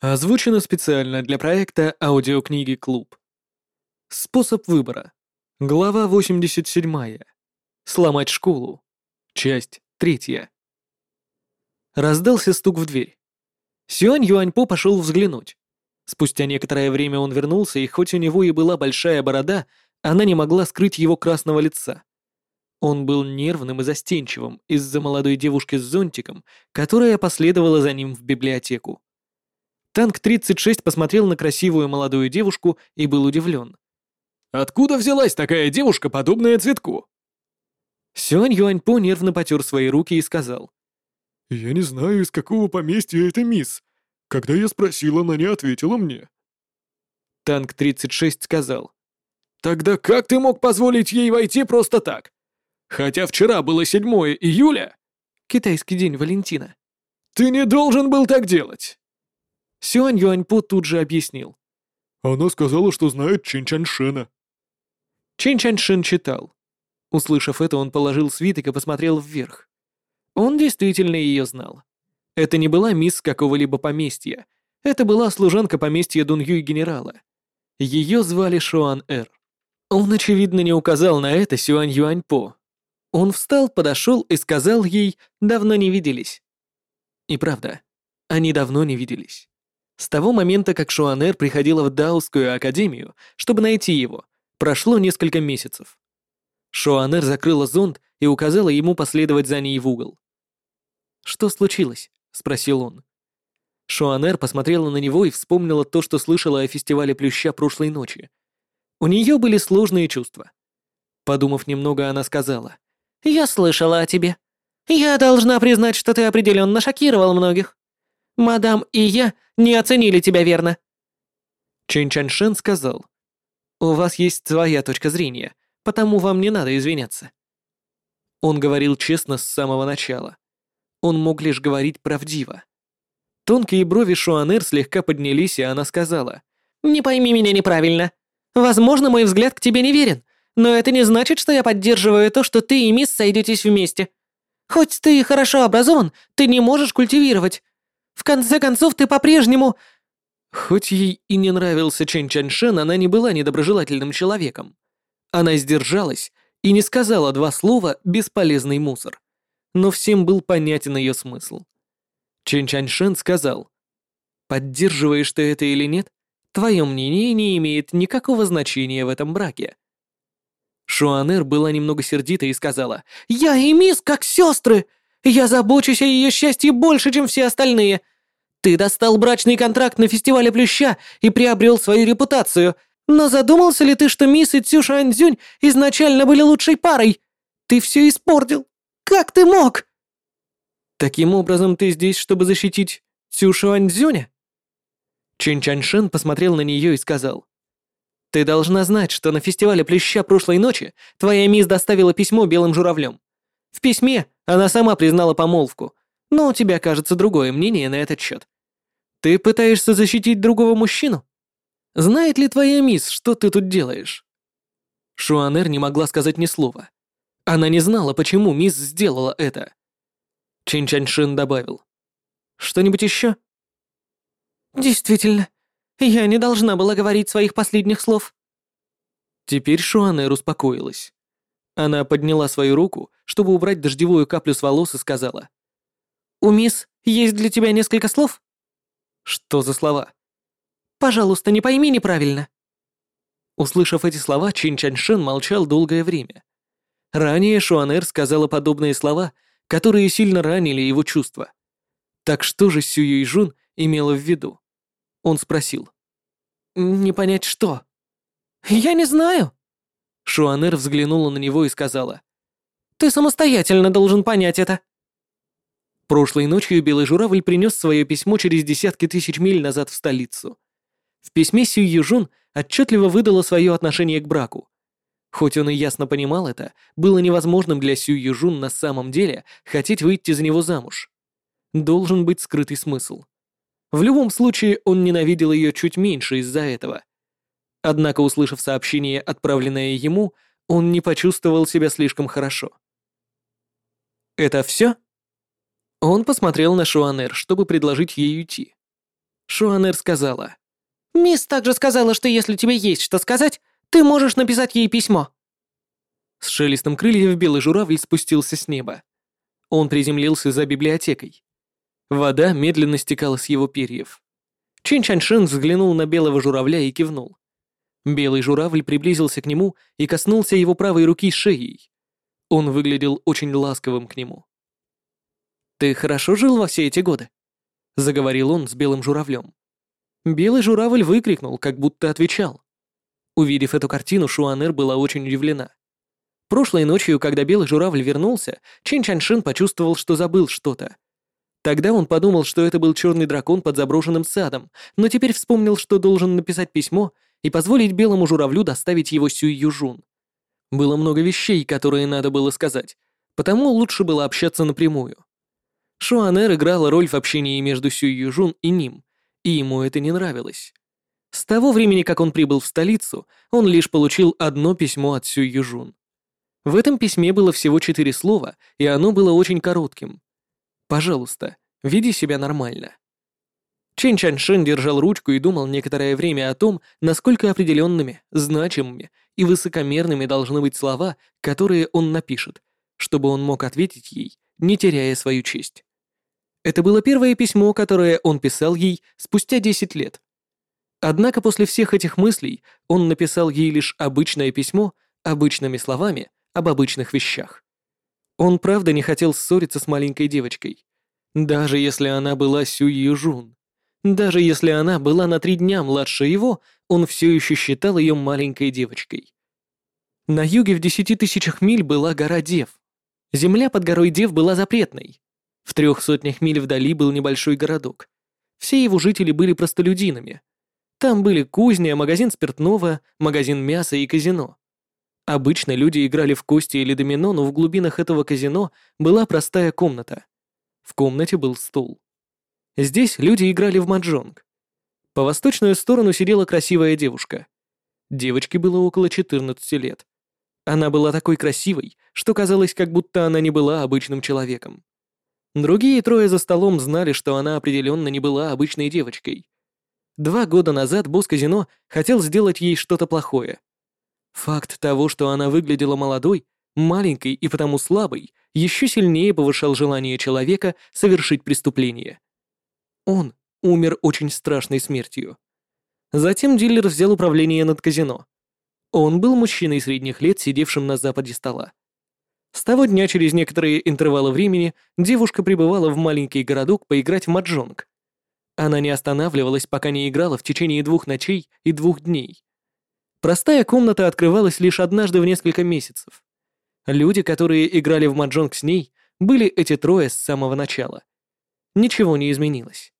Озвучено специально для проекта аудиокниги «Клуб». Способ выбора. Глава 87. Сломать школу. Часть 3. Раздался стук в дверь. Сюань Юаньпо пошел взглянуть. Спустя некоторое время он вернулся, и хоть у него и была большая борода, она не могла скрыть его красного лица. Он был нервным и застенчивым из-за молодой девушки с зонтиком, которая последовала за ним в библиотеку. Танк 36 посмотрел на красивую молодую девушку и был удивлен. «Откуда взялась такая девушка, подобная цветку?» Сюань Юаньпо нервно потер свои руки и сказал. «Я не знаю, из какого поместья эта мисс. Когда я спросил, она не ответила мне». Танк 36 сказал. «Тогда как ты мог позволить ей войти просто так? Хотя вчера было 7 июля...» Китайский день Валентина. «Ты не должен был так делать!» Сюань Юаньпо тут же объяснил. «Она сказала, что знает Чин Чаншена». Чин Чаншен читал. Услышав это, он положил свиток и посмотрел вверх. Он действительно ее знал. Это не была мисс какого-либо поместья. Это была служанка поместья Дуньюй генерала. Ее звали Шуан Эр. Он, очевидно, не указал на это Сюань Юаньпо. Он встал, подошел и сказал ей «давно не виделись». И правда, они давно не виделись. С того момента, как Шуанер приходила в Даусскую академию, чтобы найти его, прошло несколько месяцев. Шуанер закрыла зонт и указала ему последовать за ней в угол. «Что случилось?» — спросил он. Шуанер посмотрела на него и вспомнила то, что слышала о фестивале плюща прошлой ночи. У нее были сложные чувства. Подумав немного, она сказала. «Я слышала о тебе. Я должна признать, что ты определенно шокировал многих. Мадам и я не оценили тебя верно». Чин Чаншен сказал, «У вас есть своя точка зрения, потому вам не надо извиняться». Он говорил честно с самого начала. Он мог лишь говорить правдиво. Тонкие брови Шуанер слегка поднялись, и она сказала, «Не пойми меня неправильно. Возможно, мой взгляд к тебе неверен, но это не значит, что я поддерживаю то, что ты и мисс сойдетесь вместе. Хоть ты и хорошо образован, ты не можешь культивировать, в конце концов, ты по-прежнему...» Хоть ей и не нравился Чен Чаншен, она не была недоброжелательным человеком. Она сдержалась и не сказала два слова «бесполезный мусор». Но всем был понятен ее смысл. Чен Чаншен сказал, «Поддерживаешь ты это или нет, твое мнение не имеет никакого значения в этом браке». Шуанер была немного сердита и сказала, «Я и мисс как сестры! Я забочусь о ее счастье больше, чем все остальные. Ты достал брачный контракт на фестивале Плюща и приобрел свою репутацию. Но задумался ли ты, что мисс и Цю Шаньцзюнь изначально были лучшей парой? Ты все испортил. Как ты мог? Таким образом, ты здесь, чтобы защитить Цю Шаньцзюня? Чин Чаньшин посмотрел на нее и сказал. «Ты должна знать, что на фестивале Плюща прошлой ночи твоя мисс доставила письмо белым журавлем. В письме она сама признала помолвку, но у тебя, кажется, другое мнение на этот счет. Ты пытаешься защитить другого мужчину? Знает ли твоя мисс, что ты тут делаешь?» Шуанер не могла сказать ни слова. Она не знала, почему мисс сделала это. Чин Чаньшин добавил. «Что-нибудь еще?» «Действительно, я не должна была говорить своих последних слов». Теперь Шуанер успокоилась. Она подняла свою руку, чтобы убрать дождевую каплю с волос и сказала. «У мисс есть для тебя несколько слов?» «Что за слова?» «Пожалуйста, не пойми неправильно». Услышав эти слова, Чин Чаньшин молчал долгое время. Ранее Шуанер сказала подобные слова, которые сильно ранили его чувства. Так что же Сю Юйжун имела в виду? Он спросил. «Не понять что?» «Я не знаю», Шуанер взглянула на него и сказала. «Ты самостоятельно должен понять это». Прошлой ночью Белый Журавль принес свое письмо через десятки тысяч миль назад в столицу. В письме Сю Южун отчетливо выдала свое отношение к браку. Хоть он и ясно понимал это, было невозможным для Сю Южун на самом деле хотеть выйти за него замуж. Должен быть скрытый смысл. В любом случае, он ненавидел ее чуть меньше из-за этого. Однако, услышав сообщение, отправленное ему, он не почувствовал себя слишком хорошо. «Это все?» Он посмотрел на Шуанер, чтобы предложить ей уйти. Шуанер сказала. «Мисс также сказала, что если тебе есть что сказать, ты можешь написать ей письмо». С шелестом крыльев белый журавль спустился с неба. Он приземлился за библиотекой. Вода медленно стекала с его перьев. Чин Чаньшин взглянул на белого журавля и кивнул. Белый журавль приблизился к нему и коснулся его правой руки шеей. Он выглядел очень ласковым к нему. «Ты хорошо жил во все эти годы?» — заговорил он с белым журавлем. Белый журавль выкрикнул, как будто отвечал. Увидев эту картину, Шуанер была очень удивлена. Прошлой ночью, когда белый журавль вернулся, Чин Чаншин почувствовал, что забыл что-то. Тогда он подумал, что это был черный дракон под заброшенным садом, но теперь вспомнил, что должен написать письмо и позволить белому журавлю доставить его Сюй Южун. Было много вещей, которые надо было сказать, потому лучше было общаться напрямую. Шуанер играла роль в общении между Сюй Южун и ним, и ему это не нравилось. С того времени, как он прибыл в столицу, он лишь получил одно письмо от Сюй Южун. В этом письме было всего четыре слова, и оно было очень коротким. «Пожалуйста, веди себя нормально». Чен Чаншин держал ручку и думал некоторое время о том, насколько определенными, значимыми и высокомерными должны быть слова, которые он напишет, чтобы он мог ответить ей, не теряя свою честь. Это было первое письмо, которое он писал ей спустя 10 лет. Однако после всех этих мыслей он написал ей лишь обычное письмо обычными словами об обычных вещах. Он правда не хотел ссориться с маленькой девочкой. Даже если она была Сюй Южун. Даже если она была на три дня младше его, он все еще считал ее маленькой девочкой. На юге в десяти тысячах миль была гора Дев. Земля под горой Дев была запретной. В трех сотнях миль вдали был небольшой городок. Все его жители были простолюдинами. Там были кузня, магазин спиртного, магазин мяса и казино. Обычно люди играли в кости или домино, но в глубинах этого казино была простая комната. В комнате был стул. Здесь люди играли в маджонг. По восточную сторону сидела красивая девушка. Девочке было около 14 лет. Она была такой красивой, что казалось, как будто она не была обычным человеком. Другие трое за столом знали, что она определенно не была обычной девочкой. Два года назад босс казино хотел сделать ей что-то плохое. Факт того, что она выглядела молодой, маленькой и потому слабой, еще сильнее повышал желание человека совершить преступление. Он умер очень страшной смертью. Затем дилер взял управление над казино. Он был мужчиной средних лет, сидевшим на западе стола. С того дня через некоторые интервалы времени девушка прибывала в маленький городок поиграть в маджонг. Она не останавливалась, пока не играла в течение двух ночей и двух дней. Простая комната открывалась лишь однажды в несколько месяцев. Люди, которые играли в маджонг с ней, были эти трое с самого начала. Ничего не изменилось.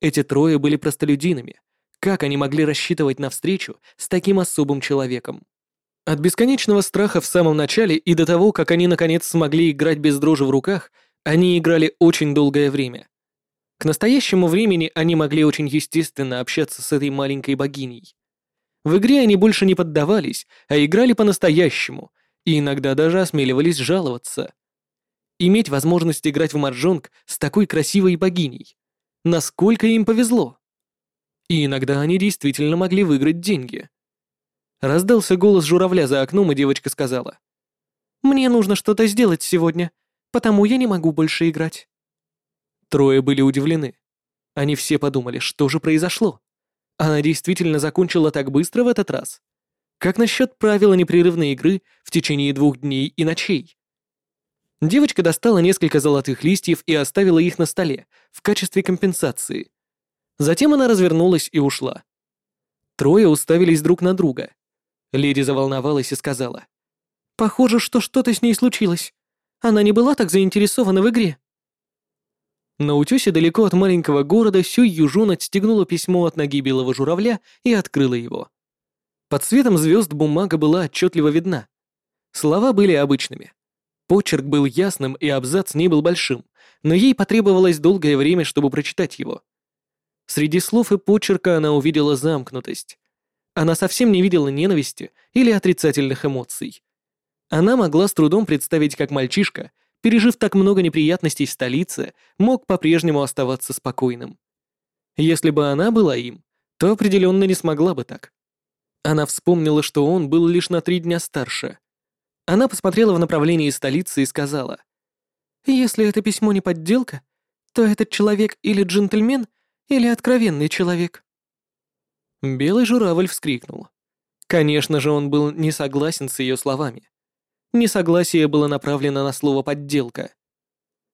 Эти трое были простолюдинами. Как они могли рассчитывать на встречу с таким особым человеком? От бесконечного страха в самом начале и до того, как они наконец смогли играть без дрожи в руках, они играли очень долгое время. К настоящему времени они могли очень естественно общаться с этой маленькой богиней. В игре они больше не поддавались, а играли по-настоящему, и иногда даже осмеливались жаловаться. Иметь возможность играть в маржонг с такой красивой богиней. Насколько им повезло. И иногда они действительно могли выиграть деньги. Раздался голос журавля за окном, и девочка сказала. «Мне нужно что-то сделать сегодня, потому я не могу больше играть». Трое были удивлены. Они все подумали, что же произошло. Она действительно закончила так быстро в этот раз? Как насчет правила непрерывной игры в течение двух дней и ночей? Девочка достала несколько золотых листьев и оставила их на столе в качестве компенсации. Затем она развернулась и ушла. Трое уставились друг на друга. Леди заволновалась и сказала. «Похоже, что что-то с ней случилось. Она не была так заинтересована в игре». На утёсе далеко от маленького города Сюй Южун отстегнула письмо от ноги белого журавля и открыла его. Под светом звезд бумага была отчетливо видна. Слова были обычными. Почерк был ясным и абзац не был большим, но ей потребовалось долгое время, чтобы прочитать его. Среди слов и почерка она увидела замкнутость. Она совсем не видела ненависти или отрицательных эмоций. Она могла с трудом представить, как мальчишка — пережив так много неприятностей в столице, мог по-прежнему оставаться спокойным. Если бы она была им, то определенно не смогла бы так. Она вспомнила, что он был лишь на три дня старше. Она посмотрела в направлении столицы и сказала, «Если это письмо не подделка, то этот человек или джентльмен, или откровенный человек». Белый журавль вскрикнул. Конечно же, он был не согласен с ее словами. Несогласие было направлено на слово «подделка».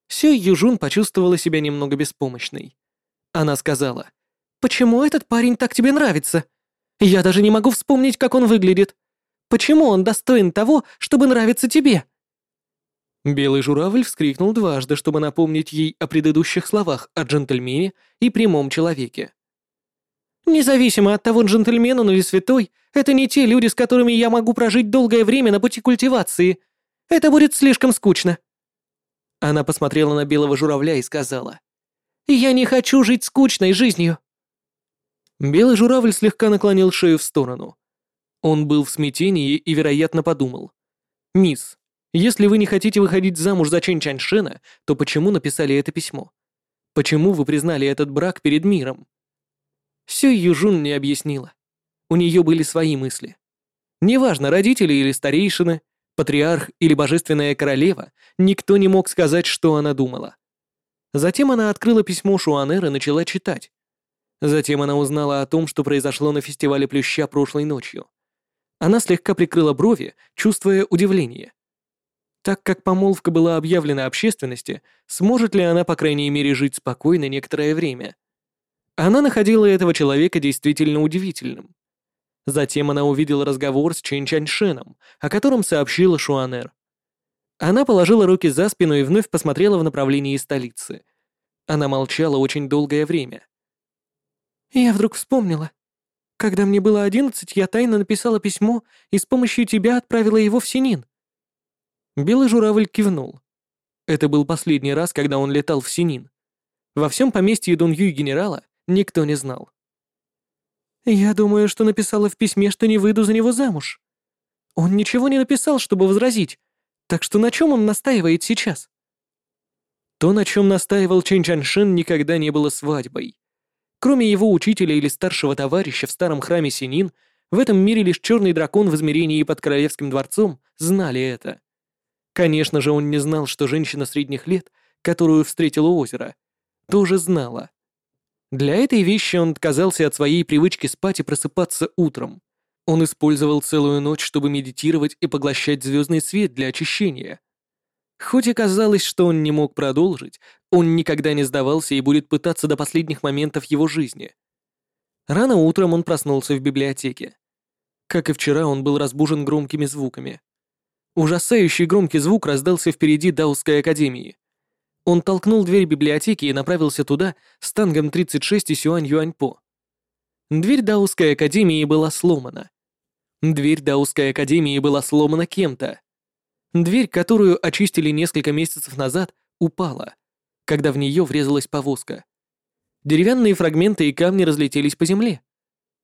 Сюй Южун почувствовала себя немного беспомощной. Она сказала, «Почему этот парень так тебе нравится? Я даже не могу вспомнить, как он выглядит. Почему он достоин того, чтобы нравиться тебе?» Белый журавль вскрикнул дважды, чтобы напомнить ей о предыдущих словах о джентльмене и прямом человеке. Независимо от того, джентльмен он или святой, это не те люди, с которыми я могу прожить долгое время на пути культивации. Это будет слишком скучно». Она посмотрела на белого журавля и сказала. «Я не хочу жить скучной жизнью». Белый журавль слегка наклонил шею в сторону. Он был в смятении и, вероятно, подумал. «Мисс, если вы не хотите выходить замуж за Чэнь Чаньшена, то почему написали это письмо? Почему вы признали этот брак перед миром?» Все Южун не объяснила. У нее были свои мысли. Неважно, родители или старейшины, патриарх или божественная королева, никто не мог сказать, что она думала. Затем она открыла письмо Шуанера и начала читать. Затем она узнала о том, что произошло на фестивале Плюща прошлой ночью. Она слегка прикрыла брови, чувствуя удивление. Так как помолвка была объявлена общественности, сможет ли она, по крайней мере, жить спокойно некоторое время? Она находила этого человека действительно удивительным. Затем она увидела разговор с Чэнь Чаньшеном, о котором сообщила Шуанер. Она положила руки за спину и вновь посмотрела в направлении столицы. Она молчала очень долгое время. «Я вдруг вспомнила. Когда мне было одиннадцать, я тайно написала письмо и с помощью тебя отправила его в Синин». Белый журавль кивнул. Это был последний раз, когда он летал в Синин. Во всем поместье Дуньюй генерала никто не знал. «Я думаю, что написала в письме, что не выйду за него замуж. Он ничего не написал, чтобы возразить, так что на чем он настаивает сейчас?» То, на чем настаивал Чэнь Чаншин, никогда не было свадьбой. Кроме его учителя или старшего товарища в старом храме Синин, в этом мире лишь черный дракон в измерении под королевским дворцом знали это. Конечно же, он не знал, что женщина средних лет, которую встретила у озера, тоже знала. Для этой вещи он отказался от своей привычки спать и просыпаться утром. Он использовал целую ночь, чтобы медитировать и поглощать звездный свет для очищения. Хоть и казалось, что он не мог продолжить, он никогда не сдавался и будет пытаться до последних моментов его жизни. Рано утром он проснулся в библиотеке. Как и вчера, он был разбужен громкими звуками. Ужасающий громкий звук раздался впереди Даусской академии. Он толкнул дверь библиотеки и направился туда с тангом 36 и Сюань Юаньпо. Дверь Даусской академии была сломана. Дверь Даусской академии была сломана кем-то. Дверь, которую очистили несколько месяцев назад, упала, когда в нее врезалась повозка. Деревянные фрагменты и камни разлетелись по земле.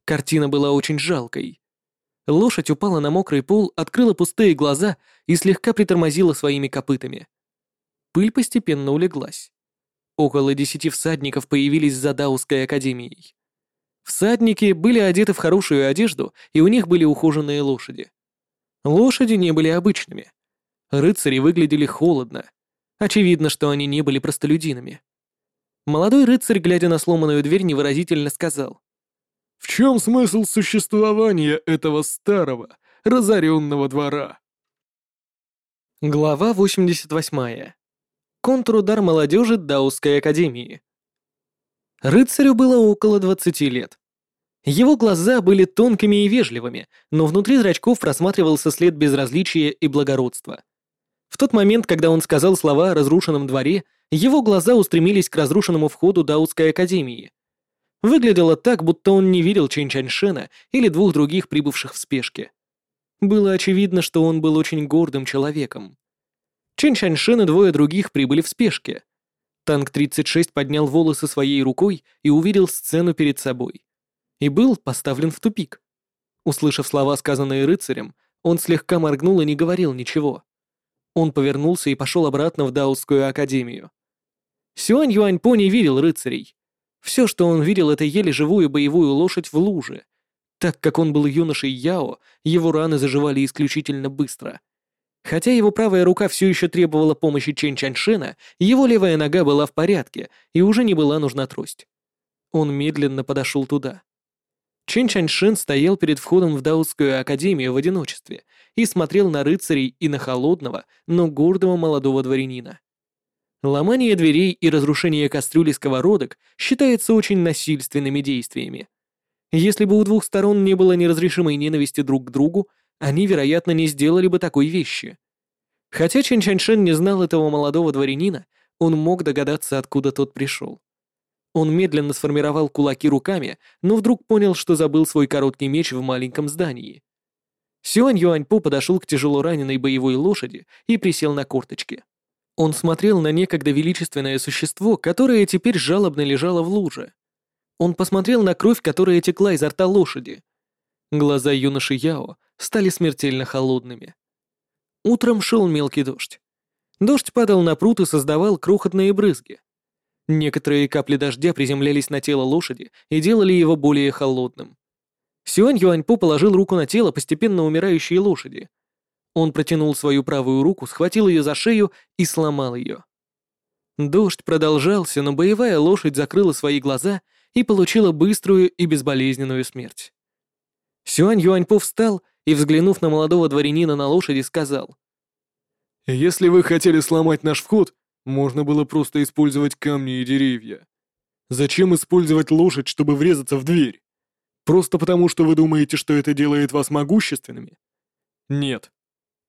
Картина была очень жалкой. Лошадь упала на мокрый пол, открыла пустые глаза и слегка притормозила своими копытами. Пыль постепенно улеглась. Около десяти всадников появились за Даусской академией. Всадники были одеты в хорошую одежду, и у них были ухоженные лошади. Лошади не были обычными. Рыцари выглядели холодно. Очевидно, что они не были простолюдинами. Молодой рыцарь, глядя на сломанную дверь, невыразительно сказал. «В чем смысл существования этого старого, разоренного двора?» Глава 88. Контрудар молодежи Даусской академии. Рыцарю было около 20 лет. Его глаза были тонкими и вежливыми, но внутри зрачков просматривался след безразличия и благородства. В тот момент, когда он сказал слова о разрушенном дворе, его глаза устремились к разрушенному входу Даутской академии. Выглядело так, будто он не видел Чэнь Чаньшена или двух других прибывших в спешке. Было очевидно, что он был очень гордым человеком. Чен Чаньшин и двое других прибыли в спешке. Танк 36 поднял волосы своей рукой и увидел сцену перед собой. И был поставлен в тупик. Услышав слова, сказанные рыцарем, он слегка моргнул и не говорил ничего. Он повернулся и пошел обратно в Даусскую академию. Сюань Юаньпо не видел рыцарей. Все, что он видел, это еле живую боевую лошадь в луже. Так как он был юношей Яо, его раны заживали исключительно быстро. Хотя его правая рука все еще требовала помощи Чен Чаньшена, его левая нога была в порядке и уже не была нужна трость. Он медленно подошел туда. Чен Чаньшин стоял перед входом в Даутскую академию в одиночестве и смотрел на рыцарей и на холодного, но гордого молодого дворянина. Ломание дверей и разрушение кастрюли сковородок считается очень насильственными действиями. Если бы у двух сторон не было неразрешимой ненависти друг к другу, они, вероятно, не сделали бы такой вещи. Хотя Чен Чаньшин не знал этого молодого дворянина, он мог догадаться, откуда тот пришел. Он медленно сформировал кулаки руками, но вдруг понял, что забыл свой короткий меч в маленьком здании. Сюань Юаньпо подошел к тяжело раненой боевой лошади и присел на корточки. Он смотрел на некогда величественное существо, которое теперь жалобно лежало в луже. Он посмотрел на кровь, которая текла изо рта лошади. Глаза юноши Яо стали смертельно холодными. Утром шел мелкий дождь. Дождь падал на пруд и создавал крохотные брызги. Некоторые капли дождя приземлялись на тело лошади и делали его более холодным. Сюань Юаньпо положил руку на тело постепенно умирающей лошади. Он протянул свою правую руку, схватил ее за шею и сломал ее. Дождь продолжался, но боевая лошадь закрыла свои глаза и получила быструю и безболезненную смерть. Сюань Юаньпо встал и, взглянув на молодого дворянина на лошади, сказал. «Если вы хотели сломать наш вход, можно было просто использовать камни и деревья. Зачем использовать лошадь, чтобы врезаться в дверь? Просто потому, что вы думаете, что это делает вас могущественными? Нет.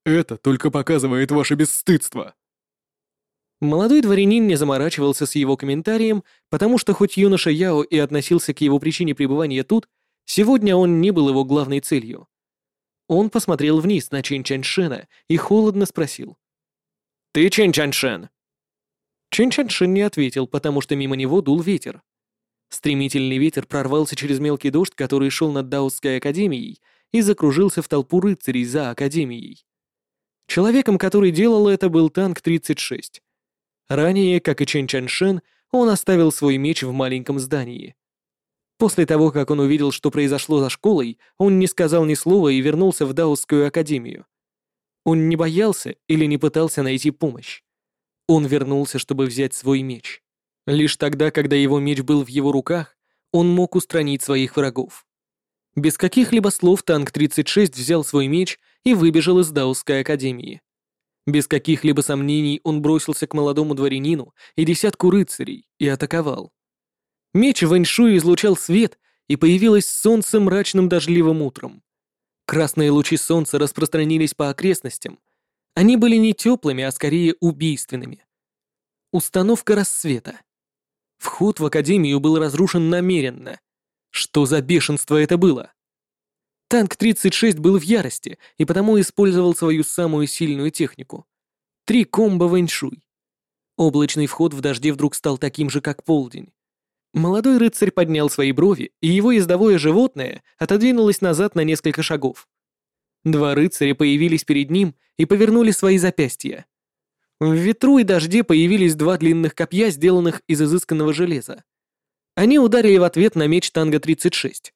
Это только показывает ваше бесстыдство. Молодой дворянин не заморачивался с его комментарием, потому что хоть юноша Яо и относился к его причине пребывания тут, сегодня он не был его главной целью. Он посмотрел вниз на Чен Чаньшена и холодно спросил. «Ты Чен Чаньшен?» Чен Чаншин не ответил, потому что мимо него дул ветер. Стремительный ветер прорвался через мелкий дождь, который шел над Даосской академией, и закружился в толпу рыцарей за академией. Человеком, который делал это, был танк 36. Ранее, как и Чен Чаншин, он оставил свой меч в маленьком здании. После того, как он увидел, что произошло за школой, он не сказал ни слова и вернулся в Даосскую академию. Он не боялся или не пытался найти помощь. Он вернулся, чтобы взять свой меч. Лишь тогда, когда его меч был в его руках, он мог устранить своих врагов. Без каких-либо слов танк-36 взял свой меч и выбежал из Даусской академии. Без каких-либо сомнений он бросился к молодому дворянину и десятку рыцарей и атаковал. Меч Вэньшу излучал свет, и появилось солнце мрачным дождливым утром. Красные лучи солнца распространились по окрестностям, они были не теплыми, а скорее убийственными. Установка рассвета. Вход в Академию был разрушен намеренно. Что за бешенство это было? Танк 36 был в ярости и потому использовал свою самую сильную технику. Три комбо вэньшуй. Облачный вход в дожде вдруг стал таким же, как полдень. Молодой рыцарь поднял свои брови, и его ездовое животное отодвинулось назад на несколько шагов. Два рыцаря появились перед ним и повернули свои запястья. В ветру и дожде появились два длинных копья, сделанных из изысканного железа. Они ударили в ответ на меч Танга-36.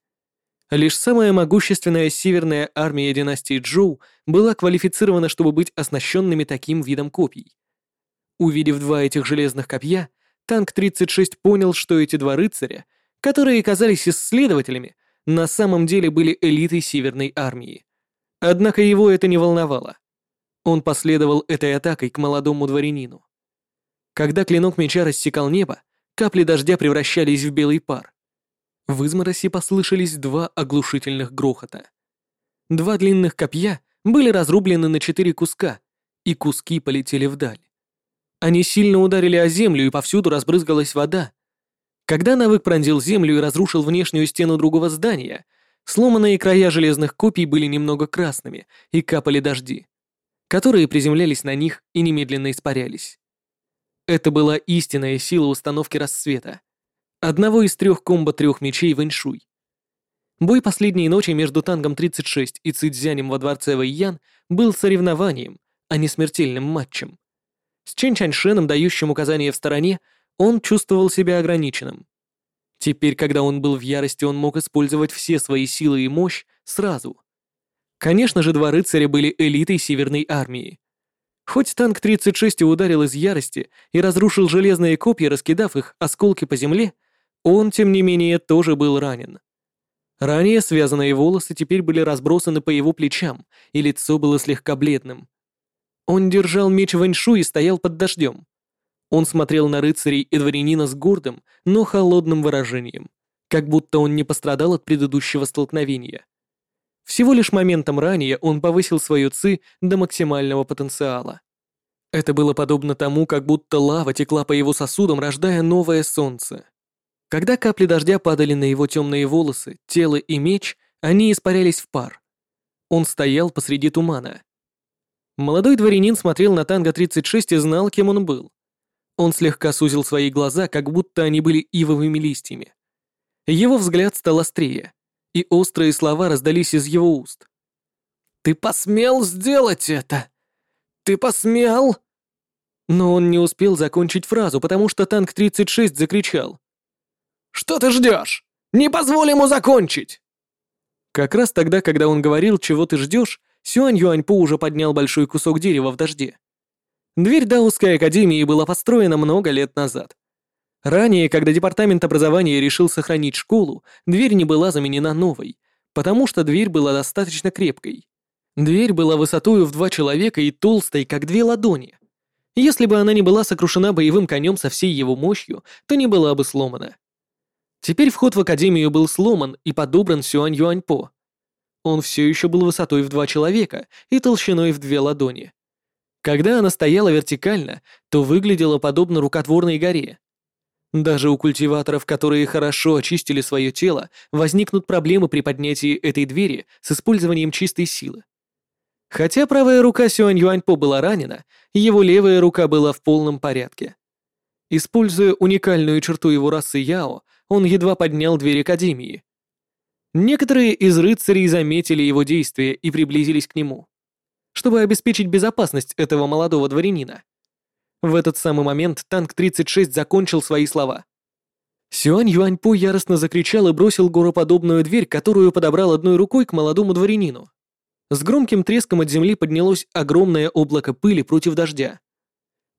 Лишь самая могущественная северная армия династии Джоу была квалифицирована, чтобы быть оснащенными таким видом копий. Увидев два этих железных копья, Танк-36 понял, что эти два рыцаря, которые казались исследователями, на самом деле были элитой северной армии. Однако его это не волновало. Он последовал этой атакой к молодому дворянину. Когда клинок меча рассекал небо, капли дождя превращались в белый пар. В изморосе послышались два оглушительных грохота. Два длинных копья были разрублены на четыре куска, и куски полетели вдаль. Они сильно ударили о землю, и повсюду разбрызгалась вода. Когда навык пронзил землю и разрушил внешнюю стену другого здания — Сломанные края железных копий были немного красными и капали дожди, которые приземлялись на них и немедленно испарялись. Это была истинная сила установки рассвета. Одного из трех комбо трех мечей Вэньшуй. Бой последней ночи между Тангом 36 и Цидзянем во дворце Вэйян был соревнованием, а не смертельным матчем. С Чен Чаньшеном, дающим указания в стороне, он чувствовал себя ограниченным. Теперь, когда он был в ярости, он мог использовать все свои силы и мощь сразу. Конечно же, два рыцаря были элитой Северной армии. Хоть танк 36 и ударил из ярости и разрушил железные копья, раскидав их осколки по земле, он, тем не менее, тоже был ранен. Ранее связанные волосы теперь были разбросаны по его плечам, и лицо было слегка бледным. Он держал меч Ваньшу и стоял под дождем. Он смотрел на рыцарей и дворянина с гордым, но холодным выражением, как будто он не пострадал от предыдущего столкновения. Всего лишь моментом ранее он повысил свою ци до максимального потенциала. Это было подобно тому, как будто лава текла по его сосудам, рождая новое солнце. Когда капли дождя падали на его темные волосы, тело и меч, они испарялись в пар. Он стоял посреди тумана. Молодой дворянин смотрел на Танго-36 и знал, кем он был. Он слегка сузил свои глаза, как будто они были ивовыми листьями. Его взгляд стал острее, и острые слова раздались из его уст. «Ты посмел сделать это? Ты посмел?» Но он не успел закончить фразу, потому что танк 36 закричал. «Что ты ждешь? Не позволь ему закончить!» Как раз тогда, когда он говорил, чего ты ждешь, Сюань Юаньпу уже поднял большой кусок дерева в дожде. Дверь Даусской академии была построена много лет назад. Ранее, когда департамент образования решил сохранить школу, дверь не была заменена новой, потому что дверь была достаточно крепкой. Дверь была высотою в два человека и толстой, как две ладони. Если бы она не была сокрушена боевым конем со всей его мощью, то не была бы сломана. Теперь вход в академию был сломан и подобран Сюань Юаньпо. Он все еще был высотой в два человека и толщиной в две ладони. Когда она стояла вертикально, то выглядела подобно рукотворной горе. Даже у культиваторов, которые хорошо очистили свое тело, возникнут проблемы при поднятии этой двери с использованием чистой силы. Хотя правая рука Сюань Юаньпо была ранена, его левая рука была в полном порядке. Используя уникальную черту его расы Яо, он едва поднял дверь Академии. Некоторые из рыцарей заметили его действия и приблизились к нему чтобы обеспечить безопасность этого молодого дворянина. В этот самый момент танк 36 закончил свои слова. Сюань Юаньпу яростно закричал и бросил гороподобную дверь, которую подобрал одной рукой к молодому дворянину. С громким треском от земли поднялось огромное облако пыли против дождя.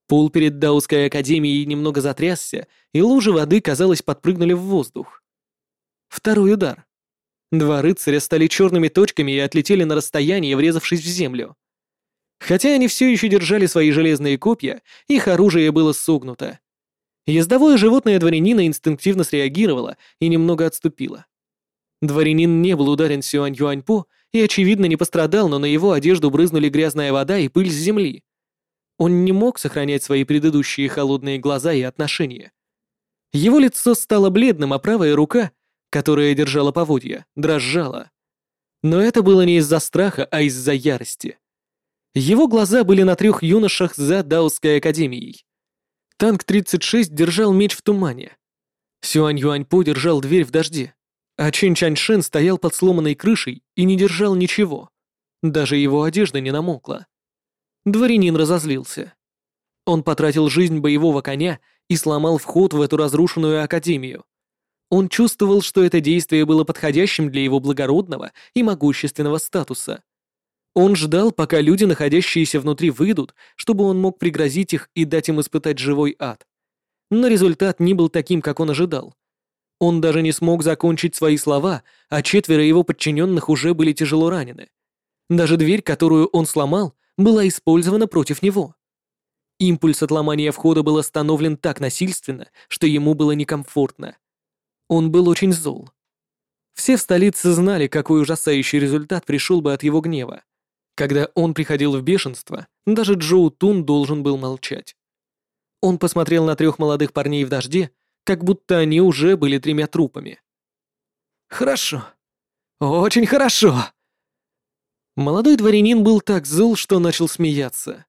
Пол перед Даусской академией немного затрясся, и лужи воды, казалось, подпрыгнули в воздух. Второй удар. Два рыцаря стали черными точками и отлетели на расстояние, врезавшись в землю. Хотя они все еще держали свои железные копья, их оружие было согнуто. Ездовое животное дворянина инстинктивно среагировало и немного отступило. Дворянин не был ударен Сюань Юаньпо и, очевидно, не пострадал, но на его одежду брызнули грязная вода и пыль с земли. Он не мог сохранять свои предыдущие холодные глаза и отношения. Его лицо стало бледным, а правая рука, которая держала поводья, дрожала. Но это было не из-за страха, а из-за ярости. Его глаза были на трех юношах за Даосской академией. Танк 36 держал меч в тумане. Сюань Юаньпо держал дверь в дожде, а Чин Чаньшен стоял под сломанной крышей и не держал ничего. Даже его одежда не намокла. Дворянин разозлился. Он потратил жизнь боевого коня и сломал вход в эту разрушенную академию. Он чувствовал, что это действие было подходящим для его благородного и могущественного статуса. Он ждал, пока люди, находящиеся внутри, выйдут, чтобы он мог пригрозить их и дать им испытать живой ад. Но результат не был таким, как он ожидал. Он даже не смог закончить свои слова, а четверо его подчиненных уже были тяжело ранены. Даже дверь, которую он сломал, была использована против него. Импульс отломания входа был остановлен так насильственно, что ему было некомфортно. Он был очень зол. Все в столице знали, какой ужасающий результат пришел бы от его гнева. Когда он приходил в бешенство, даже Джоу Тун должен был молчать. Он посмотрел на трех молодых парней в дожде, как будто они уже были тремя трупами. «Хорошо. Очень хорошо!» Молодой дворянин был так зол, что начал смеяться.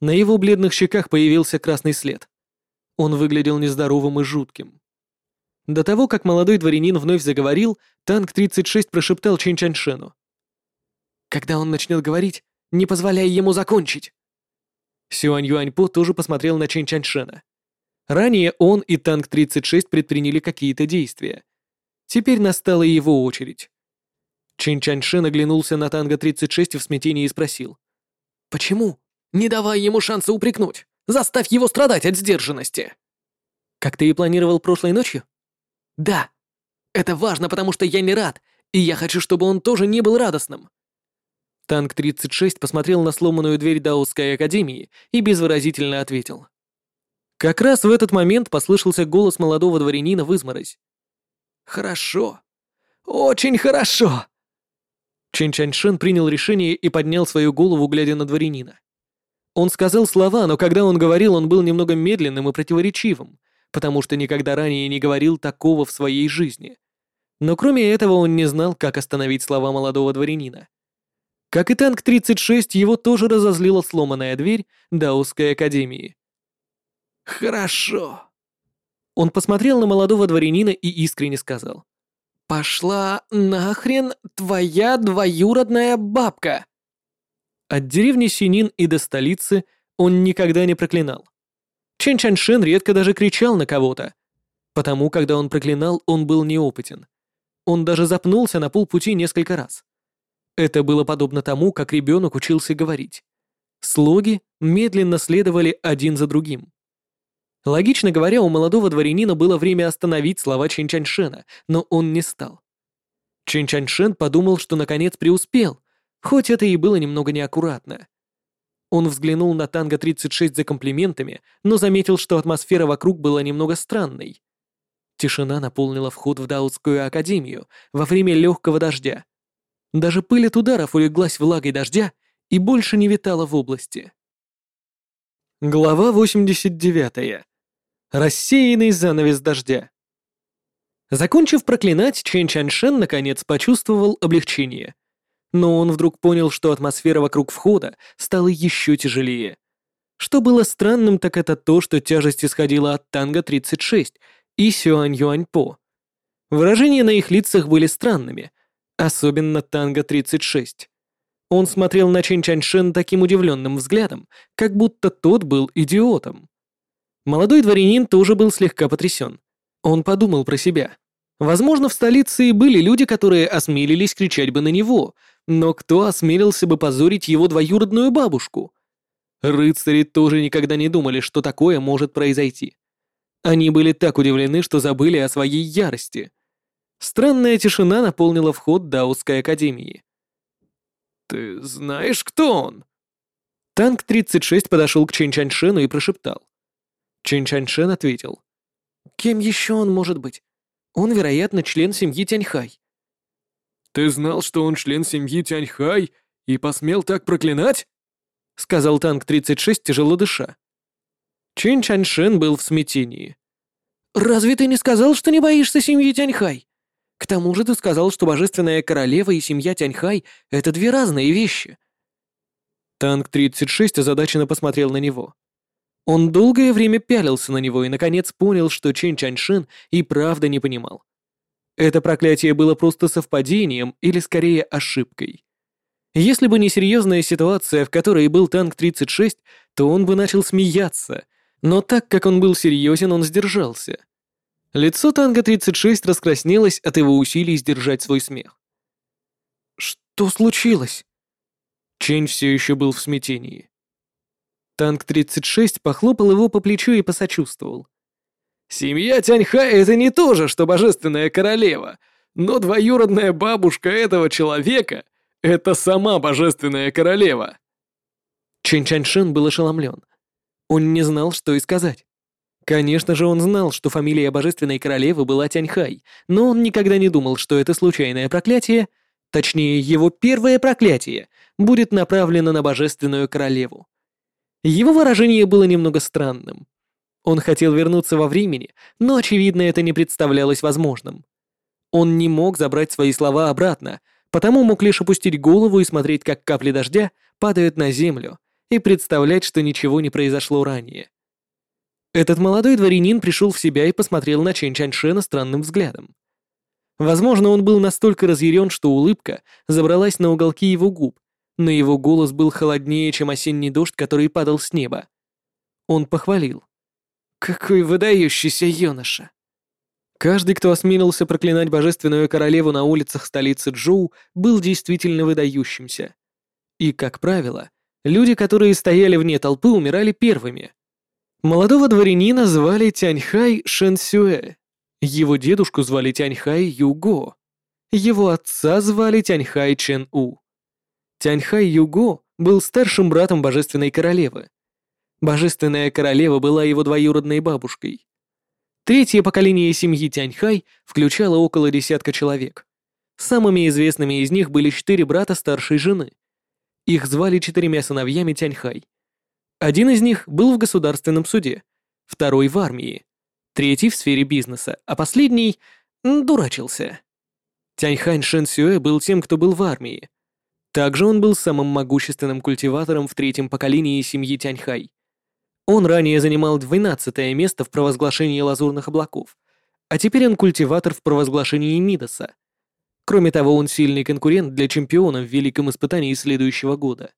На его бледных щеках появился красный след. Он выглядел нездоровым и жутким. До того, как молодой дворянин вновь заговорил, танк 36 прошептал Чин Чаньшену. Когда он начнет говорить, не позволяй ему закончить. Сюань Юаньпо тоже посмотрел на Чин Чаньшена. Ранее он и Танк-36 предприняли какие-то действия. Теперь настала его очередь. Чин Чаньшин оглянулся на Танго-36 в смятении и спросил. «Почему? Не давай ему шанса упрекнуть! Заставь его страдать от сдержанности!» «Как ты и планировал прошлой ночью?» «Да. Это важно, потому что я не рад, и я хочу, чтобы он тоже не был радостным». Танк-36 посмотрел на сломанную дверь Даосской академии и безвыразительно ответил. Как раз в этот момент послышался голос молодого дворянина в изморозь. «Хорошо. Очень хорошо!» Чен Чаньшин принял решение и поднял свою голову, глядя на дворянина. Он сказал слова, но когда он говорил, он был немного медленным и противоречивым, потому что никогда ранее не говорил такого в своей жизни. Но кроме этого он не знал, как остановить слова молодого дворянина. Как и танк-36, его тоже разозлила сломанная дверь Даусской академии. «Хорошо». Он посмотрел на молодого дворянина и искренне сказал. «Пошла нахрен твоя двоюродная бабка!» От деревни Синин и до столицы он никогда не проклинал. Чен Чаншин редко даже кричал на кого-то. Потому, когда он проклинал, он был неопытен. Он даже запнулся на полпути несколько раз. Это было подобно тому, как ребенок учился говорить. Слоги медленно следовали один за другим. Логично говоря, у молодого дворянина было время остановить слова Чинчаньшена, но он не стал. Чинчаньшен подумал, что наконец преуспел, хоть это и было немного неаккуратно. Он взглянул на Танго-36 за комплиментами, но заметил, что атмосфера вокруг была немного странной. Тишина наполнила вход в Даутскую академию во время легкого дождя. Даже пыль от ударов улеглась влагой дождя и больше не витала в области. Глава 89. Рассеянный занавес дождя. Закончив проклинать, Чен Чаншен наконец почувствовал облегчение. Но он вдруг понял, что атмосфера вокруг входа стала еще тяжелее. Что было странным, так это то, что тяжесть исходила от Танга-36 и Сюань-Юань-По. Выражения на их лицах были странными, особенно Танга-36. Он смотрел на Чен Чаншен таким удивленным взглядом, как будто тот был идиотом. Молодой дворянин тоже был слегка потрясен. Он подумал про себя. Возможно, в столице и были люди, которые осмелились кричать бы на него, но кто осмелился бы позорить его двоюродную бабушку? Рыцари тоже никогда не думали, что такое может произойти. Они были так удивлены, что забыли о своей ярости. Странная тишина наполнила вход Даутской академии. «Ты знаешь, кто он?» Танк-36 подошел к Чэнь Чаньшену и прошептал. Чин Чаньшен ответил. «Кем еще он может быть? Он, вероятно, член семьи Тяньхай». «Ты знал, что он член семьи Тяньхай и посмел так проклинать?» Сказал танк-36, тяжело дыша. Чен Чаньшен был в смятении. «Разве ты не сказал, что не боишься семьи Тяньхай? К тому же ты сказал, что божественная королева и семья Тяньхай — это две разные вещи». Танк-36 озадаченно посмотрел на него. Он долгое время пялился на него и, наконец, понял, что Чен Чаньшен и правда не понимал. Это проклятие было просто совпадением или, скорее, ошибкой. Если бы не серьезная ситуация, в которой был танк-36, то он бы начал смеяться, но так как он был серьезен, он сдержался. Лицо танка-36 раскраснелось от его усилий сдержать свой смех. «Что случилось?» Чень все еще был в смятении. Танк-36 похлопал его по плечу и посочувствовал. «Семья Тяньхай — это не то же, что божественная королева, но двоюродная бабушка этого человека — это сама божественная королева». Чен Чаньшин был ошеломлен. Он не знал, что и сказать. Конечно же, он знал, что фамилия божественной королевы была Тяньхай, но он никогда не думал, что это случайное проклятие, точнее, его первое проклятие, будет направлено на божественную королеву. Его выражение было немного странным. Он хотел вернуться во времени, но, очевидно, это не представлялось возможным. Он не мог забрать свои слова обратно, потому мог лишь опустить голову и смотреть, как капли дождя падают на землю, и представлять, что ничего не произошло ранее. Этот молодой дворянин пришел в себя и посмотрел на Чен Чаньшена странным взглядом. Возможно, он был настолько разъярен, что улыбка забралась на уголки его губ, но его голос был холоднее, чем осенний дождь, который падал с неба. Он похвалил. Какой выдающийся юноша. Каждый, кто осмелился проклинать божественную королеву на улицах столицы Джоу, был действительно выдающимся. И, как правило, люди, которые стояли вне толпы, умирали первыми. Молодого дворянина звали Тяньхай Шэнсюэ. Его дедушку звали Тяньхай Юго. Его отца звали Тяньхай Чен У. Тяньхай Юго был старшим братом божественной королевы. Божественная королева была его двоюродной бабушкой. Третье поколение семьи Тяньхай включало около десятка человек. Самыми известными из них были четыре брата старшей жены. Их звали четырьмя сыновьями Тяньхай. Один из них был в государственном суде, второй в армии, третий в сфере бизнеса, а последний дурачился. Тяньхань Шэн Сюэ был тем, кто был в армии. Также он был самым могущественным культиватором в третьем поколении семьи Тяньхай. Он ранее занимал 12 место в провозглашении лазурных облаков, а теперь он культиватор в провозглашении Мидаса. Кроме того, он сильный конкурент для чемпиона в великом испытании следующего года.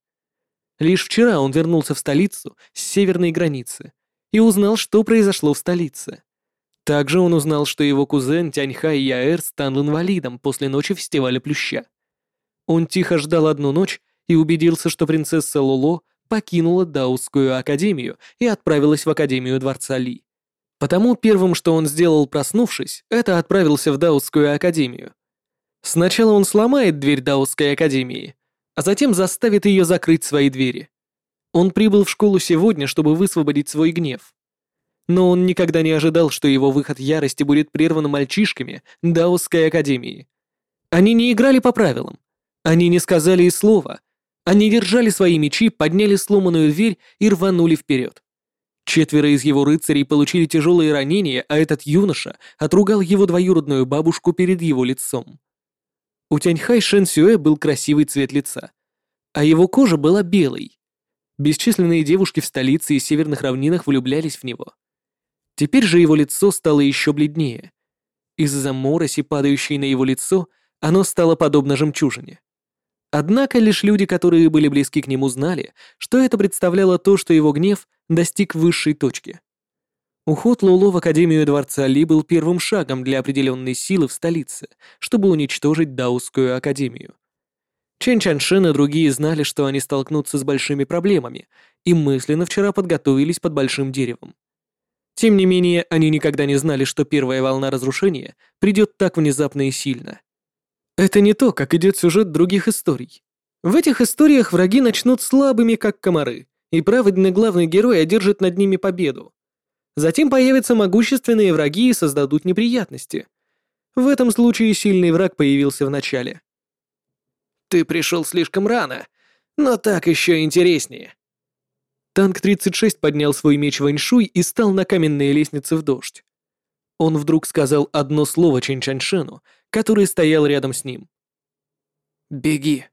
Лишь вчера он вернулся в столицу с северной границы и узнал, что произошло в столице. Также он узнал, что его кузен Тяньхай Яэр стал инвалидом после ночи фестиваля Плюща. Он тихо ждал одну ночь и убедился, что принцесса Лоло покинула Даусскую академию и отправилась в Академию Дворца Ли. Потому первым, что он сделал, проснувшись, это отправился в Даусскую академию. Сначала он сломает дверь Даусской академии, а затем заставит ее закрыть свои двери. Он прибыл в школу сегодня, чтобы высвободить свой гнев. Но он никогда не ожидал, что его выход ярости будет прерван мальчишками Даусской академии. Они не играли по правилам. Они не сказали и слова, они держали свои мечи, подняли сломанную дверь и рванули вперед. Четверо из его рыцарей получили тяжелые ранения, а этот юноша отругал его двоюродную бабушку перед его лицом. У Тяньхай Шэн Сюэ был красивый цвет лица, а его кожа была белой. Бесчисленные девушки в столице и северных равнинах влюблялись в него. Теперь же его лицо стало еще бледнее. Из-за мороси, падающей на его лицо, оно стало подобно жемчужине. Однако лишь люди, которые были близки к нему, знали, что это представляло то, что его гнев достиг высшей точки. Уход Луло в Академию Дворца Ли был первым шагом для определенной силы в столице, чтобы уничтожить Даусскую Академию. Чен Чаншин и другие знали, что они столкнутся с большими проблемами, и мысленно вчера подготовились под большим деревом. Тем не менее, они никогда не знали, что первая волна разрушения придет так внезапно и сильно. Это не то, как идет сюжет других историй. В этих историях враги начнут слабыми, как комары, и праведный главный герой одержит над ними победу. Затем появятся могущественные враги и создадут неприятности. В этом случае сильный враг появился в начале. «Ты пришел слишком рано, но так еще интереснее». Танк 36 поднял свой меч Ваньшуй и стал на каменные лестнице в дождь. Он вдруг сказал одно слово Чин Чаншену, который стоял рядом с ним. «Беги».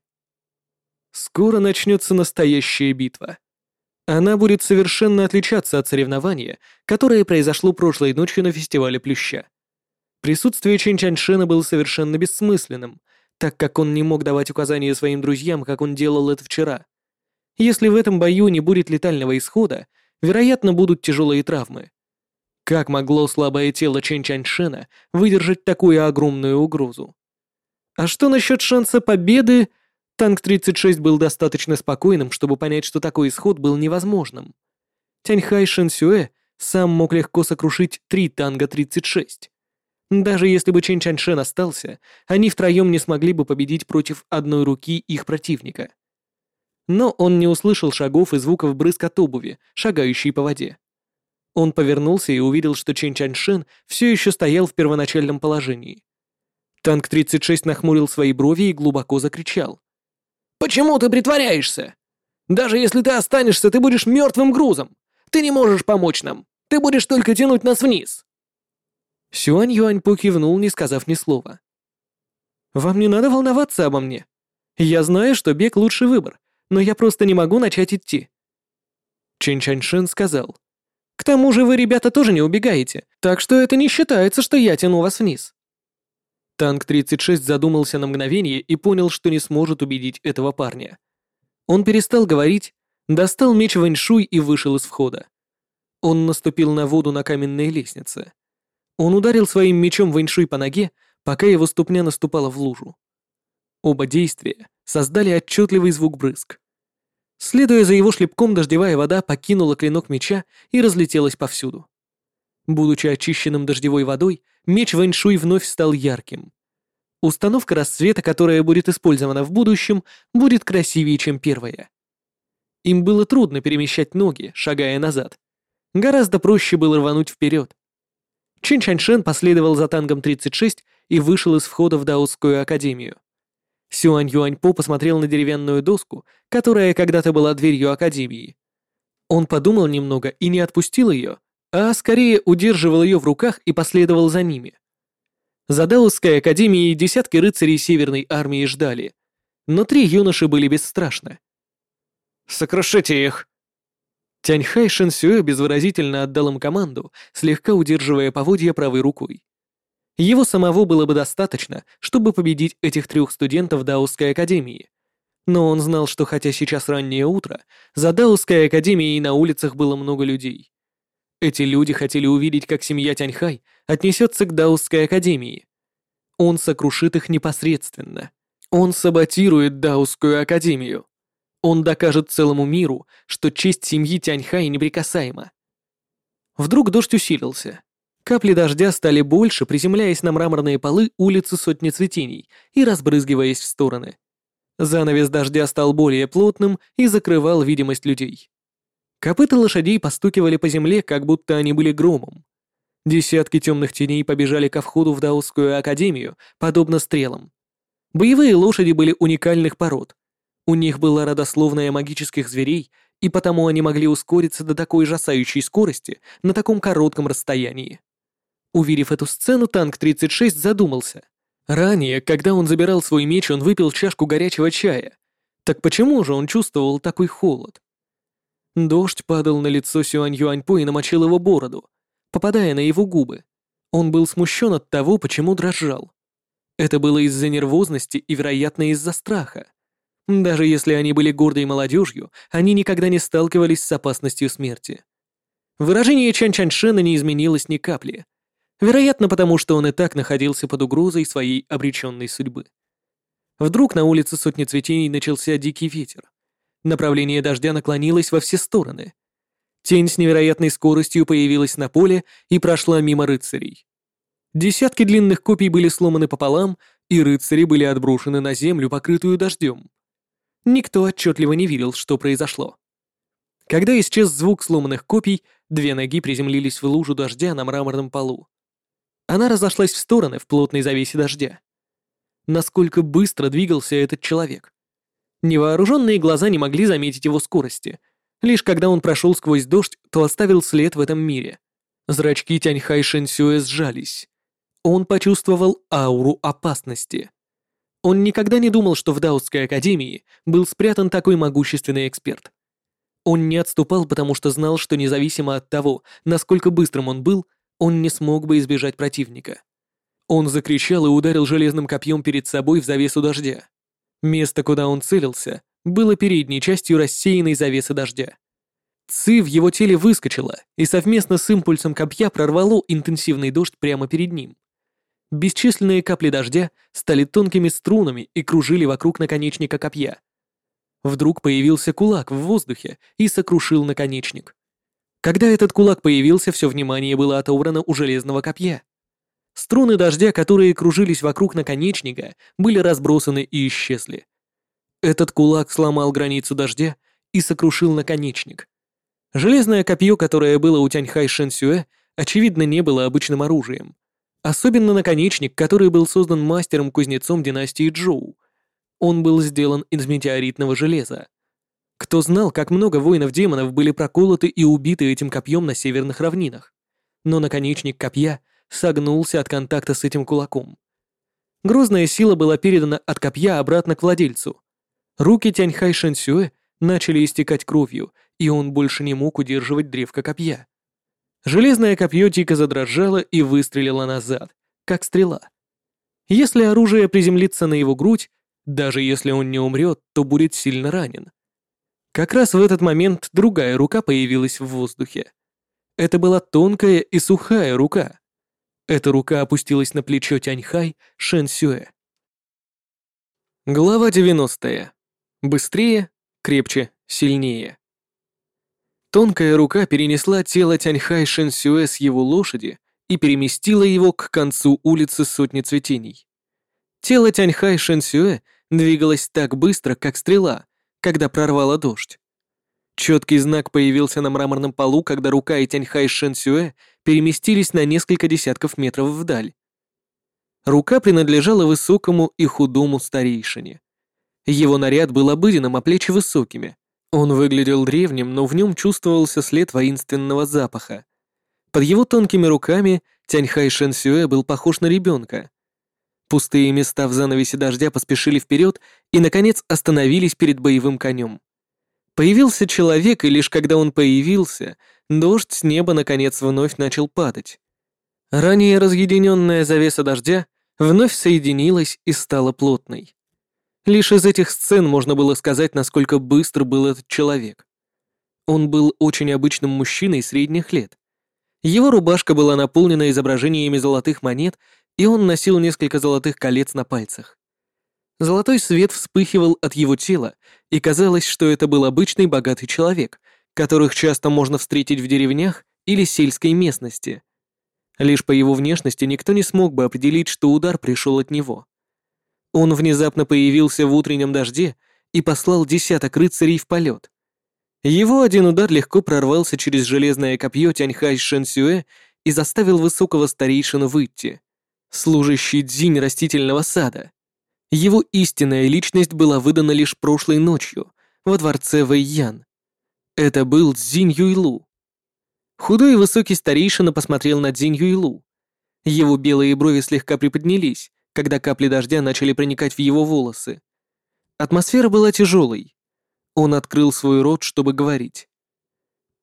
Скоро начнется настоящая битва. Она будет совершенно отличаться от соревнования, которое произошло прошлой ночью на фестивале Плюща. Присутствие Чин Чаншена было совершенно бессмысленным, так как он не мог давать указания своим друзьям, как он делал это вчера. Если в этом бою не будет летального исхода, вероятно, будут тяжелые травмы. Как могло слабое тело Чен Чаньшена выдержать такую огромную угрозу? А что насчет шанса победы? Танк 36 был достаточно спокойным, чтобы понять, что такой исход был невозможным. Тяньхай Шэн Сюэ сам мог легко сокрушить три танга 36. Даже если бы Чен Чаньшен остался, они втроем не смогли бы победить против одной руки их противника. Но он не услышал шагов и звуков брызг от обуви, шагающей по воде. Он повернулся и увидел, что Чен Чаньшен все еще стоял в первоначальном положении. Танк 36 нахмурил свои брови и глубоко закричал. «Почему ты притворяешься? Даже если ты останешься, ты будешь мертвым грузом. Ты не можешь помочь нам. Ты будешь только тянуть нас вниз». Сюань Юаньпу кивнул, не сказав ни слова. «Вам не надо волноваться обо мне. Я знаю, что бег — лучший выбор, но я просто не могу начать идти». Чен Чаньшен сказал. К тому же вы, ребята, тоже не убегаете, так что это не считается, что я тяну вас вниз». Танк 36 задумался на мгновение и понял, что не сможет убедить этого парня. Он перестал говорить, достал меч Вэньшуй и вышел из входа. Он наступил на воду на каменной лестнице. Он ударил своим мечом Вэньшуй по ноге, пока его ступня наступала в лужу. Оба действия создали отчетливый звук брызг. Следуя за его шлепком, дождевая вода покинула клинок меча и разлетелась повсюду. Будучи очищенным дождевой водой, меч Вэньшуй вновь стал ярким. Установка расцвета, которая будет использована в будущем, будет красивее, чем первая. Им было трудно перемещать ноги, шагая назад. Гораздо проще было рвануть вперед. Чин Чаньшен последовал за тангом 36 и вышел из входа в Даосскую академию. Сюань Юаньпо посмотрел на деревянную доску, которая когда-то была дверью академии. Он подумал немного и не отпустил ее, а скорее удерживал ее в руках и последовал за ними. За Даосской академией десятки рыцарей Северной армии ждали, но три юноши были бесстрашны. «Сокрушите их!» Тяньхай Шэнсюэ безвыразительно отдал им команду, слегка удерживая поводья правой рукой. Его самого было бы достаточно, чтобы победить этих трех студентов Даосской академии. Но он знал, что хотя сейчас раннее утро, за Даосской академией на улицах было много людей. Эти люди хотели увидеть, как семья Тяньхай отнесется к Даосской академии. Он сокрушит их непосредственно. Он саботирует Даосскую академию. Он докажет целому миру, что честь семьи Тяньхай неприкасаема. Вдруг дождь усилился. Капли дождя стали больше, приземляясь на мраморные полы улицы сотни цветений и разбрызгиваясь в стороны. Занавес дождя стал более плотным и закрывал видимость людей. Копыта лошадей постукивали по земле, как будто они были громом. Десятки темных теней побежали ко входу в Даосскую академию, подобно стрелам. Боевые лошади были уникальных пород. У них была родословная магических зверей, и потому они могли ускориться до такой ужасающей скорости на таком коротком расстоянии. Увидев эту сцену, танк 36 задумался. Ранее, когда он забирал свой меч, он выпил чашку горячего чая. Так почему же он чувствовал такой холод? Дождь падал на лицо Сюань Юаньпо и намочил его бороду, попадая на его губы. Он был смущен от того, почему дрожал. Это было из-за нервозности и, вероятно, из-за страха. Даже если они были гордой молодежью, они никогда не сталкивались с опасностью смерти. Выражение Чан Чаншена не изменилось ни капли. Вероятно, потому что он и так находился под угрозой своей обреченной судьбы. Вдруг на улице сотни цветей начался дикий ветер. Направление дождя наклонилось во все стороны. Тень с невероятной скоростью появилась на поле и прошла мимо рыцарей. Десятки длинных копий были сломаны пополам, и рыцари были отброшены на землю, покрытую дождем. Никто отчетливо не видел, что произошло. Когда исчез звук сломанных копий, две ноги приземлились в лужу дождя на мраморном полу. Она разошлась в стороны в плотной завесе дождя. Насколько быстро двигался этот человек. Невооруженные глаза не могли заметить его скорости. Лишь когда он прошел сквозь дождь, то оставил след в этом мире. Зрачки Тяньхай Шэньсюэ сжались. Он почувствовал ауру опасности. Он никогда не думал, что в Даосской академии был спрятан такой могущественный эксперт. Он не отступал, потому что знал, что независимо от того, насколько быстрым он был, он не смог бы избежать противника. Он закричал и ударил железным копьем перед собой в завесу дождя. Место, куда он целился, было передней частью рассеянной завесы дождя. Ци в его теле выскочила и совместно с импульсом копья прорвало интенсивный дождь прямо перед ним. Бесчисленные капли дождя стали тонкими струнами и кружили вокруг наконечника копья. Вдруг появился кулак в воздухе и сокрушил наконечник. Когда этот кулак появился, все внимание было отобрано у железного копья. Струны дождя, которые кружились вокруг наконечника, были разбросаны и исчезли. Этот кулак сломал границу дождя и сокрушил наконечник. Железное копье, которое было у Тяньхай Шэнсюэ, очевидно, не было обычным оружием. Особенно наконечник, который был создан мастером-кузнецом династии Джоу. Он был сделан из метеоритного железа. Кто знал, как много воинов-демонов были проколоты и убиты этим копьем на северных равнинах. Но наконечник копья — согнулся от контакта с этим кулаком. Грозная сила была передана от копья обратно к владельцу. Руки Тяньхай Шэнсюэ начали истекать кровью, и он больше не мог удерживать древко копья. Железное копье дико задрожало и выстрелило назад, как стрела. Если оружие приземлится на его грудь, даже если он не умрет, то будет сильно ранен. Как раз в этот момент другая рука появилась в воздухе. Это была тонкая и сухая рука. Эта рука опустилась на плечо Тяньхай Шэн Сюэ. Глава 90. Быстрее, крепче, сильнее. Тонкая рука перенесла тело Тяньхай Шэн Сюэ с его лошади и переместила его к концу улицы Сотни Цветений. Тело Тяньхай Шэн Сюэ двигалось так быстро, как стрела, когда прорвало дождь. Четкий знак появился на мраморном полу, когда рука и Тяньхай Шэн Сюэ переместились на несколько десятков метров вдаль. Рука принадлежала высокому и худому старейшине. Его наряд был обыденным, а плечи высокими. Он выглядел древним, но в нем чувствовался след воинственного запаха. Под его тонкими руками Тяньхай Шэн Сюэ был похож на ребенка. Пустые места в занавесе дождя поспешили вперед и, наконец, остановились перед боевым конем. Появился человек, и лишь когда он появился, дождь с неба наконец вновь начал падать. Ранее разъединенная завеса дождя вновь соединилась и стала плотной. Лишь из этих сцен можно было сказать, насколько быстр был этот человек. Он был очень обычным мужчиной средних лет. Его рубашка была наполнена изображениями золотых монет, и он носил несколько золотых колец на пальцах. Золотой свет вспыхивал от его тела, и казалось, что это был обычный богатый человек, которых часто можно встретить в деревнях или сельской местности. Лишь по его внешности никто не смог бы определить, что удар пришел от него. Он внезапно появился в утреннем дожде и послал десяток рыцарей в полет. Его один удар легко прорвался через железное копье Тяньхай Шэнсюэ и заставил высокого старейшину выйти. Служащий дзинь растительного сада. Его истинная личность была выдана лишь прошлой ночью во дворце Вэйян. Это был Цзинь Юйлу. Худой и высокий старейшина посмотрел на Цзинь Юйлу. Его белые брови слегка приподнялись, когда капли дождя начали проникать в его волосы. Атмосфера была тяжелой. Он открыл свой рот, чтобы говорить.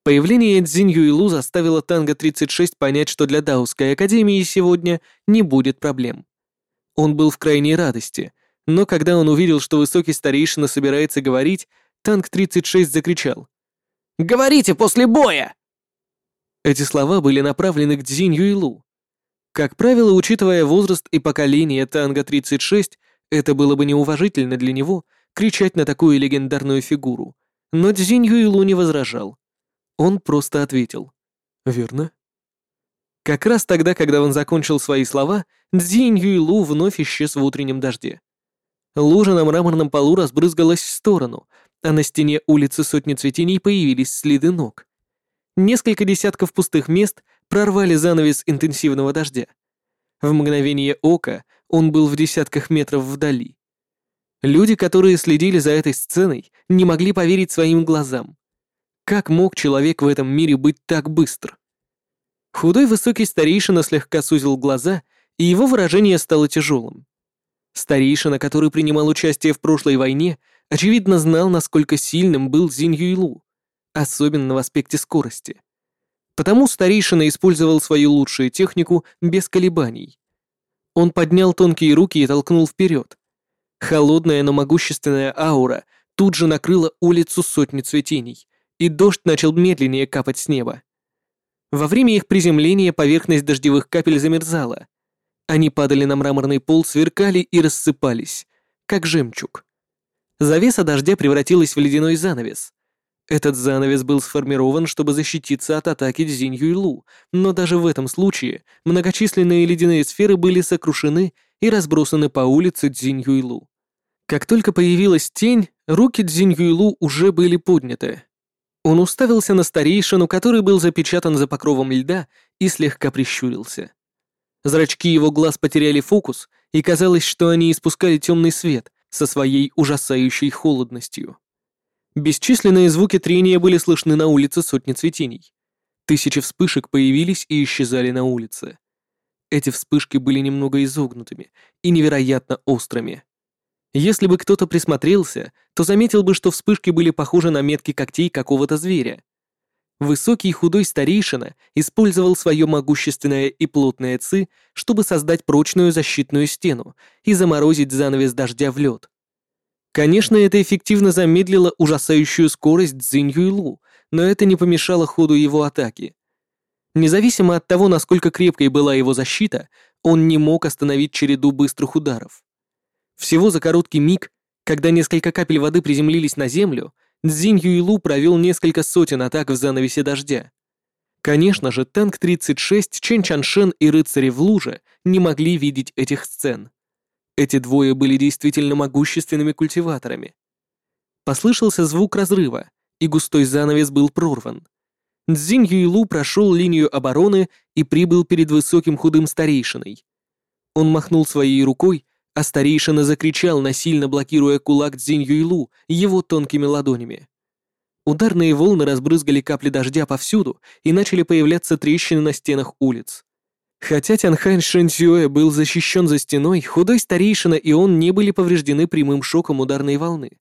Появление Цзинь Юйлу заставило Танго-36 понять, что для Даосской Академии сегодня не будет проблем. Он был в крайней радости, но когда он увидел, что высокий старейшина собирается говорить, танк 36 закричал. «Говорите после боя!» Эти слова были направлены к Цзинь Юйлу. Как правило, учитывая возраст и поколение Танга-36, это было бы неуважительно для него кричать на такую легендарную фигуру, но Цзинь Юйлу не возражал. Он просто ответил. «Верно?» Как раз тогда, когда он закончил свои слова, Цзинь Юйлу вновь исчез в утреннем дожде. Лужа на мраморном полу разбрызгалась в сторону, а на стене улицы сотни цветений появились следы ног. Несколько десятков пустых мест прорвали занавес интенсивного дождя. В мгновение ока он был в десятках метров вдали. Люди, которые следили за этой сценой, не могли поверить своим глазам. Как мог человек в этом мире быть так быстр? Худой высокий старейшина слегка сузил глаза, и его выражение стало тяжелым. Старейшина, который принимал участие в прошлой войне, очевидно знал, насколько сильным был Зинь Юйлу, особенно в аспекте скорости. Потому старейшина использовал свою лучшую технику без колебаний. Он поднял тонкие руки и толкнул вперед. Холодная, но могущественная аура тут же накрыла улицу сотни цветений, и дождь начал медленнее капать с неба. Во время их приземления поверхность дождевых капель замерзала. Они падали на мраморный пол, сверкали и рассыпались, как жемчуг. Завеса дождя превратилась в ледяной занавес. Этот занавес был сформирован, чтобы защититься от атаки Цзинь Юйлу, но даже в этом случае многочисленные ледяные сферы были сокрушены и разбросаны по улице Цзинь Юйлу. Как только появилась тень, руки Цзинь Юйлу уже были подняты. Он уставился на старейшину, который был запечатан за покровом льда, и слегка прищурился. Зрачки его глаз потеряли фокус, и казалось, что они испускали темный свет со своей ужасающей холодностью. Бесчисленные звуки трения были слышны на улице сотни цветений. Тысячи вспышек появились и исчезали на улице. Эти вспышки были немного изогнутыми и невероятно острыми. Если бы кто-то присмотрелся, то заметил бы, что вспышки были похожи на метки когтей какого-то зверя. Высокий и худой старейшина использовал свое могущественное и плотное ци, чтобы создать прочную защитную стену и заморозить занавес дождя в лед. Конечно, это эффективно замедлило ужасающую скорость Цзинь Юйлу, но это не помешало ходу его атаки. Независимо от того, насколько крепкой была его защита, он не мог остановить череду быстрых ударов. Всего за короткий миг, когда несколько капель воды приземлились на землю, Цзинь Юйлу провел несколько сотен атак в занавесе дождя. Конечно же, танк 36, Чен Чаншен и рыцари в луже не могли видеть этих сцен. Эти двое были действительно могущественными культиваторами. Послышался звук разрыва, и густой занавес был прорван. Цзинь Юйлу прошел линию обороны и прибыл перед высоким худым старейшиной. Он махнул своей рукой, а старейшина закричал, насильно блокируя кулак Цзинь Юйлу его тонкими ладонями. Ударные волны разбрызгали капли дождя повсюду и начали появляться трещины на стенах улиц. Хотя Тянхань Шэньсюэ был защищен за стеной, худой старейшина и он не были повреждены прямым шоком ударной волны.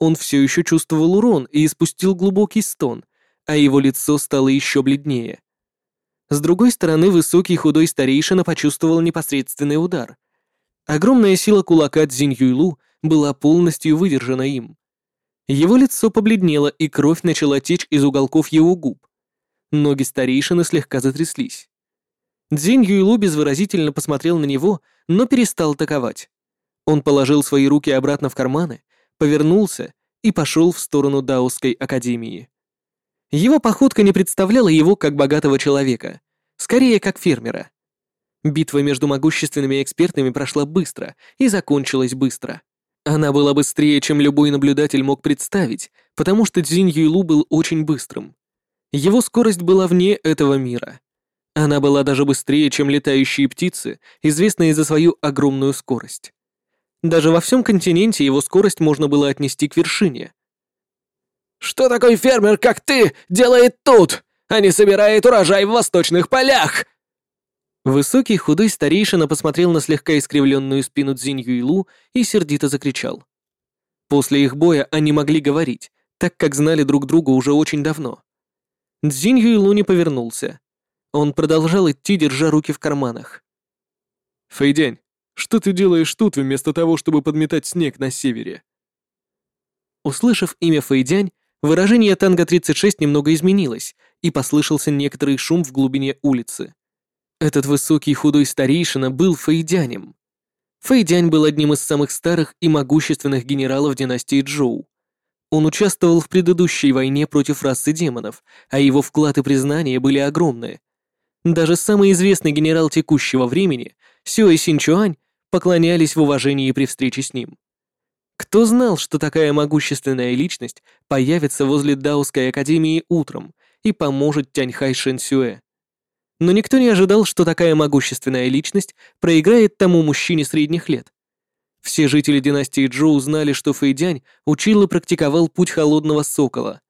Он все еще чувствовал урон и испустил глубокий стон, а его лицо стало еще бледнее. С другой стороны, высокий худой старейшина почувствовал непосредственный удар. Огромная сила кулака Цзинь Юйлу была полностью выдержана им. Его лицо побледнело, и кровь начала течь из уголков его губ. Ноги старейшины слегка затряслись. Дзинь Юйлу безвыразительно посмотрел на него, но перестал атаковать. Он положил свои руки обратно в карманы, повернулся и пошел в сторону Даосской академии. Его походка не представляла его как богатого человека, скорее как фермера. Битва между могущественными экспертами прошла быстро и закончилась быстро. Она была быстрее, чем любой наблюдатель мог представить, потому что Цзинь Юйлу был очень быстрым. Его скорость была вне этого мира. Она была даже быстрее, чем летающие птицы, известные за свою огромную скорость. Даже во всем континенте его скорость можно было отнести к вершине. «Что такой фермер, как ты, делает тут, а не собирает урожай в восточных полях?» Высокий худой старейшина посмотрел на слегка искривленную спину Цзинь Юйлу и сердито закричал. После их боя они могли говорить, так как знали друг друга уже очень давно. Цзинь Юйлу не повернулся. Он продолжал идти, держа руки в карманах. «Фэйдянь, что ты делаешь тут вместо того, чтобы подметать снег на севере?» Услышав имя Фэйдянь, Выражение танго-36 немного изменилось, и послышался некоторый шум в глубине улицы. Этот высокий худой старейшина был Фэйдянем. Фэйдянь был одним из самых старых и могущественных генералов династии Джоу. Он участвовал в предыдущей войне против расы демонов, а его вклад и признание были огромные. Даже самый известный генерал текущего времени, Сюэ Синчуань, поклонялись в уважении при встрече с ним. Кто знал, что такая могущественная личность появится возле Даосской академии утром и поможет Тяньхай Шэньсюэ? Но никто не ожидал, что такая могущественная личность проиграет тому мужчине средних лет. Все жители династии Джоу знали, что Фэйдянь учил и практиковал путь холодного сокола.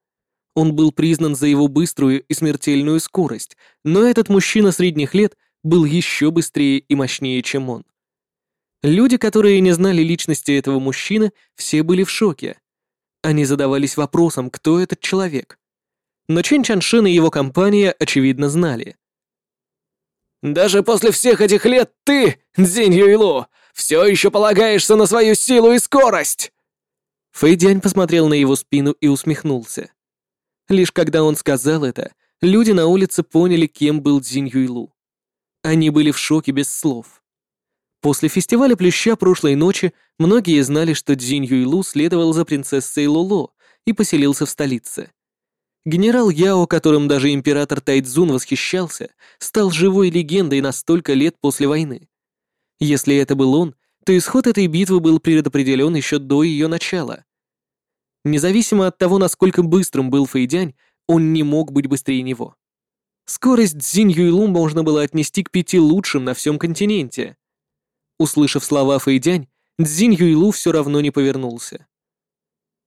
Он был признан за его быструю и смертельную скорость, но этот мужчина средних лет был еще быстрее и мощнее, чем он. Люди, которые не знали личности этого мужчины, все были в шоке. Они задавались вопросом, кто этот человек. Но Чен Чаншин и его компания, очевидно, знали. «Даже после всех этих лет ты, Цзинь Юйлу, все еще полагаешься на свою силу и скорость!» Фэйдянь посмотрел на его спину и усмехнулся. Лишь когда он сказал это, люди на улице поняли, кем был Цзинь Юйлу. Они были в шоке без слов. После фестиваля плюща прошлой ночи многие знали, что Цзинь Юйлу следовал за принцессой Лоло и поселился в столице. Генерал Яо, которым даже император Тайцзун восхищался, стал живой легендой на столько лет после войны. Если это был он, то исход этой битвы был предопределен еще до ее начала. Независимо от того, насколько быстрым был Фэйдянь, он не мог быть быстрее него. Скорость Цзинь Юйлу можно было отнести к пяти лучшим на всем континенте. Услышав слова Фэйдянь, Цзинь Юйлу все равно не повернулся.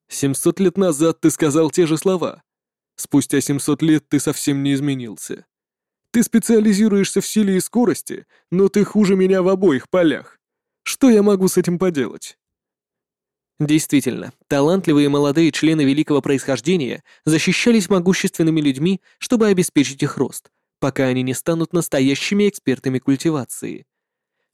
«Семьсот лет назад ты сказал те же слова. Спустя семьсот лет ты совсем не изменился. Ты специализируешься в силе и скорости, но ты хуже меня в обоих полях. Что я могу с этим поделать?» Действительно, талантливые молодые члены великого происхождения защищались могущественными людьми, чтобы обеспечить их рост, пока они не станут настоящими экспертами культивации.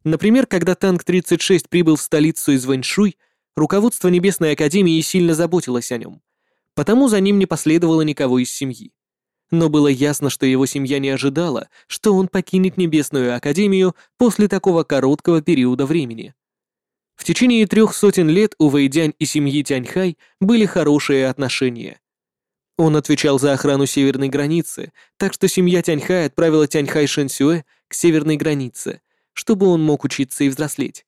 Например, когда танк 36 прибыл в столицу из Вэньшуй, руководство Небесной Академии сильно заботилось о нем, потому за ним не последовало никого из семьи. но было ясно, что его семья не ожидала, что он покинет Небесную Академию после такого короткого периода времени. В течение трех сотен лет у Вэйдянь и семьи Тяньхай были хорошие отношения. Он отвечал за охрану северной границы, так что семья Тяньхай отправила Тяньхай Шэнсюэ к северной границе, чтобы он мог учиться и взрослеть.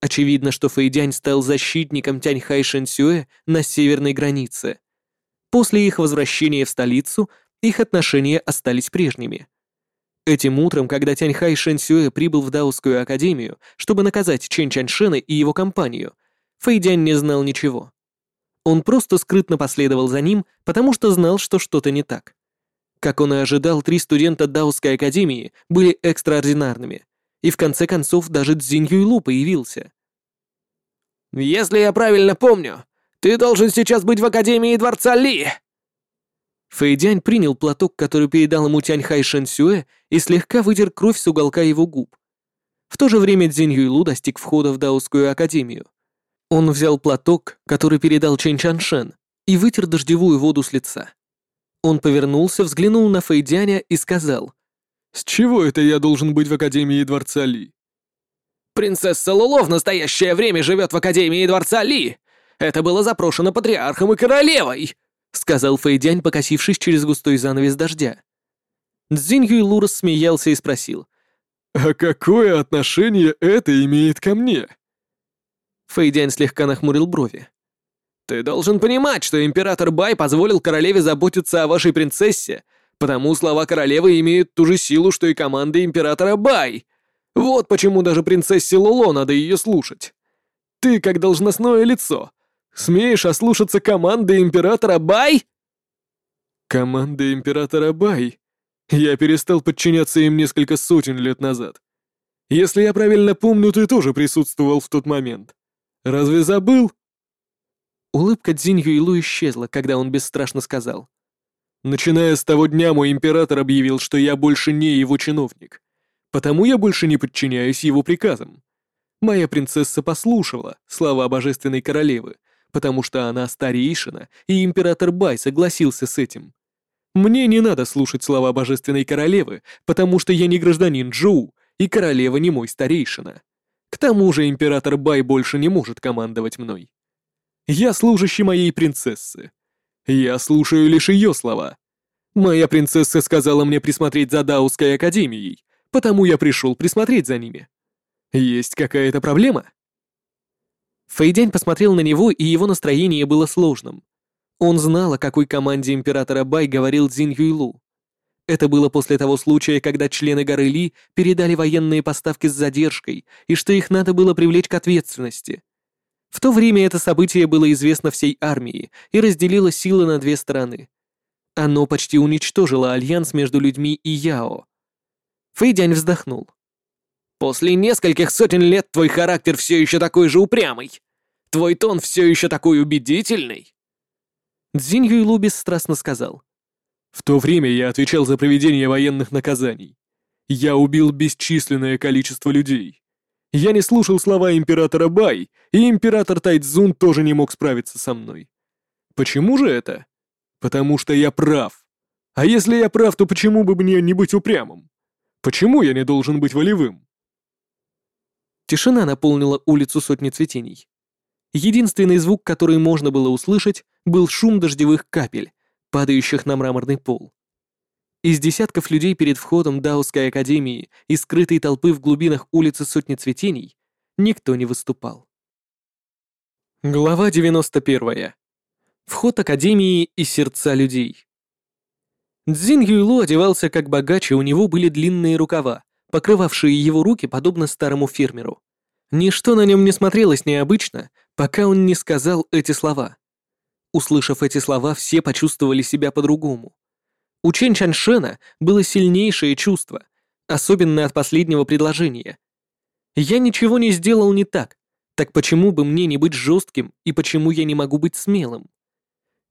Очевидно, что Фэйдянь стал защитником Тяньхай Шэнсюэ на северной границе. После их возвращения в столицу их отношения остались прежними. Этим утром, когда Тяньхай Шэнсюэ прибыл в Даосскую академию, чтобы наказать Чен Чаньшена и его компанию, Фэйдянь не знал ничего. Он просто скрытно последовал за ним, потому что знал, что что-то не так. Как он и ожидал, три студента Даосской академии были экстраординарными, и в конце концов даже Цзинь Юйлу появился. «Если я правильно помню, ты должен сейчас быть в Академии Дворца Ли!» Фэйдянь принял платок, который передал ему Тяньхай Шэнсюэ, и слегка вытер кровь с уголка его губ. В то же время Цзинь Юйлу достиг входа в Даосскую академию. Он взял платок, который передал Чэнь Чаншен, и вытер дождевую воду с лица. Он повернулся, взглянул на Фэйдяня и сказал, «С чего это я должен быть в Академии Дворца Ли?» «Принцесса Луло в настоящее время живет в Академии Дворца Ли. Это было запрошено патриархом и королевой», — сказал Фэйдянь, покосившись через густой занавес дождя. Цзинь Юйлу рассмеялся и спросил. «А какое отношение это имеет ко мне?» Фэйдянь слегка нахмурил брови. «Ты должен понимать, что император Бай позволил королеве заботиться о вашей принцессе, потому слова королевы имеют ту же силу, что и команда императора Бай. Вот почему даже принцессе Лоло надо ее слушать. Ты, как должностное лицо, смеешь ослушаться команды императора Бай?» «Команда императора Бай? Я перестал подчиняться им несколько сотен лет назад. Если я правильно помню, ты тоже присутствовал в тот момент. Разве забыл?» Улыбка Цзинь Юйлу исчезла, когда он бесстрашно сказал. «Начиная с того дня мой император объявил, что я больше не его чиновник, потому я больше не подчиняюсь его приказам. Моя принцесса послушала слова божественной королевы, потому что она старейшина, и император Бай согласился с этим. Мне не надо слушать слова божественной королевы, потому что я не гражданин Джоу, и королева не мой старейшина. К тому же император Бай больше не может командовать мной. Я служащий моей принцессы. Я слушаю лишь ее слова. Моя принцесса сказала мне присмотреть за Даусской академией, потому я пришел присмотреть за ними. Есть какая-то проблема?» Фэйдянь посмотрел на него, и его настроение было сложным. Он знал, о какой команде императора Бай говорил Цзинь Юйлу. Это было после того случая, когда члены горы Ли передали военные поставки с задержкой, и что их надо было привлечь к ответственности. В то время это событие было известно всей армии и разделило силы на две стороны. Оно почти уничтожило альянс между людьми и Яо. Фэйдянь вздохнул. «После нескольких сотен лет твой характер все еще такой же упрямый. Твой тон все еще такой убедительный». Цзинь Юйлу бесстрастно сказал. В то время я отвечал за проведение военных наказаний. Я убил бесчисленное количество людей. Я не слушал слова императора Бай, и император Тайцзун тоже не мог справиться со мной. Почему же это? Потому что я прав. А если я прав, то почему бы мне не быть упрямым? Почему я не должен быть волевым? Тишина наполнила улицу сотни цветений. Единственный звук, который можно было услышать, был шум дождевых капель, падающих на мраморный пол. Из десятков людей перед входом Даосской академии и скрытой толпы в глубинах улицы Сотни Цветений никто не выступал. Глава 91. Вход академии и сердца людей. Цзин Юйлу одевался как богаче, у него были длинные рукава, покрывавшие его руки подобно старому фермеру. Ничто на нем не смотрелось необычно, пока он не сказал эти слова. Услышав эти слова, все почувствовали себя по-другому. У Чен Чаншена было сильнейшее чувство, особенно от последнего предложения. «Я ничего не сделал не так, так почему бы мне не быть жестким и почему я не могу быть смелым?»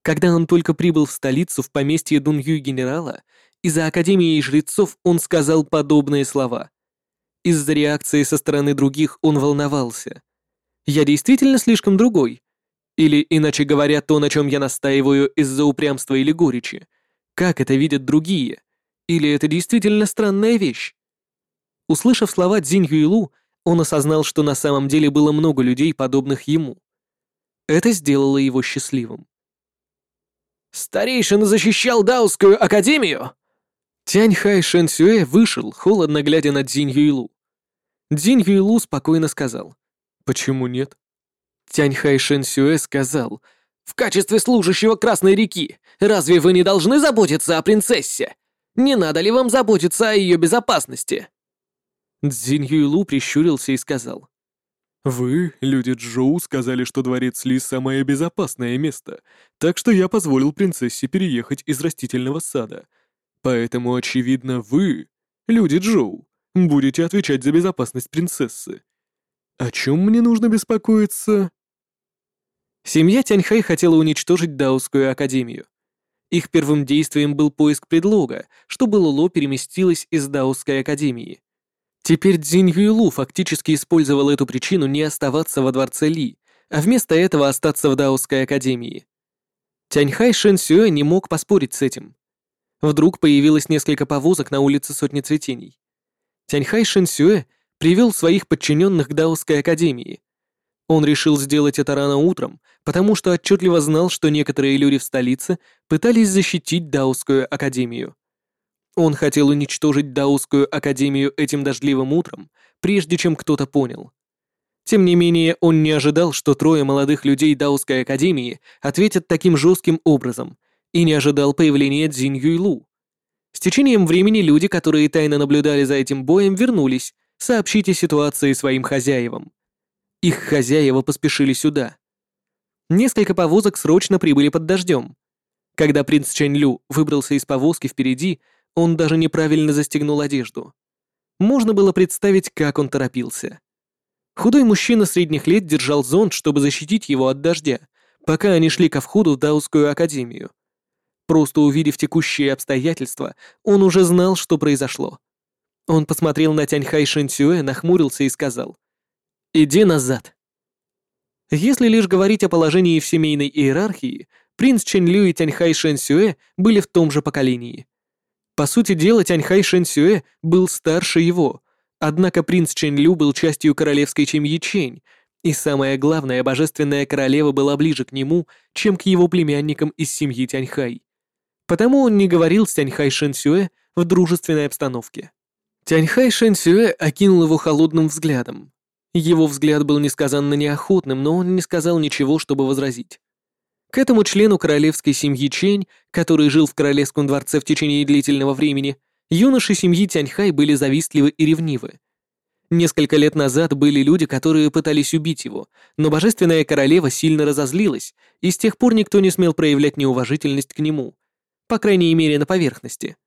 Когда он только прибыл в столицу в поместье Дунью генерала, из-за Академии жрецов он сказал подобные слова. Из-за реакции со стороны других он волновался. «Я действительно слишком другой?» Или, иначе говоря, то, на чем я настаиваю из-за упрямства или горечи. Как это видят другие, или это действительно странная вещь. Услышав слова Цзинь Юйлу, он осознал, что на самом деле было много людей, подобных ему. Это сделало его счастливым. «Старейшина защищал Даосскую академию?» Тянь Хай Шэн Сюэ вышел, холодно глядя на Цзинь Юйлу. Цзинь Юйлу спокойно сказал. «Почему нет?» Тянь Хай Шэн Сюэ сказал. «В качестве служащего Красной реки, разве вы не должны заботиться о принцессе? Не надо ли вам заботиться о ее безопасности?» Цзинь Юйлу прищурился и сказал. «Вы, люди Джоу, сказали, что дворец Ли — самое безопасное место, так что я позволил принцессе переехать из растительного сада. Поэтому, очевидно, вы, люди Джоу, будете отвечать за безопасность принцессы. О чем мне нужно беспокоиться?» Семья Тяньхай хотела уничтожить Даосскую академию. Их первым действием был поиск предлога, чтобы Луло переместилась из Даосской академии. Теперь Цзинь Юйлу фактически использовал эту причину не оставаться во дворце Ли, а вместо этого остаться в Даосской академии. Тяньхай Шэн Сюэ не мог поспорить с этим. Вдруг появилось несколько повозок на улице Сотни Цветений. Тяньхай Шэн Сюэ привел своих подчиненных к Даосской академии. Он решил сделать это рано утром, потому что отчетливо знал, что некоторые люди в столице пытались защитить Даосскую академию. Он хотел уничтожить Даусскую академию этим дождливым утром, прежде чем кто-то понял. Тем не менее, он не ожидал, что трое молодых людей Даусской академии ответят таким жестким образом, и не ожидал появления Цзинь Юйлу. С течением времени люди, которые тайно наблюдали за этим боем, вернулись, сообщить о ситуации своим хозяевам. Их хозяева поспешили сюда. Несколько повозок срочно прибыли под дождем. Когда принц Чэнь Лю выбрался из повозки впереди, он даже неправильно застегнул одежду. Можно было представить, как он торопился. Худой мужчина средних лет держал зонт, чтобы защитить его от дождя, пока они шли ко входу в Даусскую академию. Просто увидев текущие обстоятельства, он уже знал, что произошло. Он посмотрел на Тяньхай Шэньсюэ, нахмурился и сказал «Иди назад». Если лишь говорить о положении в семейной иерархии, принц Чэнь Лю и Тяньхай Шэньсюэ были в том же поколении. По сути дела, Тяньхай Шэньсюэ был старше его, однако принц Чэнь-Лю был частью королевской семьи Чэнь, и самое главное, божественная королева была ближе к нему, чем к его племянникам из семьи Тяньхай. Потому он не говорил с Тяньхай Шэньсюэ в дружественной обстановке. Тяньхай Шэньсюэ окинул его холодным взглядом. Его взгляд был несказанно неохотным, но он не сказал ничего, чтобы возразить. К этому члену королевской семьи Чень, который жил в королевском дворце в течение длительного времени, юноши семьи Тяньхай были завистливы и ревнивы. Несколько лет назад были люди, которые пытались убить его, но божественная королева сильно разозлилась, и с тех пор никто не смел проявлять неуважительность к нему, по крайней мере на поверхности.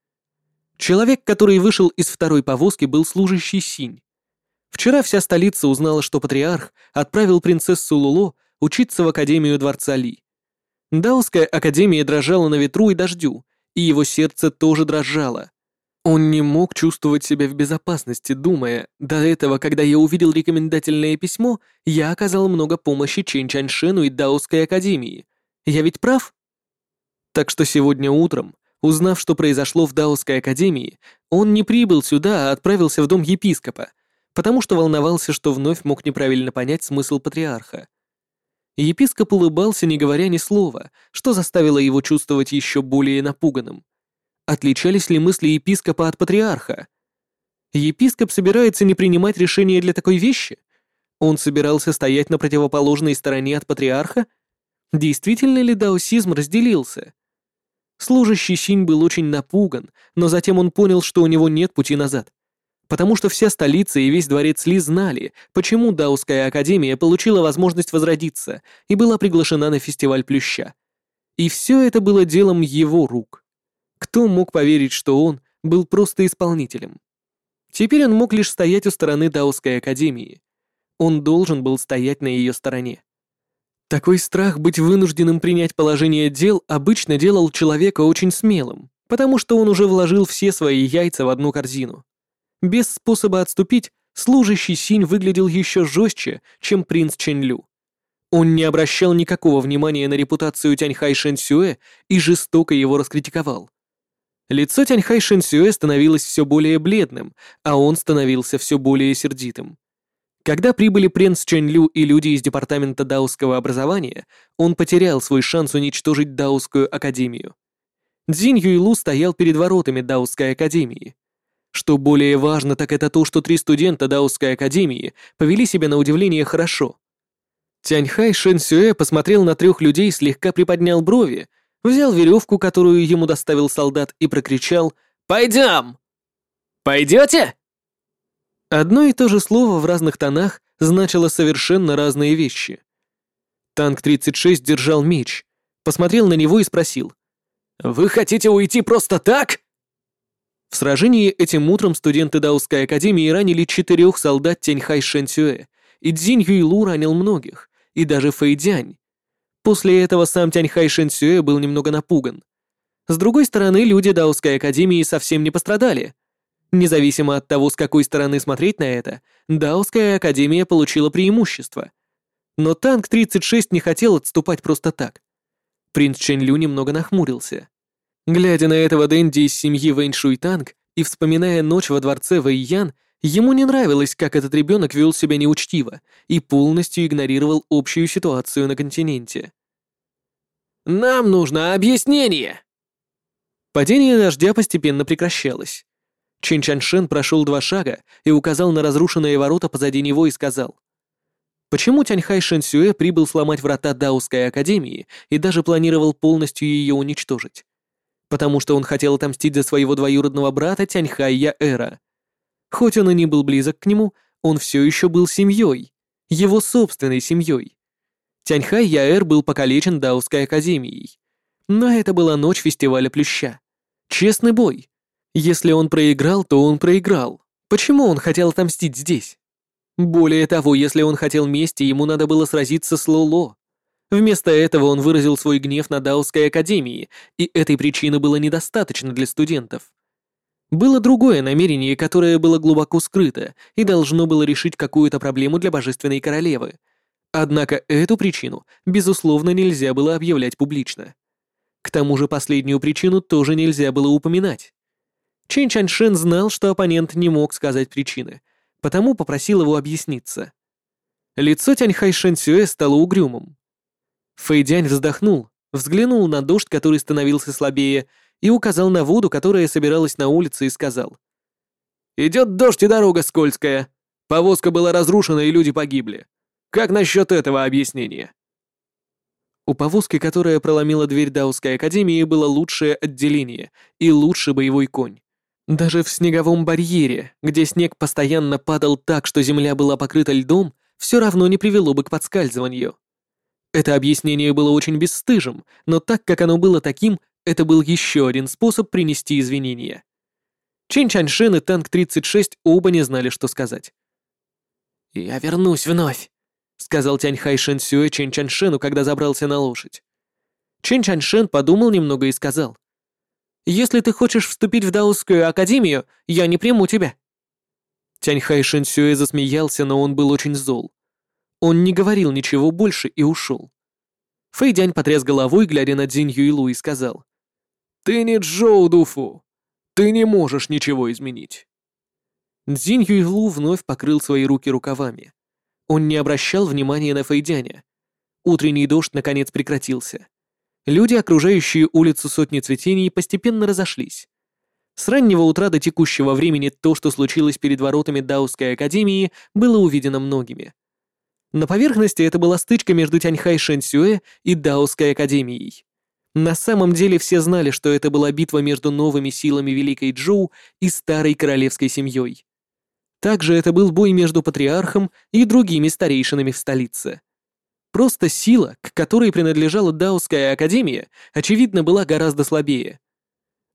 Человек, который вышел из второй повозки, был служащий Синь. Вчера вся столица узнала, что патриарх отправил принцессу Луло учиться в Академию Дворца Ли. Даосская академия дрожала на ветру и дождю, и его сердце тоже дрожало. Он не мог чувствовать себя в безопасности, думая, до этого, когда я увидел рекомендательное письмо, я оказал много помощи Чен Чаньшену и Даосской академии. Я ведь прав? Так что сегодня утром, узнав, что произошло в Даосской академии, он не прибыл сюда, а отправился в дом епископа, потому что волновался, что вновь мог неправильно понять смысл патриарха. Епископ улыбался, не говоря ни слова, что заставило его чувствовать еще более напуганным. Отличались ли мысли епископа от патриарха? Епископ собирается не принимать решения для такой вещи? Он собирался стоять на противоположной стороне от патриарха? Действительно ли даосизм разделился? Служащий Синь был очень напуган, но затем он понял, что у него нет пути назад потому что вся столица и весь дворец Ли знали, почему Даусская академия получила возможность возродиться и была приглашена на фестиваль Плюща. И все это было делом его рук. Кто мог поверить, что он был просто исполнителем? Теперь он мог лишь стоять у стороны Даусской академии. Он должен был стоять на ее стороне. Такой страх быть вынужденным принять положение дел обычно делал человека очень смелым, потому что он уже вложил все свои яйца в одну корзину. Без способа отступить, служащий Синь выглядел еще жестче, чем принц Чэнь-Лю. Он не обращал никакого внимания на репутацию Тяньхай Шэньсюэ и жестоко его раскритиковал. Лицо Тяньхай Шэньсюэ становилось все более бледным, а он становился все более сердитым. Когда прибыли принц Чэнь Лю и люди из департамента даосского образования, он потерял свой шанс уничтожить даосскую академию. Цзинь Юйлу стоял перед воротами даосской академии. Что более важно, так это то, что три студента даосской академии повели себя на удивление хорошо. Тяньхай Шэн Сюэ посмотрел на трех людей, слегка приподнял брови, взял веревку, которую ему доставил солдат, и прокричал «Пойдем!» «Пойдете?» Одно и то же слово в разных тонах значило совершенно разные вещи. Танк-36 держал меч, посмотрел на него и спросил. «Вы хотите уйти просто так?» В сражении этим утром студенты Даосской академии ранили четырех солдат Тяньхай Шэньсюэ, и Цзинь Юйлу ранил многих, и даже Фэйдянь. После этого сам Тяньхай Шэньсюэ был немного напуган. С другой стороны, люди Даосской академии совсем не пострадали. Независимо от того, с какой стороны смотреть на это, Даосская академия получила преимущество. Но танк 36 не хотел отступать просто так. Принц Чэнь Лю немного нахмурился. Глядя на этого Дэнди из семьи Вэнь Шуй Танк и вспоминая ночь во дворце Вэйян, ему не нравилось, как этот ребенок вел себя неучтиво и полностью игнорировал общую ситуацию на континенте. «Нам нужно объяснение!» Падение дождя постепенно прекращалось. Чин Чаншен прошел два шага и указал на разрушенные ворота позади него и сказал. Почему Тяньхай Шэньсюэ прибыл сломать врата Даосской Академии и даже планировал полностью ее уничтожить? Потому что он хотел отомстить за своего двоюродного брата Тяньхай Яэра. Хоть он и не был близок к нему, он все еще был семьей, его собственной семьей. Тяньхай Яэр был покалечен Даосской Академией. Но это была ночь фестиваля Плюща. Честный бой. Если он проиграл, то он проиграл. Почему он хотел отомстить здесь? Более того, если он хотел мести, ему надо было сразиться с Лоло. Вместо этого он выразил свой гнев на Даосской академии, и этой причины было недостаточно для студентов. Было другое намерение, которое было глубоко скрыто и должно было решить какую-то проблему для Божественной Королевы. Однако эту причину, безусловно, нельзя было объявлять публично. К тому же последнюю причину тоже нельзя было упоминать. Чэнь Чаньшен знал, что оппонент не мог сказать причины, потому попросил его объясниться. Лицо Тяньхай Шэньсюэ стало угрюмым. Фэйдянь вздохнул, взглянул на дождь, который становился слабее, и указал на воду, которая собиралась на улице, и сказал. «Идет дождь и дорога скользкая. Повозка была разрушена, и люди погибли. Как насчет этого объяснения?» У повозки, которая проломила дверь Даусской академии, было лучшее отделение и лучший боевой конь. Даже в снеговом барьере, где снег постоянно падал так, что земля была покрыта льдом, все равно не привело бы к подскальзыванию. Это объяснение было очень бесстыжим, но так как оно было таким, это был еще один способ принести извинения. Чин Чаньшин и Танк-36 оба не знали, что сказать. «Я вернусь вновь», — сказал Тянь Хай Сюэ Чин Чаньшину, когда забрался на лошадь. Чин Чаньшин подумал немного и сказал. Если ты хочешь вступить в Даосскую академию, я не приму тебя». Тяньхай Шэньсюэ засмеялся, но он был очень зол. Он не говорил ничего больше и ушел. Фэйдянь потряс головой, глядя на Цзинь Юйлу, и сказал. «Ты не Джоу Дуфу. Ты не можешь ничего изменить». Цзинь Юйлу вновь покрыл свои руки рукавами. Он не обращал внимания на Фэйдяня. Утренний дождь наконец прекратился. Люди, окружающие улицу сотни цветений, постепенно разошлись. С раннего утра до текущего времени то, что случилось перед воротами Даосской академии, было увидено многими. На поверхности это была стычка между Тяньхай Шэньсюэ и Даосской академией. На самом деле все знали, что это была битва между новыми силами Великой Джоу и старой королевской семьей. Также это был бой между патриархом и другими старейшинами в столице. Просто сила, к которой принадлежала Даосская академия, очевидно, была гораздо слабее.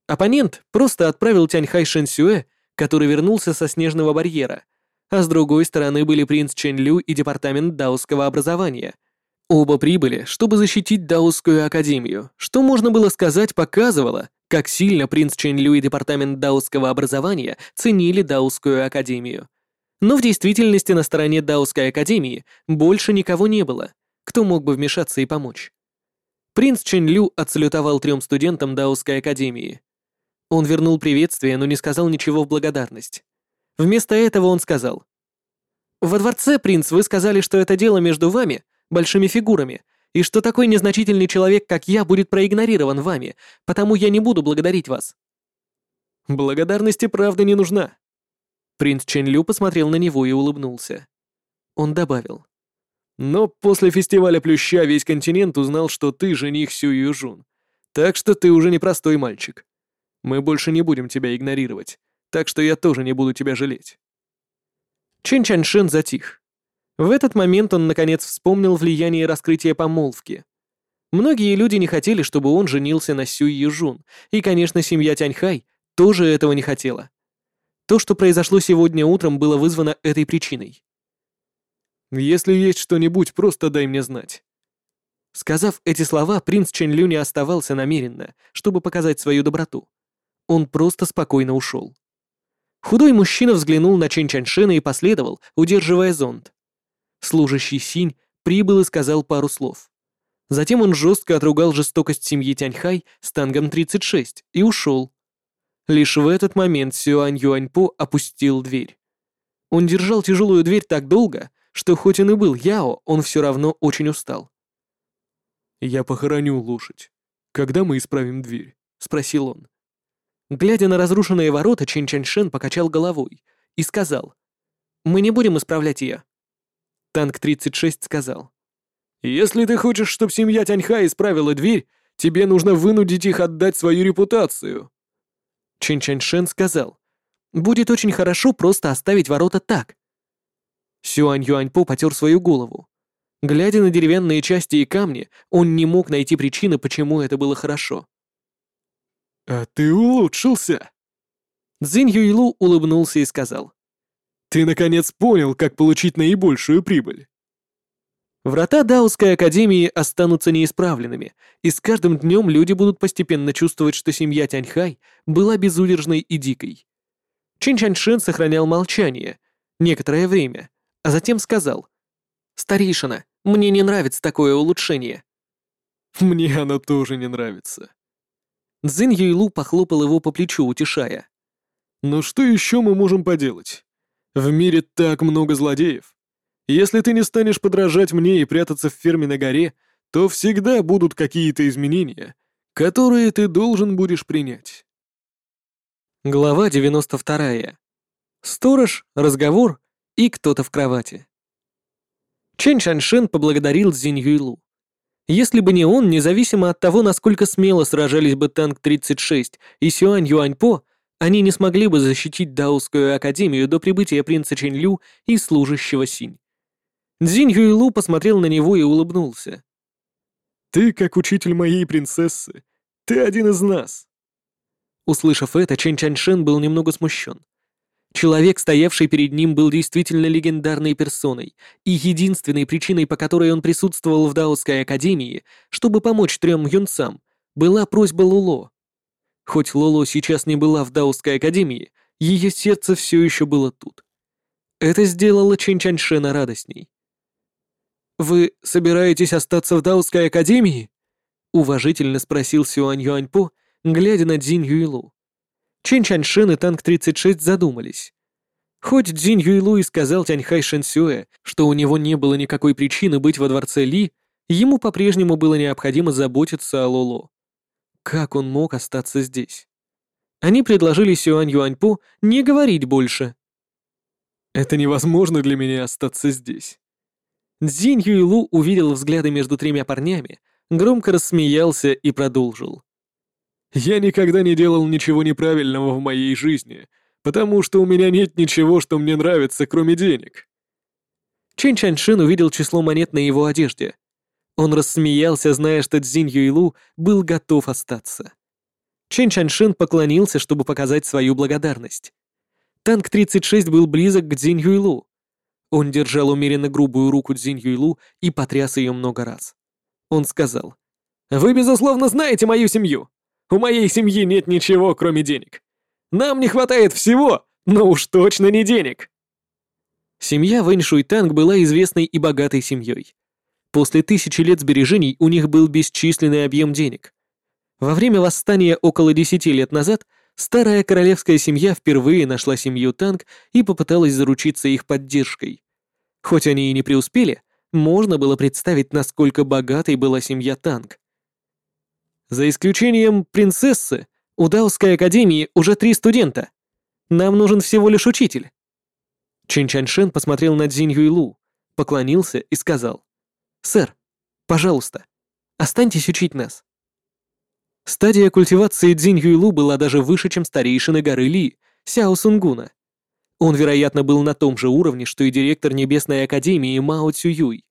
Оппонент просто отправил Тяньхай Шэньсюэ, который вернулся со снежного барьера, а с другой стороны были принц Чэнь Лю и департамент даосского образования. Оба прибыли, чтобы защитить Даосскую академию, что можно было сказать показывало, как сильно принц Чэнь Лю и департамент даосского образования ценили Даосскую академию. Но в действительности на стороне Даосской академии больше никого не было — кто мог бы вмешаться и помочь. Принц Чэнь Лю отсалютовал трем студентам Даосской академии. Он вернул приветствие, но не сказал ничего в благодарность. Вместо этого он сказал. «Во дворце, принц, вы сказали, что это дело между вами, большими фигурами, и что такой незначительный человек, как я, будет проигнорирован вами, потому я не буду благодарить вас». «Благодарности правда не нужна». Принц Чен Лю посмотрел на него и улыбнулся. Он добавил. «Но после фестиваля Плюща весь континент узнал, что ты жених Сю Южун. Так что ты уже не простой мальчик. Мы больше не будем тебя игнорировать, так что я тоже не буду тебя жалеть». Чин Чаншин затих. В этот момент он, наконец, вспомнил влияние раскрытия помолвки. Многие люди не хотели, чтобы он женился на Сюй Южун, и, конечно, семья Тяньхай тоже этого не хотела. То, что произошло сегодня утром, было вызвано этой причиной. «Если есть что-нибудь, просто дай мне знать». Сказав эти слова, принц Чен Лю не оставался намеренно, чтобы показать свою доброту. Он просто спокойно ушел. Худой мужчина взглянул на Чен Чаншина и последовал, удерживая зонт. Служащий Синь прибыл и сказал пару слов. Затем он жестко отругал жестокость семьи Тяньхай с тангом 36 и ушел. Лишь в этот момент Сюань Юаньпо опустил дверь. Он держал тяжелую дверь так долго, что хоть он и был Яо, он все равно очень устал. «Я похороню лошадь. Когда мы исправим дверь?» — спросил он. Глядя на разрушенные ворота, Чин Чаньшен покачал головой и сказал, «Мы не будем исправлять ее». Танк 36 сказал, «Если ты хочешь, чтобы семья Тяньха исправила дверь, тебе нужно вынудить их отдать свою репутацию». Чин Чаньшен сказал, «Будет очень хорошо просто оставить ворота так». Сюань Юаньпо потер свою голову. Глядя на деревянные части и камни, он не мог найти причины, почему это было хорошо. «А ты улучшился!» Цзинь Юйлу улыбнулся и сказал. «Ты наконец понял, как получить наибольшую прибыль!» Врата Даосской Академии останутся неисправленными, и с каждым днем люди будут постепенно чувствовать, что семья Тяньхай была безудержной и дикой. Чин Чаньшин сохранял молчание некоторое время, а затем сказал. «Старейшина, мне не нравится такое улучшение». «Мне оно тоже не нравится», Цзинь Юйлу похлопал его по плечу, утешая. «Но что еще мы можем поделать? В мире так много злодеев. Если ты не станешь подражать мне и прятаться в ферме на горе, то всегда будут какие-то изменения, которые ты должен будешь принять». Глава 92. Сторож, разговор и кто-то в кровати. Чен Шаншин поблагодарил Цзинь Юйлу. Если бы не он, независимо от того, насколько смело сражались бы танк-36 и Сюань Юаньпо, они не смогли бы защитить Даосскую академию до прибытия принца Чэнь и служащего Синь. Цзинь Юйлу посмотрел на него и улыбнулся. «Ты как учитель моей принцессы. Ты один из нас». Услышав это, Чэнь Чаньшен был немного смущен. Человек, стоявший перед ним, был действительно легендарной персоной, и единственной причиной, по которой он присутствовал в Даосской академии, чтобы помочь трем юнцам, была просьба Луло. Хоть Лоло сейчас не была в Даосской академии, ее сердце все еще было тут. Это сделало Чен Чаньшена радостней. «Вы собираетесь остаться в Даосской академии?» — уважительно спросил Сюань Юаньпо, глядя на Дзинь Юйлу. Чен Чаньшин и Танк-36 задумались. Хоть Цзинь Юйлу и сказал Тяньхай Шэнсюэ, что у него не было никакой причины быть во дворце Ли, ему по-прежнему было необходимо заботиться о Лоло. Как он мог остаться здесь? Они предложили Сюань Юаньпу не говорить больше. «Это невозможно для меня остаться здесь». Цзинь Юйлу увидел взгляды между тремя парнями, громко рассмеялся и продолжил. Я никогда не делал ничего неправильного в моей жизни, потому что у меня нет ничего, что мне нравится, кроме денег». Чен Чаньшин увидел число монет на его одежде. Он рассмеялся, зная, что Цзинь Юйлу был готов остаться. Чен Чаньшин поклонился, чтобы показать свою благодарность. Танк 36 был близок к Цзинь Юйлу. Он держал умеренно грубую руку Цзинь Юйлу и потряс ее много раз. Он сказал, «Вы, безусловно, знаете мою семью. У моей семьи нет ничего, кроме денег. Нам не хватает всего, но уж точно не денег. Семья Вэнь Шуйтанг была известной и богатой семьей. После тысячи лет сбережений у них был бесчисленный объем денег. Во время восстания около десяти лет назад старая королевская семья впервые нашла семью Танк и попыталась заручиться их поддержкой. Хоть они и не преуспели, можно было представить, насколько богатой была семья Танк. За исключением принцессы, у Даосской академии уже три студента. Нам нужен всего лишь учитель. Чин Чаньшен посмотрел на Цзинь Юйлу, поклонился и сказал. «Сэр, пожалуйста, останьтесь учить нас». Стадия культивации Цзинь Юйлу была даже выше, чем старейшины горы Ли, Сяо Сунгуна. Он, вероятно, был на том же уровне, что и директор Небесной Академии Мао Цююй.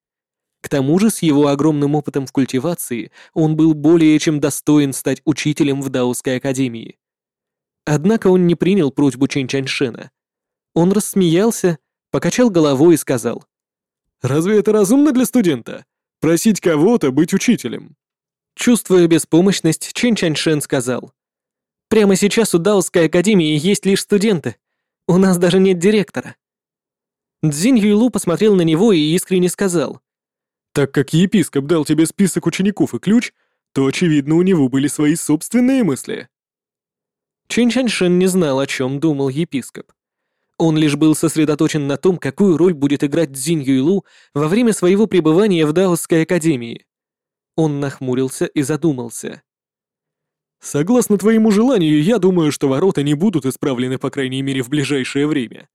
К тому же, с его огромным опытом в культивации, он был более чем достоин стать учителем в Даосской Академии. Однако он не принял просьбу Чэнь Чаньшена. Он рассмеялся, покачал головой и сказал. «Разве это разумно для студента? Просить кого-то быть учителем?» Чувствуя беспомощность, Чэнь Чаньшен сказал. «Прямо сейчас у Даосской Академии есть лишь студенты. У нас даже нет директора». Цзинь Юйлу посмотрел на него и искренне сказал. «Так как епископ дал тебе список учеников и ключ, то, очевидно, у него были свои собственные мысли». Чин Чаньшен не знал, о чем думал епископ. Он лишь был сосредоточен на том, какую роль будет играть Цзинь Юйлу во время своего пребывания в Даосской Академии. Он нахмурился и задумался. Согласно твоему желанию, я думаю, что ворота не будут исправлены, по крайней мере, в ближайшее время.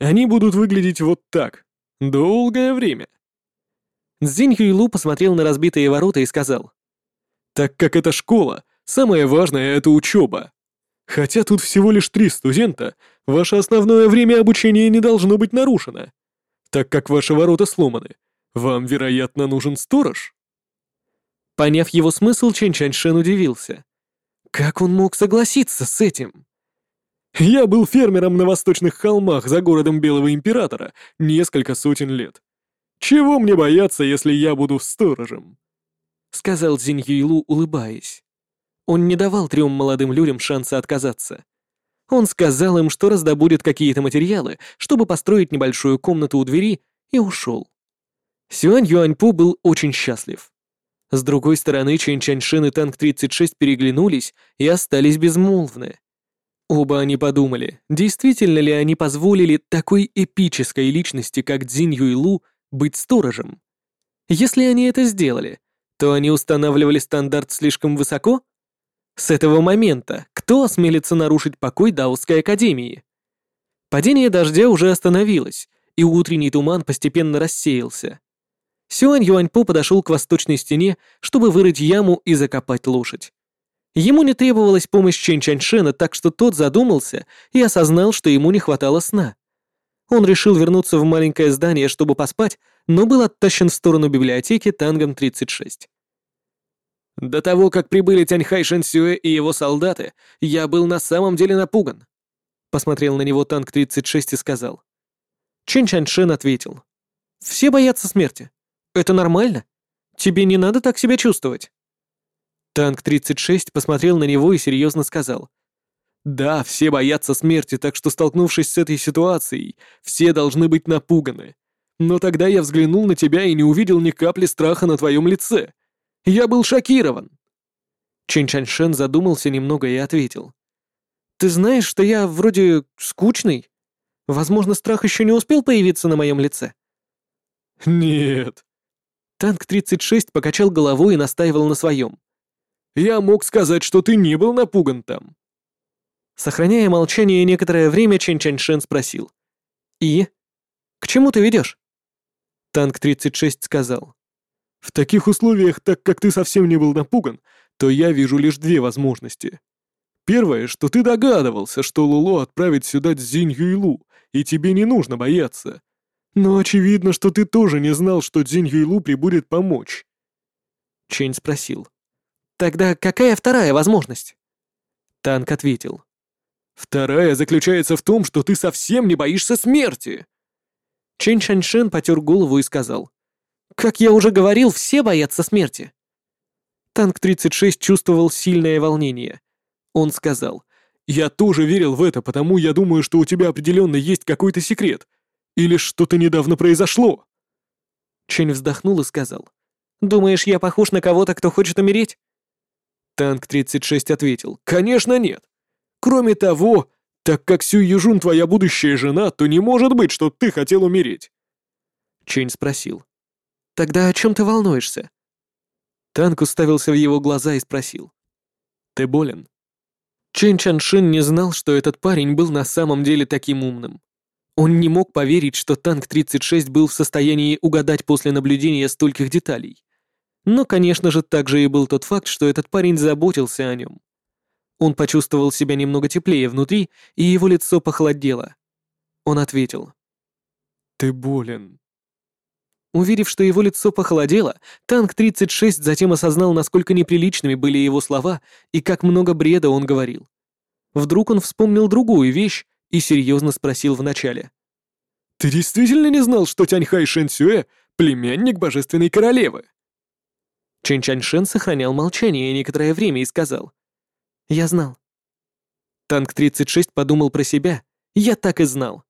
Они будут выглядеть вот так. Долгое время. Цзинь Юйлу посмотрел на разбитые ворота и сказал. Так как это школа, самое важное — это учеба. Хотя тут всего лишь три студента, ваше основное время обучения не должно быть нарушено. Так как ваши ворота сломаны, вам, вероятно, нужен сторож. Поняв его смысл, Чен Чаньшен удивился. Как он мог согласиться с этим? Я был фермером на восточных холмах за городом Белого Императора несколько сотен лет. Чего мне бояться, если я буду сторожем? Сказал Цзинь Юйлу, улыбаясь. Он не давал трем молодым людям шанса отказаться. Он сказал им, что раздобудет какие-то материалы, чтобы построить небольшую комнату у двери, и ушел. Сюань Юаньпу был очень счастлив. С другой стороны, Чэнь Чаньшин и Танк-36 переглянулись и остались безмолвны. Оба они подумали, действительно ли они позволили такой эпической личности, как Цзинь Юйлу, быть сторожем. Если они это сделали, то они устанавливали стандарт слишком высоко? С этого момента кто осмелится нарушить покой Даосской Академии? Падение дождя уже остановилось, и утренний туман постепенно рассеялся. Сюань Юаньпо подошел к восточной стене, чтобы вырыть яму и закопать лошадь. Ему не требовалась помощь Чэнь Чаньшена, так что тот задумался и осознал, что ему не хватало сна. Он решил вернуться в маленькое здание, чтобы поспать, но был оттащен в сторону библиотеки тангом 36. До того, как прибыли Тяньхай Шэньсюэ и его солдаты, я был на самом деле напуган. Посмотрел на него танк 36 и сказал. Чэнь Чаньшен ответил. Все боятся смерти. Это нормально? Тебе не надо так себя чувствовать. Танк 36 посмотрел на него и серьезно сказал. Да, все боятся смерти, так что, столкнувшись с этой ситуацией, все должны быть напуганы. Но тогда я взглянул на тебя и не увидел ни капли страха на твоем лице. Я был шокирован. Чин Чаньшен задумался немного и ответил. Ты знаешь, что я вроде скучный? Возможно, страх еще не успел появиться на моем лице. Нет, Танк 36 покачал головой и настаивал на своем. «Я мог сказать, что ты не был напуган там». Сохраняя молчание некоторое время, Чен Чаньшен спросил. «И? К чему ты ведешь?» Танк 36 сказал. «В таких условиях, так как ты совсем не был напуган, то я вижу лишь две возможности. Первое, что ты догадывался, что Луло отправит сюда Цзинь Юйлу, и тебе не нужно бояться. Но очевидно, что ты тоже не знал, что Дзинь Юйлу прибудет помочь. Чень спросил. Тогда какая вторая возможность? Танк ответил. Вторая заключается в том, что ты совсем не боишься смерти. Чэнь Шаньшин потер голову и сказал. Как я уже говорил, все боятся смерти. Танк 36 чувствовал сильное волнение. Он сказал. Я тоже верил в это, потому я думаю, что у тебя определенно есть какой-то секрет. Или что-то недавно произошло?» Чень вздохнул и сказал. «Думаешь, я похож на кого-то, кто хочет умереть?» Танк 36 ответил. «Конечно нет. Кроме того, так как Сю Южун твоя будущая жена, то не может быть, что ты хотел умереть. Чень спросил. «Тогда о чем ты волнуешься?» Танк уставился в его глаза и спросил. «Ты болен?» Чен Чаншин не знал, что этот парень был на самом деле таким умным. Он не мог поверить, что танк-36 был в состоянии угадать после наблюдения стольких деталей. Но, конечно же, также и был тот факт, что этот парень заботился о нем. Он почувствовал себя немного теплее внутри, и его лицо похолодело. Он ответил. «Ты болен». Увидев, что его лицо похолодело, танк-36 затем осознал, насколько неприличными были его слова и как много бреда он говорил. Вдруг он вспомнил другую вещь и серьезно спросил вначале. «Ты действительно не знал, что Тяньхай Шэньсюэ — племянник божественной королевы?» Чэнь Чаньшен сохранял молчание некоторое время и сказал. «Я знал». Танк-36 подумал про себя. «Я так и знал».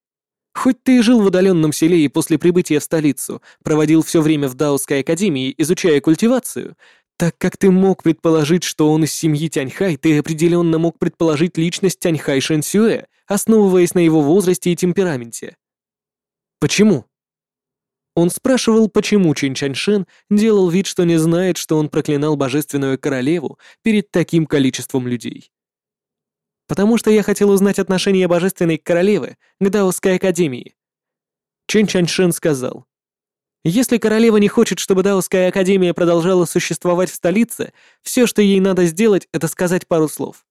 Хоть ты и жил в удаленном селе и после прибытия в столицу проводил все время в Даосской академии, изучая культивацию, так как ты мог предположить, что он из семьи Тяньхай, ты определенно мог предположить личность Тяньхай Шэнсюэ, основываясь на его возрасте и темпераменте. Почему? Он спрашивал, почему Чин Чаньшен делал вид, что не знает, что он проклинал божественную королеву перед таким количеством людей потому что я хотел узнать отношение Божественной Королевы к Даосской Академии. Чен Чаньшен сказал, «Если королева не хочет, чтобы Даосская Академия продолжала существовать в столице, все, что ей надо сделать, это сказать пару слов.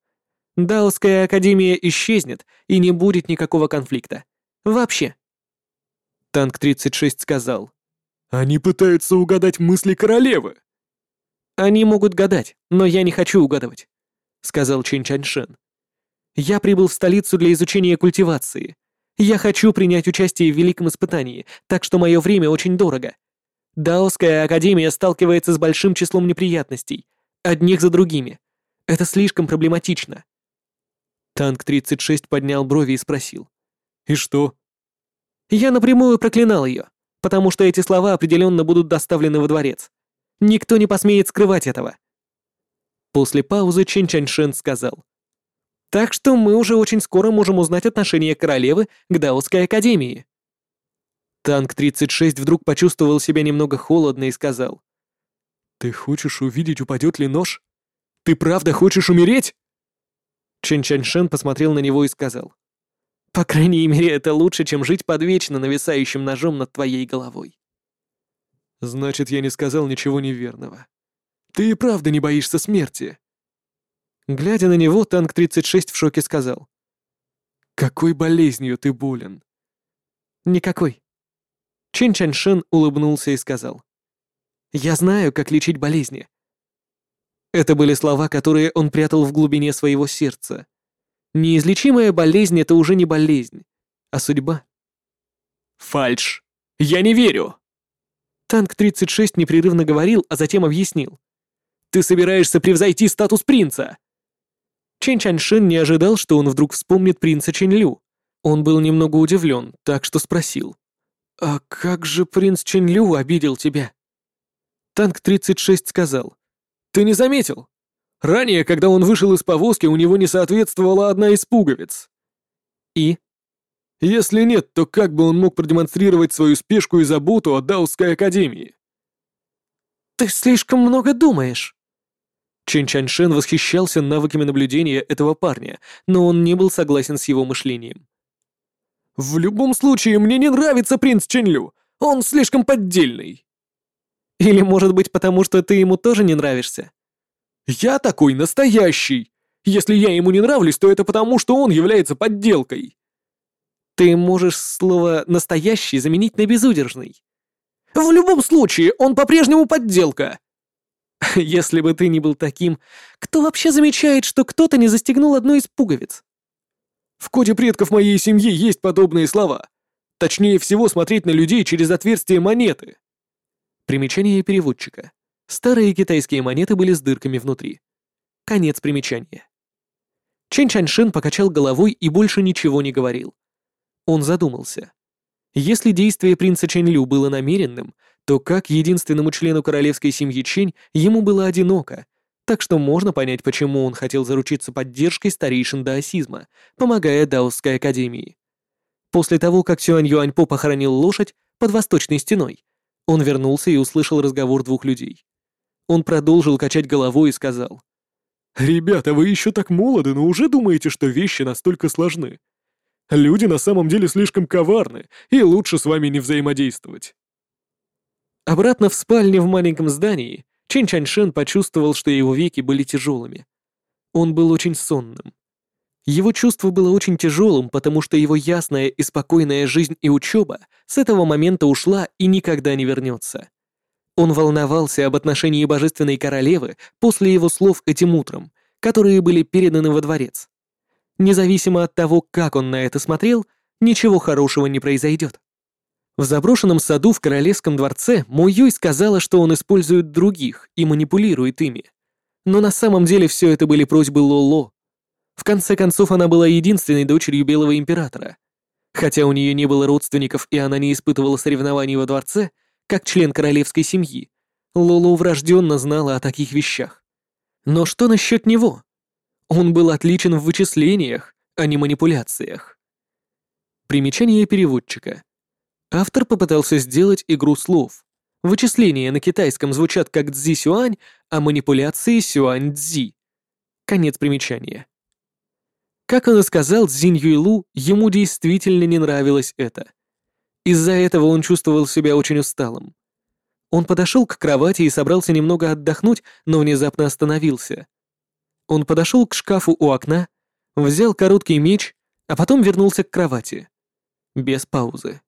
Даосская Академия исчезнет, и не будет никакого конфликта. Вообще». Танк-36 сказал, «Они пытаются угадать мысли королевы». «Они могут гадать, но я не хочу угадывать», — сказал Чин Чаньшен. Я прибыл в столицу для изучения культивации. Я хочу принять участие в великом испытании, так что мое время очень дорого. Даосская академия сталкивается с большим числом неприятностей, одних за другими. Это слишком проблематично. Танк-36 поднял брови и спросил. «И что?» Я напрямую проклинал ее, потому что эти слова определенно будут доставлены во дворец. Никто не посмеет скрывать этого. После паузы Чен Чаньшен сказал. Так что мы уже очень скоро можем узнать отношение королевы к Даосской академии. Танк-36 вдруг почувствовал себя немного холодно и сказал. «Ты хочешь увидеть, упадет ли нож? Ты правда хочешь умереть?» Чен Чаньшен посмотрел на него и сказал. «По крайней мере, это лучше, чем жить под вечно нависающим ножом над твоей головой». «Значит, я не сказал ничего неверного. Ты и правда не боишься смерти?» Глядя на него, танк-36 в шоке сказал. «Какой болезнью ты болен?» «Никакой». Чин Чаньшен улыбнулся и сказал. «Я знаю, как лечить болезни». Это были слова, которые он прятал в глубине своего сердца. Неизлечимая болезнь — это уже не болезнь, а судьба. «Фальш! Я не верю!» Танк-36 непрерывно говорил, а затем объяснил. «Ты собираешься превзойти статус принца!» Чен Чаньшин не ожидал, что он вдруг вспомнит принца Ченлю. Он был немного удивлен, так что спросил. «А как же принц Ченлю обидел тебя?» Танк-36 сказал. «Ты не заметил? Ранее, когда он вышел из повозки, у него не соответствовала одна из пуговиц». «И?» «Если нет, то как бы он мог продемонстрировать свою спешку и заботу о Даусской академии?» «Ты слишком много думаешь», Чен Чаньшен восхищался навыками наблюдения этого парня, но он не был согласен с его мышлением. «В любом случае, мне не нравится принц Ченлю. Он слишком поддельный». «Или, может быть, потому что ты ему тоже не нравишься?» «Я такой настоящий. Если я ему не нравлюсь, то это потому, что он является подделкой». «Ты можешь слово «настоящий» заменить на «безудержный». «В любом случае, он по-прежнему подделка», Если бы ты не был таким, кто вообще замечает, что кто-то не застегнул одну из пуговиц? В коде предков моей семьи есть подобные слова. Точнее всего смотреть на людей через отверстие монеты. Примечание переводчика. Старые китайские монеты были с дырками внутри. Конец примечания. Чен Чаньшин покачал головой и больше ничего не говорил. Он задумался. Если действие принца Чэнь Лю было намеренным, то как единственному члену королевской семьи Чень ему было одиноко, так что можно понять, почему он хотел заручиться поддержкой старейшин даосизма, помогая Даосской академии. После того, как Сюань Юаньпо похоронил лошадь под восточной стеной, он вернулся и услышал разговор двух людей. Он продолжил качать головой и сказал. «Ребята, вы еще так молоды, но уже думаете, что вещи настолько сложны. Люди на самом деле слишком коварны, и лучше с вами не взаимодействовать». Обратно в спальне в маленьком здании Чен Чаньшен почувствовал, что его веки были тяжелыми. Он был очень сонным. Его чувство было очень тяжелым, потому что его ясная и спокойная жизнь и учеба с этого момента ушла и никогда не вернется. Он волновался об отношении божественной королевы после его слов этим утром, которые были переданы во дворец. Независимо от того, как он на это смотрел, ничего хорошего не произойдет. В заброшенном саду в королевском дворце Мо Юй сказала, что он использует других и манипулирует ими. Но на самом деле все это были просьбы Лоло. В конце концов, она была единственной дочерью Белого Императора. Хотя у нее не было родственников и она не испытывала соревнований во дворце, как член королевской семьи, Лоло врожденно знала о таких вещах. Но что насчет него? Он был отличен в вычислениях, а не манипуляциях. Примечание переводчика. Автор попытался сделать игру слов. Вычисления на китайском звучат как «цзи-сюань», а манипуляции «сюань-цзи». Конец примечания. Как он и сказал Цзинь Юйлу, ему действительно не нравилось это. Из-за этого он чувствовал себя очень усталым. Он подошел к кровати и собрался немного отдохнуть, но внезапно остановился. Он подошел к шкафу у окна, взял короткий меч, а потом вернулся к кровати. Без паузы.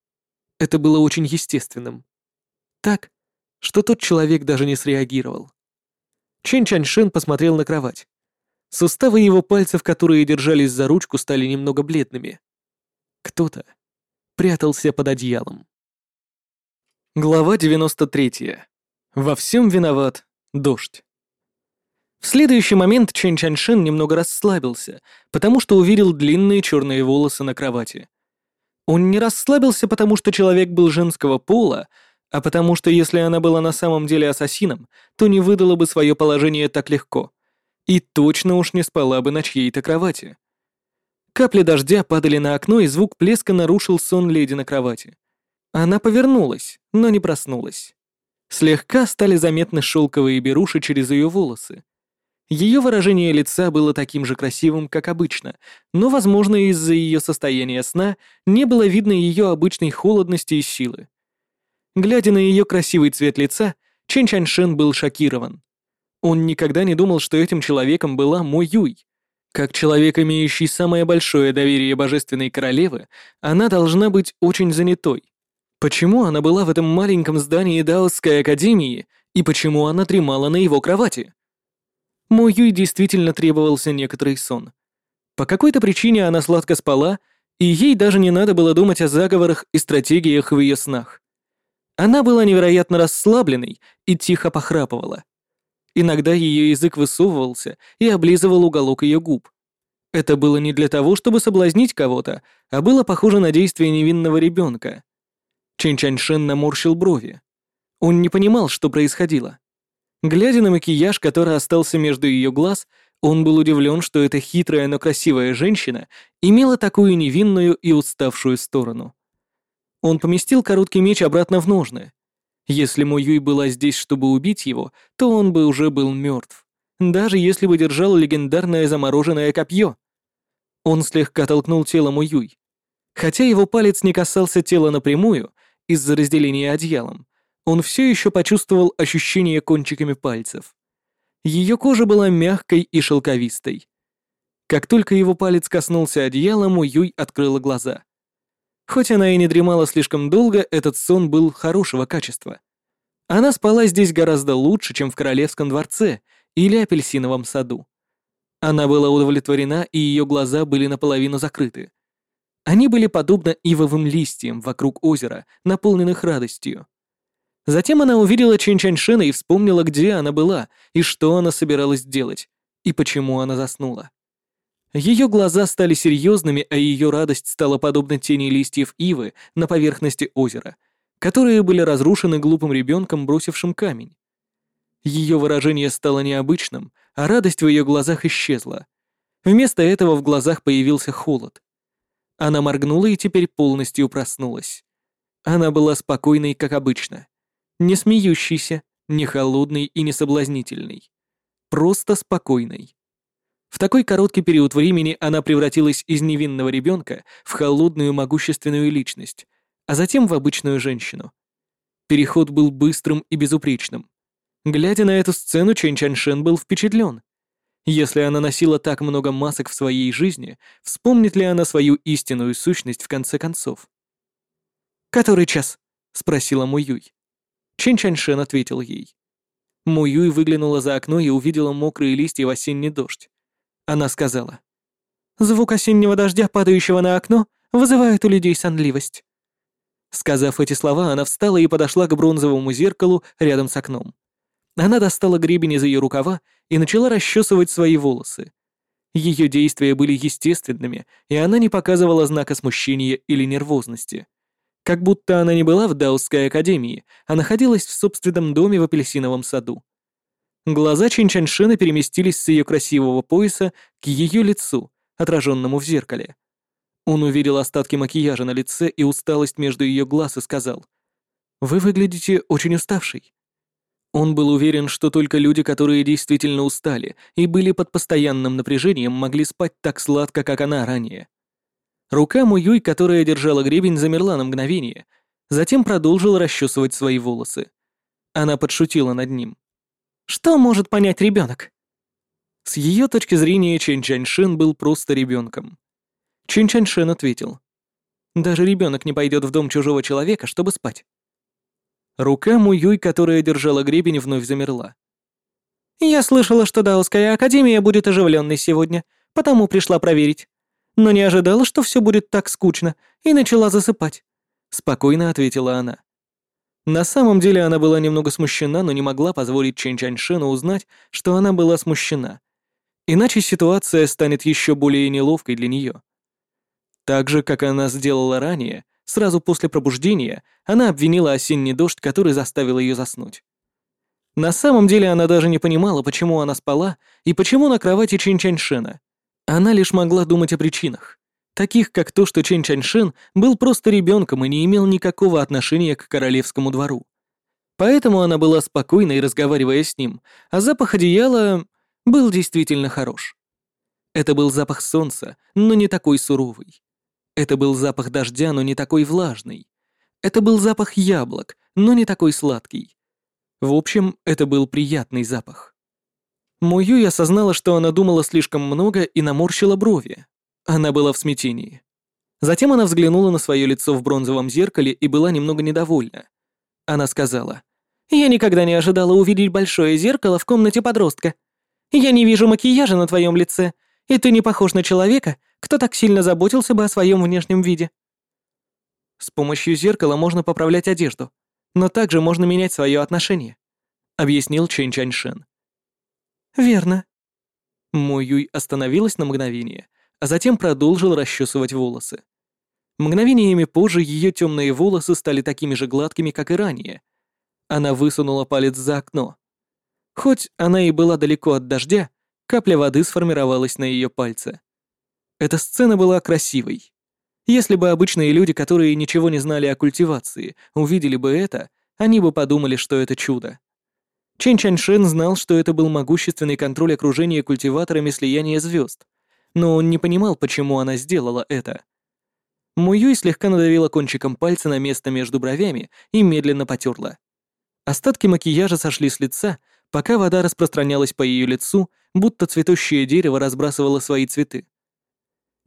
Это было очень естественным. Так, что тот человек даже не среагировал. Чен Чаньшин посмотрел на кровать. Суставы его пальцев, которые держались за ручку, стали немного бледными. Кто-то прятался под одеялом. Глава 93. Во всем виноват дождь. В следующий момент Чен Чаньшин немного расслабился, потому что увидел длинные черные волосы на кровати. Он не расслабился, потому что человек был женского пола, а потому что если она была на самом деле ассасином, то не выдала бы свое положение так легко. И точно уж не спала бы на чьей-то кровати. Капли дождя падали на окно, и звук плеска нарушил сон леди на кровати. Она повернулась, но не проснулась. Слегка стали заметны шелковые беруши через ее волосы. Ее выражение лица было таким же красивым, как обычно, но, возможно, из-за ее состояния сна не было видно ее обычной холодности и силы. Глядя на ее красивый цвет лица, Чен Чаньшен был шокирован. Он никогда не думал, что этим человеком была Мо Юй. Как человек, имеющий самое большое доверие божественной королевы, она должна быть очень занятой. Почему она была в этом маленьком здании Даосской академии и почему она дремала на его кровати? Мо Юй действительно требовался некоторый сон. По какой-то причине она сладко спала, и ей даже не надо было думать о заговорах и стратегиях в ее снах. Она была невероятно расслабленной и тихо похрапывала. Иногда ее язык высовывался и облизывал уголок ее губ. Это было не для того, чтобы соблазнить кого-то, а было похоже на действие невинного ребенка. Чен Чаньшен наморщил брови. Он не понимал, что происходило. Глядя на макияж, который остался между ее глаз, он был удивлен, что эта хитрая, но красивая женщина имела такую невинную и уставшую сторону. Он поместил короткий меч обратно в ножны. Если Мо Юй была здесь, чтобы убить его, то он бы уже был мертв, даже если бы держал легендарное замороженное копье. Он слегка толкнул тело Мо Юй. Хотя его палец не касался тела напрямую из-за разделения одеялом, он все еще почувствовал ощущение кончиками пальцев. Ее кожа была мягкой и шелковистой. Как только его палец коснулся одеяла, Юй открыла глаза. Хоть она и не дремала слишком долго, этот сон был хорошего качества. Она спала здесь гораздо лучше, чем в Королевском дворце или апельсиновом саду. Она была удовлетворена, и ее глаза были наполовину закрыты. Они были подобны ивовым листьям вокруг озера, наполненных радостью. Затем она увидела Чин Чаньшена и вспомнила, где она была, и что она собиралась делать, и почему она заснула. Ее глаза стали серьезными, а ее радость стала подобна тени листьев ивы на поверхности озера, которые были разрушены глупым ребенком, бросившим камень. Ее выражение стало необычным, а радость в ее глазах исчезла. Вместо этого в глазах появился холод. Она моргнула и теперь полностью проснулась. Она была спокойной, как обычно. Не смеющейся, не холодной и не соблазнительной. Просто спокойной. В такой короткий период времени она превратилась из невинного ребенка в холодную могущественную личность, а затем в обычную женщину. Переход был быстрым и безупречным. Глядя на эту сцену, Чэнь Чаншен был впечатлен. Если она носила так много масок в своей жизни, вспомнит ли она свою истинную сущность в конце концов? «Который час?» — спросила Муюй. Чэнь Чаншен ответил ей. Муюй выглянула за окно и увидела мокрые листья в осенний дождь. Она сказала. «Звук осеннего дождя, падающего на окно, вызывает у людей сонливость». Сказав эти слова, она встала и подошла к бронзовому зеркалу рядом с окном. Она достала гребень из ее рукава и начала расчесывать свои волосы. Ее действия были естественными, и она не показывала знака смущения или нервозности. Как будто она не была в Даусской академии, а находилась в собственном доме в апельсиновом саду. Глаза Чинчаншина переместились с ее красивого пояса к ее лицу, отраженному в зеркале. Он увидел остатки макияжа на лице и усталость между ее глаз и сказал, «Вы выглядите очень уставшей». Он был уверен, что только люди, которые действительно устали и были под постоянным напряжением, могли спать так сладко, как она ранее. Рука Муюй, которая держала гребень, замерла на мгновение, затем продолжила расчесывать свои волосы. Она подшутила над ним. «Что может понять ребенок? С ее точки зрения Чэнь Чаньшин был просто ребенком. Чэнь Чаньшин ответил. «Даже ребенок не пойдет в дом чужого человека, чтобы спать». Рука Муюй, которая держала гребень, вновь замерла. «Я слышала, что Даосская Академия будет оживленной сегодня, потому пришла проверить. Но не ожидала, что все будет так скучно, и начала засыпать», — спокойно ответила она. На самом деле она была немного смущена, но не могла позволить Чэнь Чаньшену узнать, что она была смущена. Иначе ситуация станет еще более неловкой для нее. Так же, как она сделала ранее, Сразу после пробуждения она обвинила осенний дождь, который заставил ее заснуть. На самом деле она даже не понимала, почему она спала и почему на кровати Чин Чаньшена. Она лишь могла думать о причинах, таких как то, что Чин Чаньшен был просто ребенком и не имел никакого отношения к королевскому двору. Поэтому она была спокойной, разговаривая с ним, а запах одеяла был действительно хорош. Это был запах солнца, но не такой суровый. Это был запах дождя, но не такой влажный. Это был запах яблок, но не такой сладкий. В общем, это был приятный запах. Муюй осознала, что она думала слишком много и наморщила брови. Она была в смятении. Затем она взглянула на свое лицо в бронзовом зеркале и была немного недовольна. Она сказала, «Я никогда не ожидала увидеть большое зеркало в комнате подростка. Я не вижу макияжа на твоем лице, и ты не похож на человека, кто так сильно заботился бы о своем внешнем виде. С помощью зеркала можно поправлять одежду, но также можно менять свое отношение, объяснил Чэнь Чаньшен. Верно. Мо Юй остановилась на мгновение, а затем продолжил расчесывать волосы. Мгновениями позже ее темные волосы стали такими же гладкими, как и ранее. Она высунула палец за окно. Хоть она и была далеко от дождя, капля воды сформировалась на ее пальце. Эта сцена была красивой. Если бы обычные люди, которые ничего не знали о культивации, увидели бы это, они бы подумали, что это чудо. Чен Чаньшен знал, что это был могущественный контроль окружения культиваторами слияния звезд, но он не понимал, почему она сделала это. Муюй слегка надавила кончиком пальца на место между бровями и медленно потерла. Остатки макияжа сошли с лица, пока вода распространялась по ее лицу, будто цветущее дерево разбрасывало свои цветы.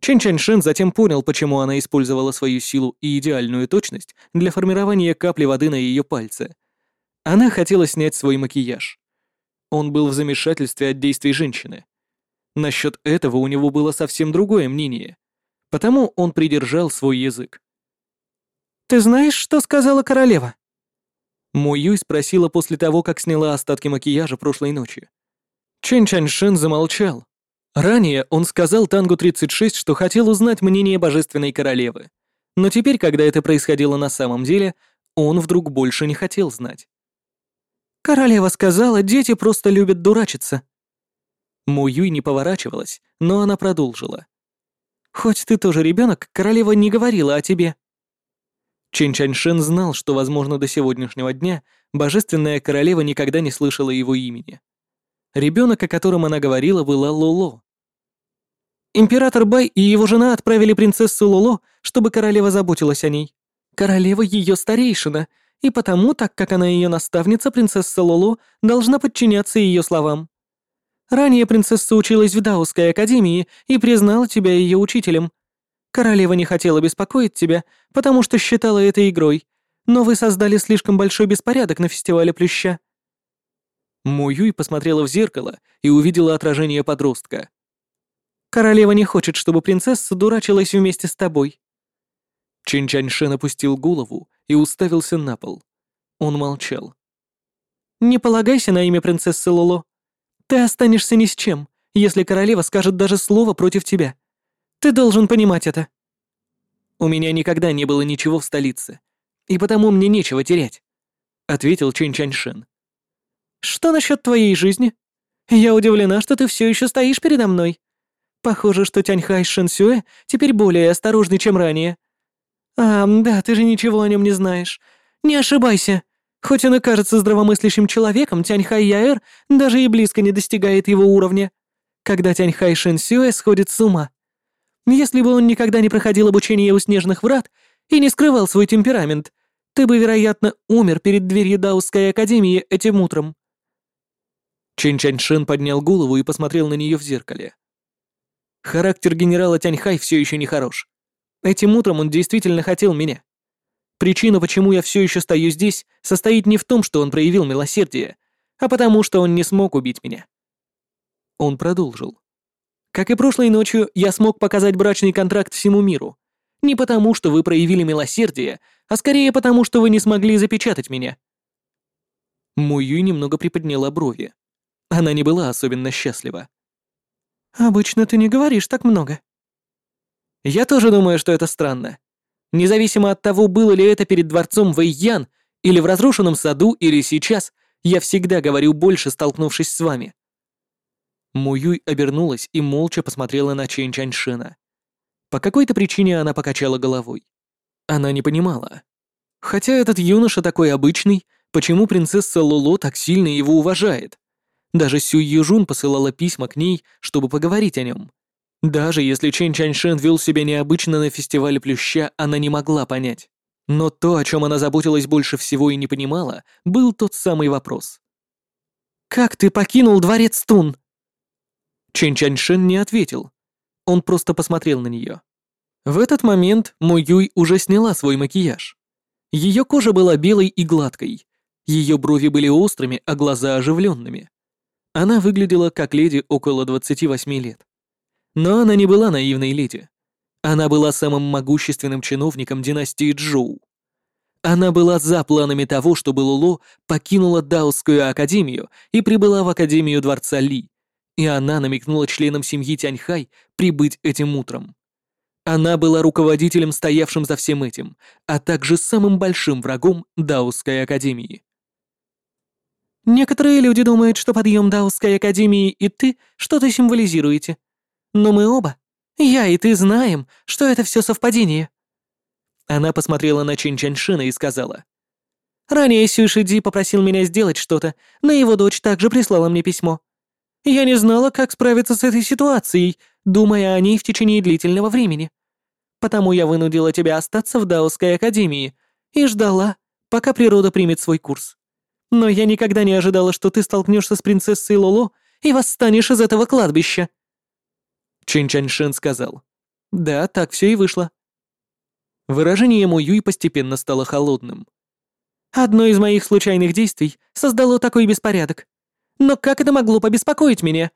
Чен Чаньшин затем понял, почему она использовала свою силу и идеальную точность для формирования капли воды на ее пальце. Она хотела снять свой макияж. Он был в замешательстве от действий женщины. Насчет этого у него было совсем другое мнение, потому он придержал свой язык. «Ты знаешь, что сказала королева?» Мо Юй спросила после того, как сняла остатки макияжа прошлой ночи. Чен Чаньшин замолчал, Ранее он сказал Тангу-36, что хотел узнать мнение Божественной Королевы. Но теперь, когда это происходило на самом деле, он вдруг больше не хотел знать. «Королева сказала, дети просто любят дурачиться». Му Юй не поворачивалась, но она продолжила. «Хоть ты тоже ребенок, королева не говорила о тебе». Чен Чаньшен знал, что, возможно, до сегодняшнего дня божественная королева никогда не слышала его имени. Ребенок, о котором она говорила, была Лоло. Император Бай и его жена отправили принцессу Лоло, чтобы королева заботилась о ней. Королева ее старейшина, и потому, так как она ее наставница, принцесса Лоло должна подчиняться ее словам. Ранее принцесса училась в Даусской академии и признала тебя ее учителем. Королева не хотела беспокоить тебя, потому что считала это игрой, но вы создали слишком большой беспорядок на фестивале Плюща». Мо Юй посмотрела в зеркало и увидела отражение подростка. «Королева не хочет, чтобы принцесса дурачилась вместе с тобой». Чин Чаньшен опустил голову и уставился на пол. Он молчал. «Не полагайся на имя принцессы Лоло. Ты останешься ни с чем, если королева скажет даже слово против тебя. Ты должен понимать это. У меня никогда не было ничего в столице, и потому мне нечего терять, ответил Чэнь Чаньшин. Что насчет твоей жизни? Я удивлена, что ты все еще стоишь передо мной. Похоже, что Тяньхай Шэнсюэ теперь более осторожный, чем ранее. А, да, ты же ничего о нем не знаешь. Не ошибайся. Хоть он и кажется здравомыслящим человеком, Тяньхай Яэр даже и близко не достигает его уровня. Когда Тяньхай Шэнсюэ сходит с ума. Если бы он никогда не проходил обучение у Снежных Врат и не скрывал свой темперамент, ты бы, вероятно, умер перед дверью Даусской Академии этим утром. Чин Чаньшин поднял голову и посмотрел на нее в зеркале. Характер генерала Тяньхай все еще не хорош. Этим утром он действительно хотел меня. Причина, почему я все еще стою здесь, состоит не в том, что он проявил милосердие, а потому что он не смог убить меня. Он продолжил. Как и прошлой ночью, я смог показать брачный контракт всему миру. Не потому, что вы проявили милосердие, а скорее потому, что вы не смогли запечатать меня. Муюй немного приподняла брови. Она не была особенно счастлива. «Обычно ты не говоришь так много». «Я тоже думаю, что это странно. Независимо от того, было ли это перед дворцом Вэйян, или в разрушенном саду, или сейчас, я всегда говорю больше, столкнувшись с вами». Муюй обернулась и молча посмотрела на Чэнь Чаньшина. По какой-то причине она покачала головой. Она не понимала. Хотя этот юноша такой обычный, почему принцесса Лоло так сильно его уважает? Даже Сю Южун посылала письма к ней, чтобы поговорить о нем. Даже если Чэнь Чаньшен вел себя необычно на фестивале Плюща, она не могла понять. Но то, о чем она заботилась больше всего и не понимала, был тот самый вопрос. «Как ты покинул дворец Тун?» Чэнь Чаньшен не ответил. Он просто посмотрел на нее. В этот момент Мо Юй уже сняла свой макияж. Ее кожа была белой и гладкой. Ее брови были острыми, а глаза оживленными. Она выглядела как леди около 28 лет. Но она не была наивной леди. Она была самым могущественным чиновником династии Джоу. Она была за планами того, чтобы Луло покинула Даосскую академию и прибыла в Академию Дворца Ли, и она намекнула членам семьи Тяньхай прибыть этим утром. Она была руководителем, стоявшим за всем этим, а также самым большим врагом Даосской академии. Некоторые люди думают, что подъем Даосской академии и ты что-то символизируете, но мы оба, я и ты знаем, что это все совпадение». Она посмотрела на Чин Чаньшина и сказала. «Ранее Сюши Ди попросил меня сделать что-то, но его дочь также прислала мне письмо. Я не знала, как справиться с этой ситуацией, думая о ней в течение длительного времени. Потому я вынудила тебя остаться в Даосской академии и ждала, пока природа примет свой курс. Но я никогда не ожидала, что ты столкнешься с принцессой Лоло и восстанешь из этого кладбища. Чин Чаньшин сказал. «Да, так все и вышло». Выражение Мо Юй постепенно стало холодным. «Одно из моих случайных действий создало такой беспорядок. Но как это могло побеспокоить меня?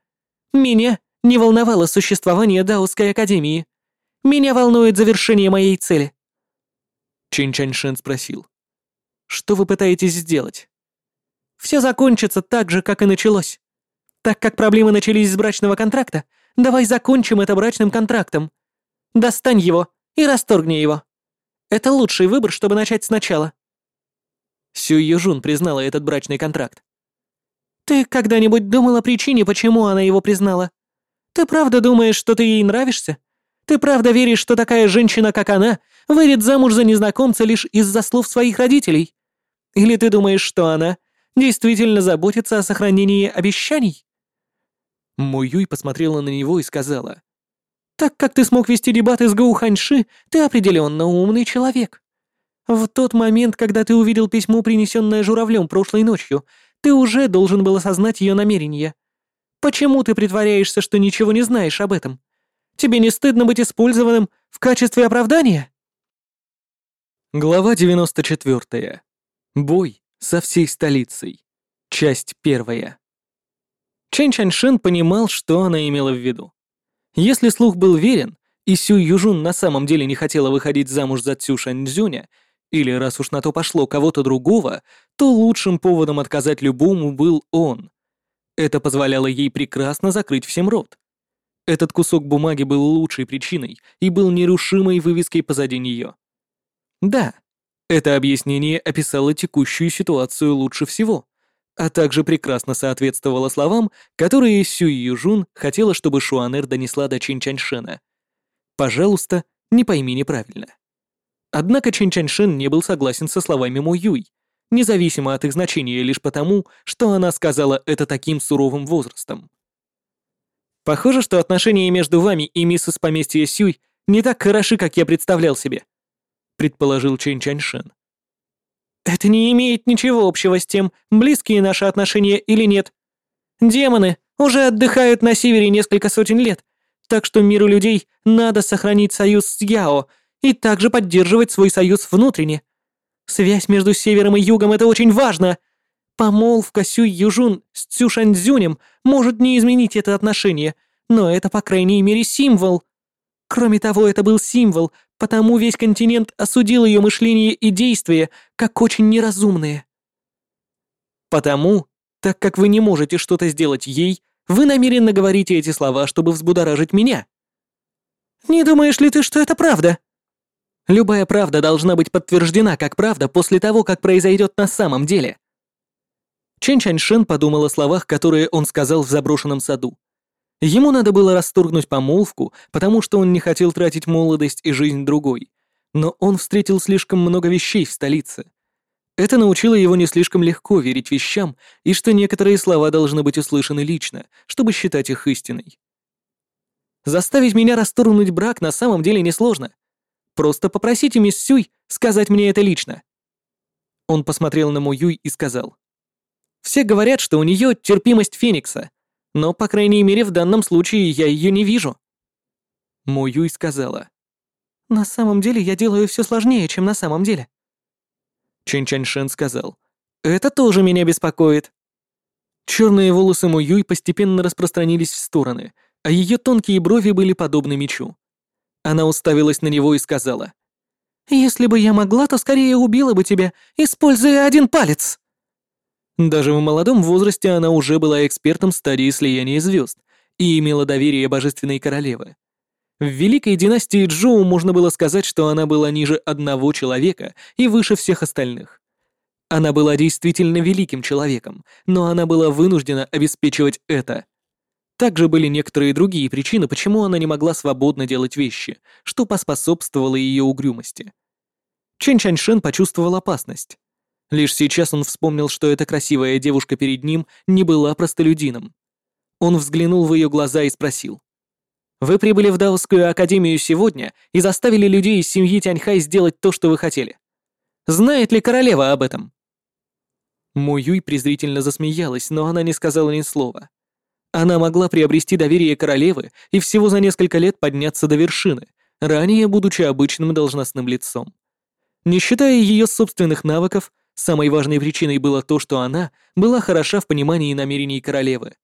Меня не волновало существование Даосской Академии. Меня волнует завершение моей цели». Чин Чаньшин спросил. «Что вы пытаетесь сделать?» «Все закончится так же, как и началось. Так как проблемы начались с брачного контракта, Давай закончим это брачным контрактом. Достань его и расторгни его. Это лучший выбор, чтобы начать сначала». Сю Южун признала этот брачный контракт. Ты когда-нибудь думал о причине, почему она его признала? Ты правда думаешь, что ты ей нравишься? Ты правда веришь, что такая женщина, как она, выйдет замуж за незнакомца лишь из-за слов своих родителей? Или ты думаешь, что она действительно заботится о сохранении обещаний?» Мо Юй посмотрела на него и сказала. «Так как ты смог вести дебаты с Гоу Ханьши, ты определенно умный человек. В тот момент, когда ты увидел письмо, принесенное журавлем прошлой ночью, ты уже должен был осознать ее намерения. Почему ты притворяешься, что ничего не знаешь об этом? Тебе не стыдно быть использованным в качестве оправдания?» Глава 94. Бой со всей столицей. Часть первая. Чэнь Чаньшин понимал, что она имела в виду. Если слух был верен, и Сю Южун на самом деле не хотела выходить замуж за Цю Шаньцзюня, или, раз уж на то пошло, кого-то другого, то лучшим поводом отказать любому был он. Это позволяло ей прекрасно закрыть всем рот. Этот кусок бумаги был лучшей причиной и был нерушимой вывеской позади нее. Да, это объяснение описало текущую ситуацию лучше всего, а также прекрасно соответствовало словам, которые Сюй Южун хотела, чтобы Шуанер донесла до Чин Чаньшена. «Пожалуйста, не пойми неправильно». Однако Чин Чаньшин не был согласен со словами Мо Юй, независимо от их значения лишь потому, что она сказала это таким суровым возрастом. «Похоже, что отношения между вами и миссис поместья Сюй не так хороши, как я представлял себе», предположил Чэнь Чаньшин. «Это не имеет ничего общего с тем, близкие наши отношения или нет. Демоны уже отдыхают на севере несколько сотен лет, так что миру людей надо сохранить союз с Яо и также поддерживать свой союз внутренне. Связь между севером и югом — это очень важно. Помолвка Сюй Южун с Цю Шаньцзюнем может не изменить это отношение, но это, по крайней мере, символ. Кроме того, это был символ, потому весь континент осудил ее мышление и действия как очень неразумные. Потому, так как вы не можете что-то сделать ей, вы намеренно говорите эти слова, чтобы взбудоражить меня. Не думаешь ли ты, что это правда? Любая правда должна быть подтверждена как правда после того, как произойдет на самом деле. Чен Чаньшен подумал о словах, которые он сказал в заброшенном саду. Ему надо было расторгнуть помолвку, потому что он не хотел тратить молодость и жизнь другой. Но он встретил слишком много вещей в столице. Это научило его не слишком легко верить вещам, и что некоторые слова должны быть услышаны лично, чтобы считать их истиной. Заставить меня расторгнуть брак на самом деле несложно. Просто попросите мисс Сюй сказать мне это лично». Он посмотрел на Му Юй и сказал. «Все говорят, что у нее терпимость Феникса, но, по крайней мере, в данном случае я ее не вижу». Юй сказала. «На самом деле я делаю все сложнее, чем на самом деле». Чэнь Чаньшен сказал. «Это тоже меня беспокоит». Черные волосы Юй постепенно распространились в стороны, а ее тонкие брови были подобны мечу. Она уставилась на него и сказала. «Если бы я могла, то скорее убила бы тебя, используя один палец!» Даже в молодом возрасте она уже была экспертом стадии слияния звезд и имела доверие божественной королевы. В великой династии Джоу можно было сказать, что она была ниже одного человека и выше всех остальных. Она была действительно великим человеком, но она была вынуждена обеспечивать это. Также были некоторые другие причины, почему она не могла свободно делать вещи, что поспособствовало ее угрюмости. Чен Чаньшен почувствовал опасность. Лишь сейчас он вспомнил, что эта красивая девушка перед ним не была простолюдином. Он взглянул в ее глаза и спросил. «Вы прибыли в Даосскую академию сегодня и заставили людей из семьи Тяньхай сделать то, что вы хотели. Знает ли королева об этом?» Мо Юй презрительно засмеялась, но она не сказала ни слова. Она могла приобрести доверие королевы и всего за несколько лет подняться до вершины, ранее будучи обычным должностным лицом. Не считая ее собственных навыков, самой важной причиной было то, что она была хороша в понимании намерений королевы.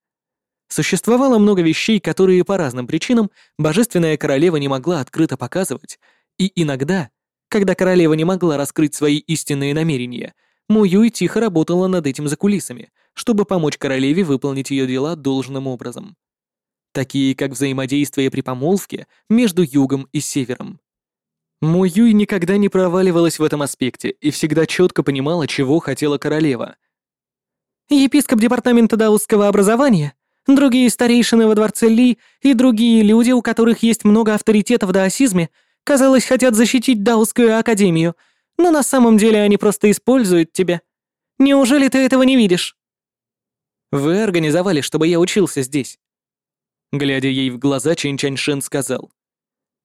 Существовало много вещей, которые по разным причинам божественная королева не могла открыто показывать, и иногда, когда королева не могла раскрыть свои истинные намерения, Мо Юй тихо работала над этим за кулисами, чтобы помочь королеве выполнить ее дела должным образом. Такие как взаимодействие при помолвке между югом и севером. Мо Юй никогда не проваливалась в этом аспекте и всегда четко понимала, чего хотела королева. Епископ департамента даусского образования, другие старейшины во дворце Ли и другие люди, у которых есть много авторитета в даосизме, казалось, хотят защитить даусскую академию, но на самом деле они просто используют тебя. Неужели ты этого не видишь? Вы организовали, чтобы я учился здесь. Глядя ей в глаза, Чин Чаньшин сказал.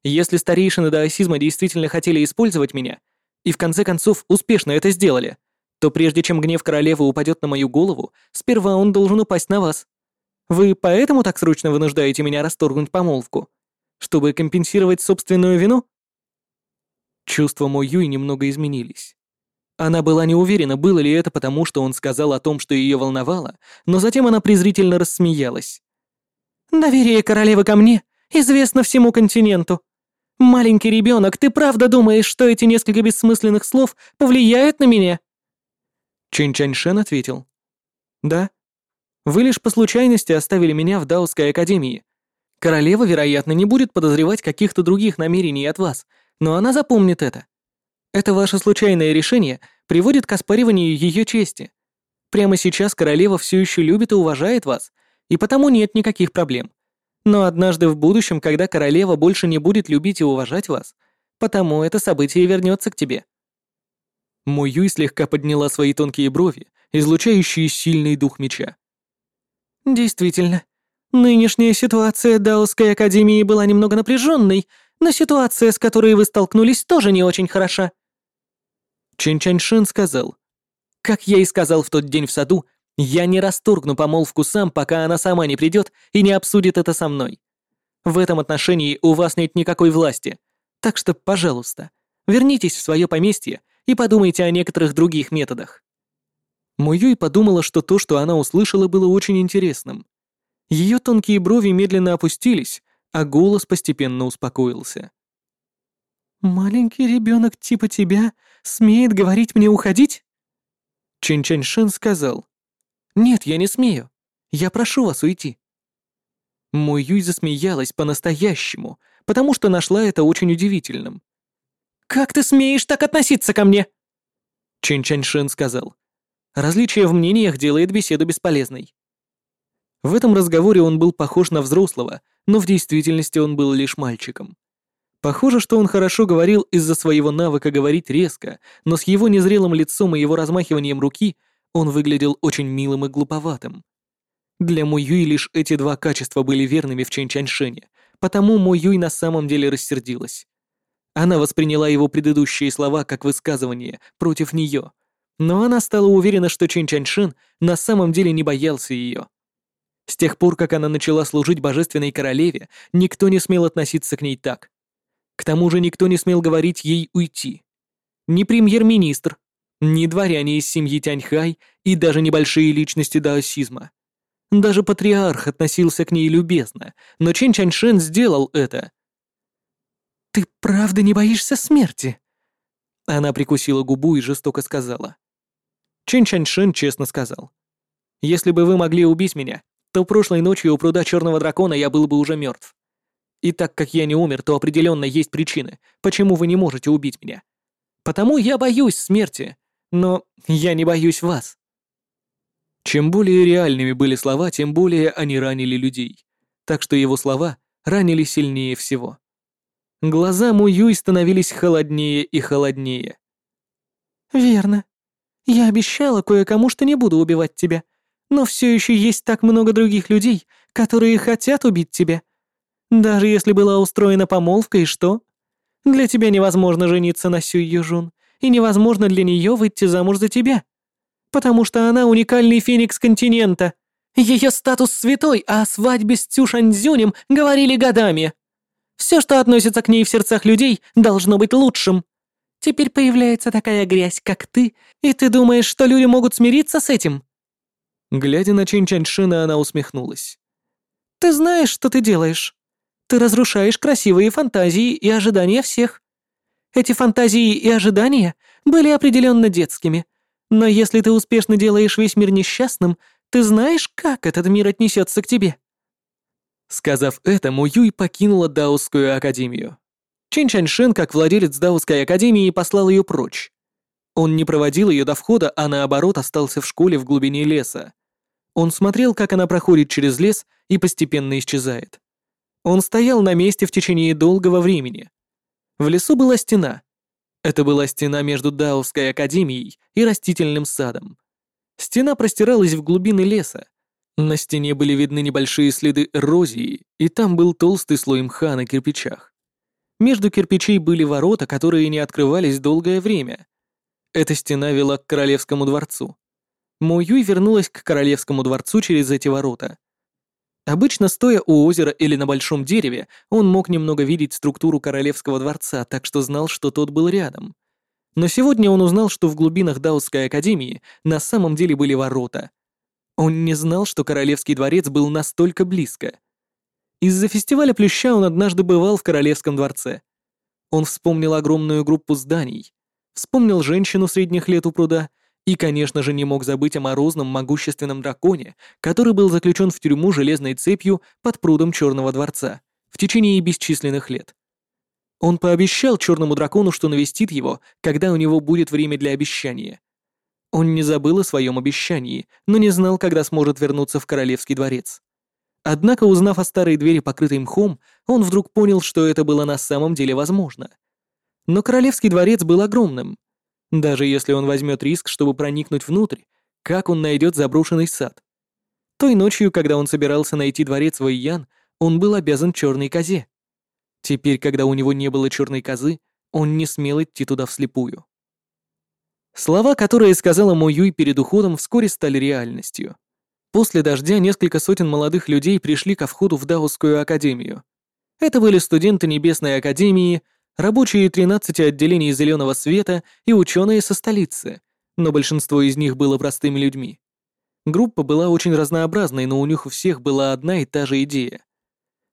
Если старейшины даосизма действительно хотели использовать меня, и в конце концов успешно это сделали, то прежде чем гнев королевы упадет на мою голову, сперва он должен упасть на вас. Вы поэтому так срочно вынуждаете меня расторгнуть помолвку? Чтобы компенсировать собственную вину? Чувства Мо Юй немного изменились. Она была не уверена, было ли это потому, что он сказал о том, что ее волновало, но затем она презрительно рассмеялась. «Доверие королевы ко мне известно всему континенту. Маленький ребенок, ты правда думаешь, что эти несколько бессмысленных слов повлияют на меня?» Чин Чаньшен ответил. «Да. Вы лишь по случайности оставили меня в Даосской академии. Королева, вероятно, не будет подозревать каких-то других намерений от вас, но она запомнит это. Это ваше случайное решение приводит к оспариванию ее чести. Прямо сейчас королева все еще любит и уважает вас, и потому нет никаких проблем. Но однажды в будущем, когда королева больше не будет любить и уважать вас, потому это событие вернется к тебе. Мо Юй слегка подняла свои тонкие брови, излучающие сильный дух меча. «Действительно, нынешняя ситуация Даосской Академии была немного напряженной, но ситуация, с которой вы столкнулись, тоже не очень хороша». Чен Чаньшин сказал, «Как я и сказал в тот день в саду, я не расторгну помолвку сам, пока она сама не придет и не обсудит это со мной. В этом отношении у вас нет никакой власти, так что, пожалуйста, вернитесь в свое поместье и подумайте о некоторых других методах». Муюй подумала, что то, что она услышала, было очень интересным. Ее тонкие брови медленно опустились, а голос постепенно успокоился. «Маленький ребенок типа тебя смеет говорить мне уходить?» Чин Чаньшин сказал. «Нет, я не смею. Я прошу вас уйти». Мой Юй засмеялась по-настоящему, потому что нашла это очень удивительным. «Как ты смеешь так относиться ко мне?» Чин Чаньшин сказал. «Различие в мнениях делает беседу бесполезной». В этом разговоре он был похож на взрослого, но в действительности он был лишь мальчиком. Похоже, что он хорошо говорил из-за своего навыка говорить резко, но с его незрелым лицом и его размахиванием руки он выглядел очень милым и глуповатым. Для Мо Юй лишь эти два качества были верными в Чэнь Чаньшэне, потому Мо Юй на самом деле рассердилась. Она восприняла его предыдущие слова как высказывание против нее, но она стала уверена, что Чин Чаньшин на самом деле не боялся ее. С тех пор, как она начала служить божественной королеве, никто не смел относиться к ней так. К тому же никто не смел говорить ей уйти. Ни премьер-министр, ни дворяне из семьи Тяньхай и даже небольшие личности даосизма. Даже патриарх относился к ней любезно, но Чен Чаньшен сделал это — «Ты правда не боишься смерти?» Она прикусила губу и жестоко сказала. Чин Чаньшин честно сказал. «Если бы вы могли убить меня, то прошлой ночью у пруда Черного Дракона я был бы уже мертв. И так как я не умер, то определенно есть причины, почему вы не можете убить меня. Потому я боюсь смерти, но я не боюсь вас». Чем более реальными были слова, тем более они ранили людей. Так что его слова ранили сильнее всего. Глаза Муюй становились холоднее и холоднее. «Верно. Я обещала кое-кому, что не буду убивать тебя. Но все еще есть так много других людей, которые хотят убить тебя. Даже если была устроена помолвка, и что? Для тебя невозможно жениться на Сюй Южун, и невозможно для нее выйти замуж за тебя. Потому что она уникальный феникс континента. Ее статус святой, а о свадьбе с Цюшаньцзюнем говорили годами. Все, что относится к ней в сердцах людей, должно быть лучшим. Теперь появляется такая грязь, как ты, и ты думаешь, что люди могут смириться с этим?» Глядя на Чин Чаньшина, она усмехнулась. «Ты знаешь, что ты делаешь. Ты разрушаешь красивые фантазии и ожидания всех. Эти фантазии и ожидания были определенно детскими, но если ты успешно делаешь весь мир несчастным, ты знаешь, как этот мир отнесется к тебе». Сказав это, Му Юй покинула Даосскую академию. Чин Чаньшин, как владелец Даосской академии, послал ее прочь. Он не проводил ее до входа, а наоборот остался в школе в глубине леса. Он смотрел, как она проходит через лес и постепенно исчезает. Он стоял на месте в течение долгого времени. В лесу была стена. Это была стена между Даусской академией и растительным садом. Стена простиралась в глубины леса. На стене были видны небольшие следы эрозии, и там был толстый слой мха на кирпичах. Между кирпичей были ворота, которые не открывались долгое время. Эта стена вела к королевскому дворцу. Мо Юй вернулась к королевскому дворцу через эти ворота. Обычно, стоя у озера или на большом дереве, он мог немного видеть структуру королевского дворца, так что знал, что тот был рядом. Но сегодня он узнал, что в глубинах Даутской академии на самом деле были ворота. Он не знал, что королевский дворец был настолько близко. Из-за фестиваля Плюща он однажды бывал в королевском дворце. Он вспомнил огромную группу зданий, вспомнил женщину средних лет у пруда и, конечно же, не мог забыть о морозном могущественном драконе, который был заключен в тюрьму железной цепью под прудом Черного дворца в течение бесчисленных лет. Он пообещал черному дракону, что навестит его, когда у него будет время для обещания. Он не забыл о своем обещании, но не знал, когда сможет вернуться в королевский дворец. Однако, узнав о старой двери, покрытой мхом, он вдруг понял, что это было на самом деле возможно. Но королевский дворец был огромным. Даже если он возьмет риск, чтобы проникнуть внутрь, как он найдет заброшенный сад? Той ночью, когда он собирался найти дворец Вэйян, он был обязан черной козе. Теперь, когда у него не было черной козы, он не смел идти туда вслепую. Слова, которые сказала Мо Юй перед уходом, вскоре стали реальностью. После дождя несколько сотен молодых людей пришли ко входу в Даусскую академию. Это были студенты Небесной академии, рабочие 13 отделений Зеленого света и ученые со столицы, но большинство из них было простыми людьми. Группа была очень разнообразной, но у них у всех была одна и та же идея.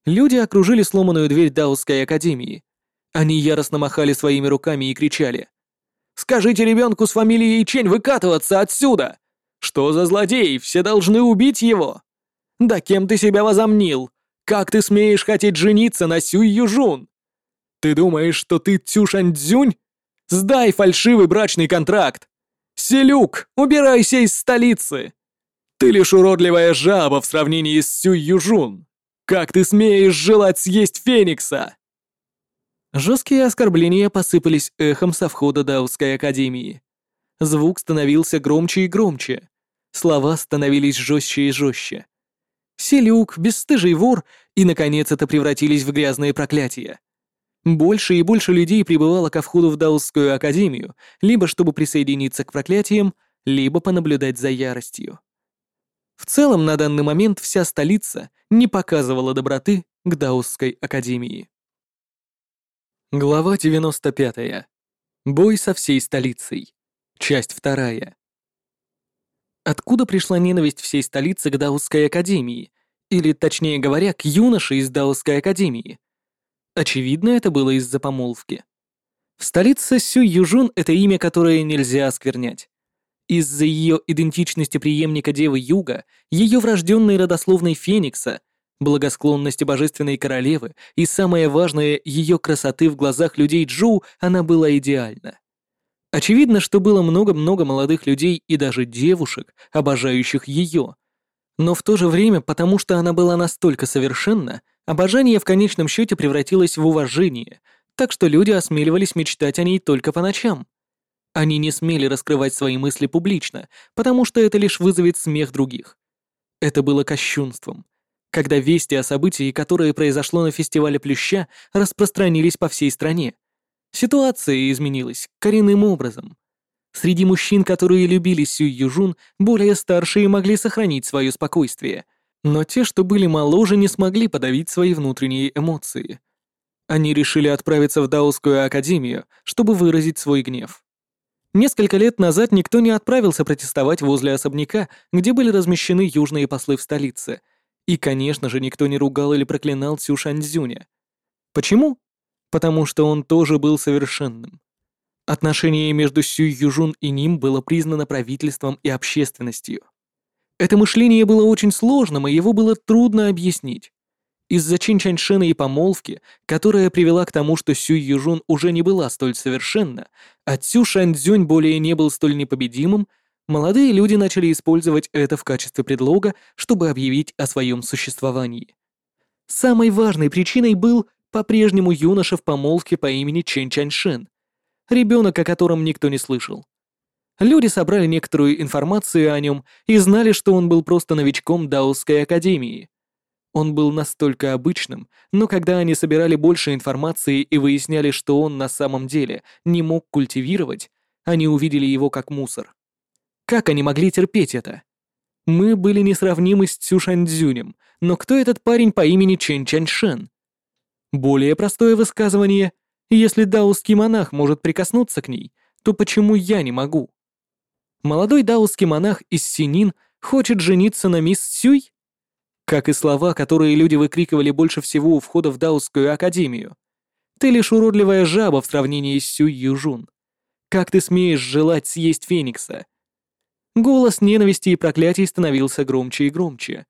Люди окружили сломанную дверь Даусской академии. Они яростно махали своими руками и кричали. «Скажите ребенку с фамилией Чень выкатываться отсюда! Что за злодей? Все должны убить его! Да кем ты себя возомнил? Как ты смеешь хотеть жениться на Сюй Южун? Ты думаешь, что ты Цюшаньцзюнь? Сдай фальшивый брачный контракт! Селюк, убирайся из столицы! Ты лишь уродливая жаба в сравнении с Сюй Южун! Как ты смеешь желать съесть Феникса?» Жесткие оскорбления посыпались эхом со входа Даутской академии. Звук становился громче и громче. Слова становились жестче и жестче. Селюк, бесстыжий вор, и, наконец, это превратились в грязные проклятия. Больше и больше людей прибывало ко входу в Даусскую академию, либо чтобы присоединиться к проклятиям, либо понаблюдать за яростью. В целом, на данный момент вся столица не показывала доброты к Даусской академии. Глава 95. Бой со всей столицей. Часть вторая. Откуда пришла ненависть всей столицы к Даусской академии? Или, точнее говоря, к юноше из Даусской академии? Очевидно, это было из-за помолвки. В столице Сю Южун это имя, которое нельзя осквернять. Из-за ее идентичности преемника Девы Юга, ее врожденной родословной Феникса, благосклонности Божественной Королевы и, самое важное, ее красоты в глазах людей Джоу, она была идеальна. Очевидно, что было много-много молодых людей и даже девушек, обожающих ее. Но в то же время, потому что она была настолько совершенна, обожание в конечном счете превратилось в уважение, так что люди осмеливались мечтать о ней только по ночам. Они не смели раскрывать свои мысли публично, потому что это лишь вызовет смех других. Это было кощунством. Когда вести о событии, которое произошло на фестивале Плюща, распространились по всей стране, Ситуация изменилась коренным образом. Среди мужчин, которые любили Сюй Южун, более старшие могли сохранить свое спокойствие, но те, что были моложе, не смогли подавить свои внутренние эмоции. Они решили отправиться в Даосскую академию, чтобы выразить свой гнев. Несколько лет назад никто не отправился протестовать возле особняка, где были размещены южные послы в столице. И, конечно же, никто не ругал или проклинал Цю Шаньцзюня. Почему? потому что он тоже был совершенным. Отношение между Сюй Южун и ним было признано правительством и общественностью. Это мышление было очень сложным, и его было трудно объяснить. Из-за Чинчаньшина и помолвки, которая привела к тому, что Сюй Южун уже не была столь совершенна, а Цю Шаньцзюнь более не был столь непобедимым, молодые люди начали использовать это в качестве предлога, чтобы объявить о своем существовании. Самой важной причиной был по-прежнему юноша в помолвке по имени Чен Чаньшин, ребенок, о котором никто не слышал. Люди собрали некоторую информацию о нем и знали, что он был просто новичком Даосской академии. Он был настолько обычным, но когда они собирали больше информации и выясняли, что он на самом деле не мог культивировать, они увидели его как мусор. Как они могли терпеть это? Мы были несравнимы с Цюшаньцзюнем, но кто этот парень по имени Чен Чаньшен? Более простое высказывание «Если даосский монах может прикоснуться к ней, то почему я не могу?» Молодой даосский монах из Синин хочет жениться на мисс Сюй? Как и слова, которые люди выкрикивали больше всего у входа в Даосскую академию. Ты лишь уродливая жаба в сравнении с Сюй Южун. Как ты смеешь желать съесть Феникса? Голос ненависти и проклятий становился громче и громче.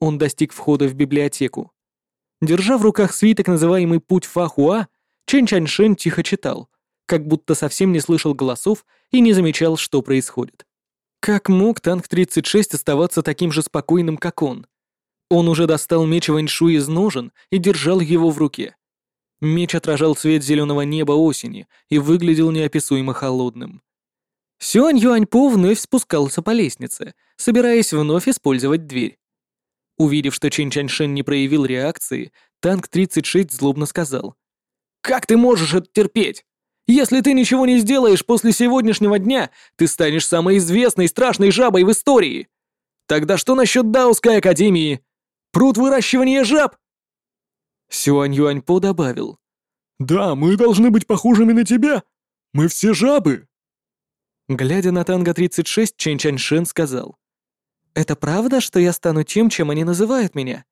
Он достиг входа в библиотеку. Держа в руках свиток, называемый «Путь Фахуа», Чен Чаньшен тихо читал, как будто совсем не слышал голосов и не замечал, что происходит. Как мог танк 36 оставаться таким же спокойным, как он? Он уже достал меч Ваньшу из ножен и держал его в руке. Меч отражал цвет зеленого неба осени и выглядел неописуемо холодным. Сюань Юаньпо вновь спускался по лестнице, собираясь вновь использовать дверь. Увидев, что Чин Чаньшин не проявил реакции, танк 36 злобно сказал. «Как ты можешь это терпеть? Если ты ничего не сделаешь после сегодняшнего дня, ты станешь самой известной страшной жабой в истории. Тогда что насчет Даосской академии? Пруд выращивания жаб!» Сюань Юаньпо добавил. «Да, мы должны быть похожими на тебя. Мы все жабы!» Глядя на Танго-36, Чэнь Чаньшин сказал. «Это правда, что я стану тем, чем они называют меня?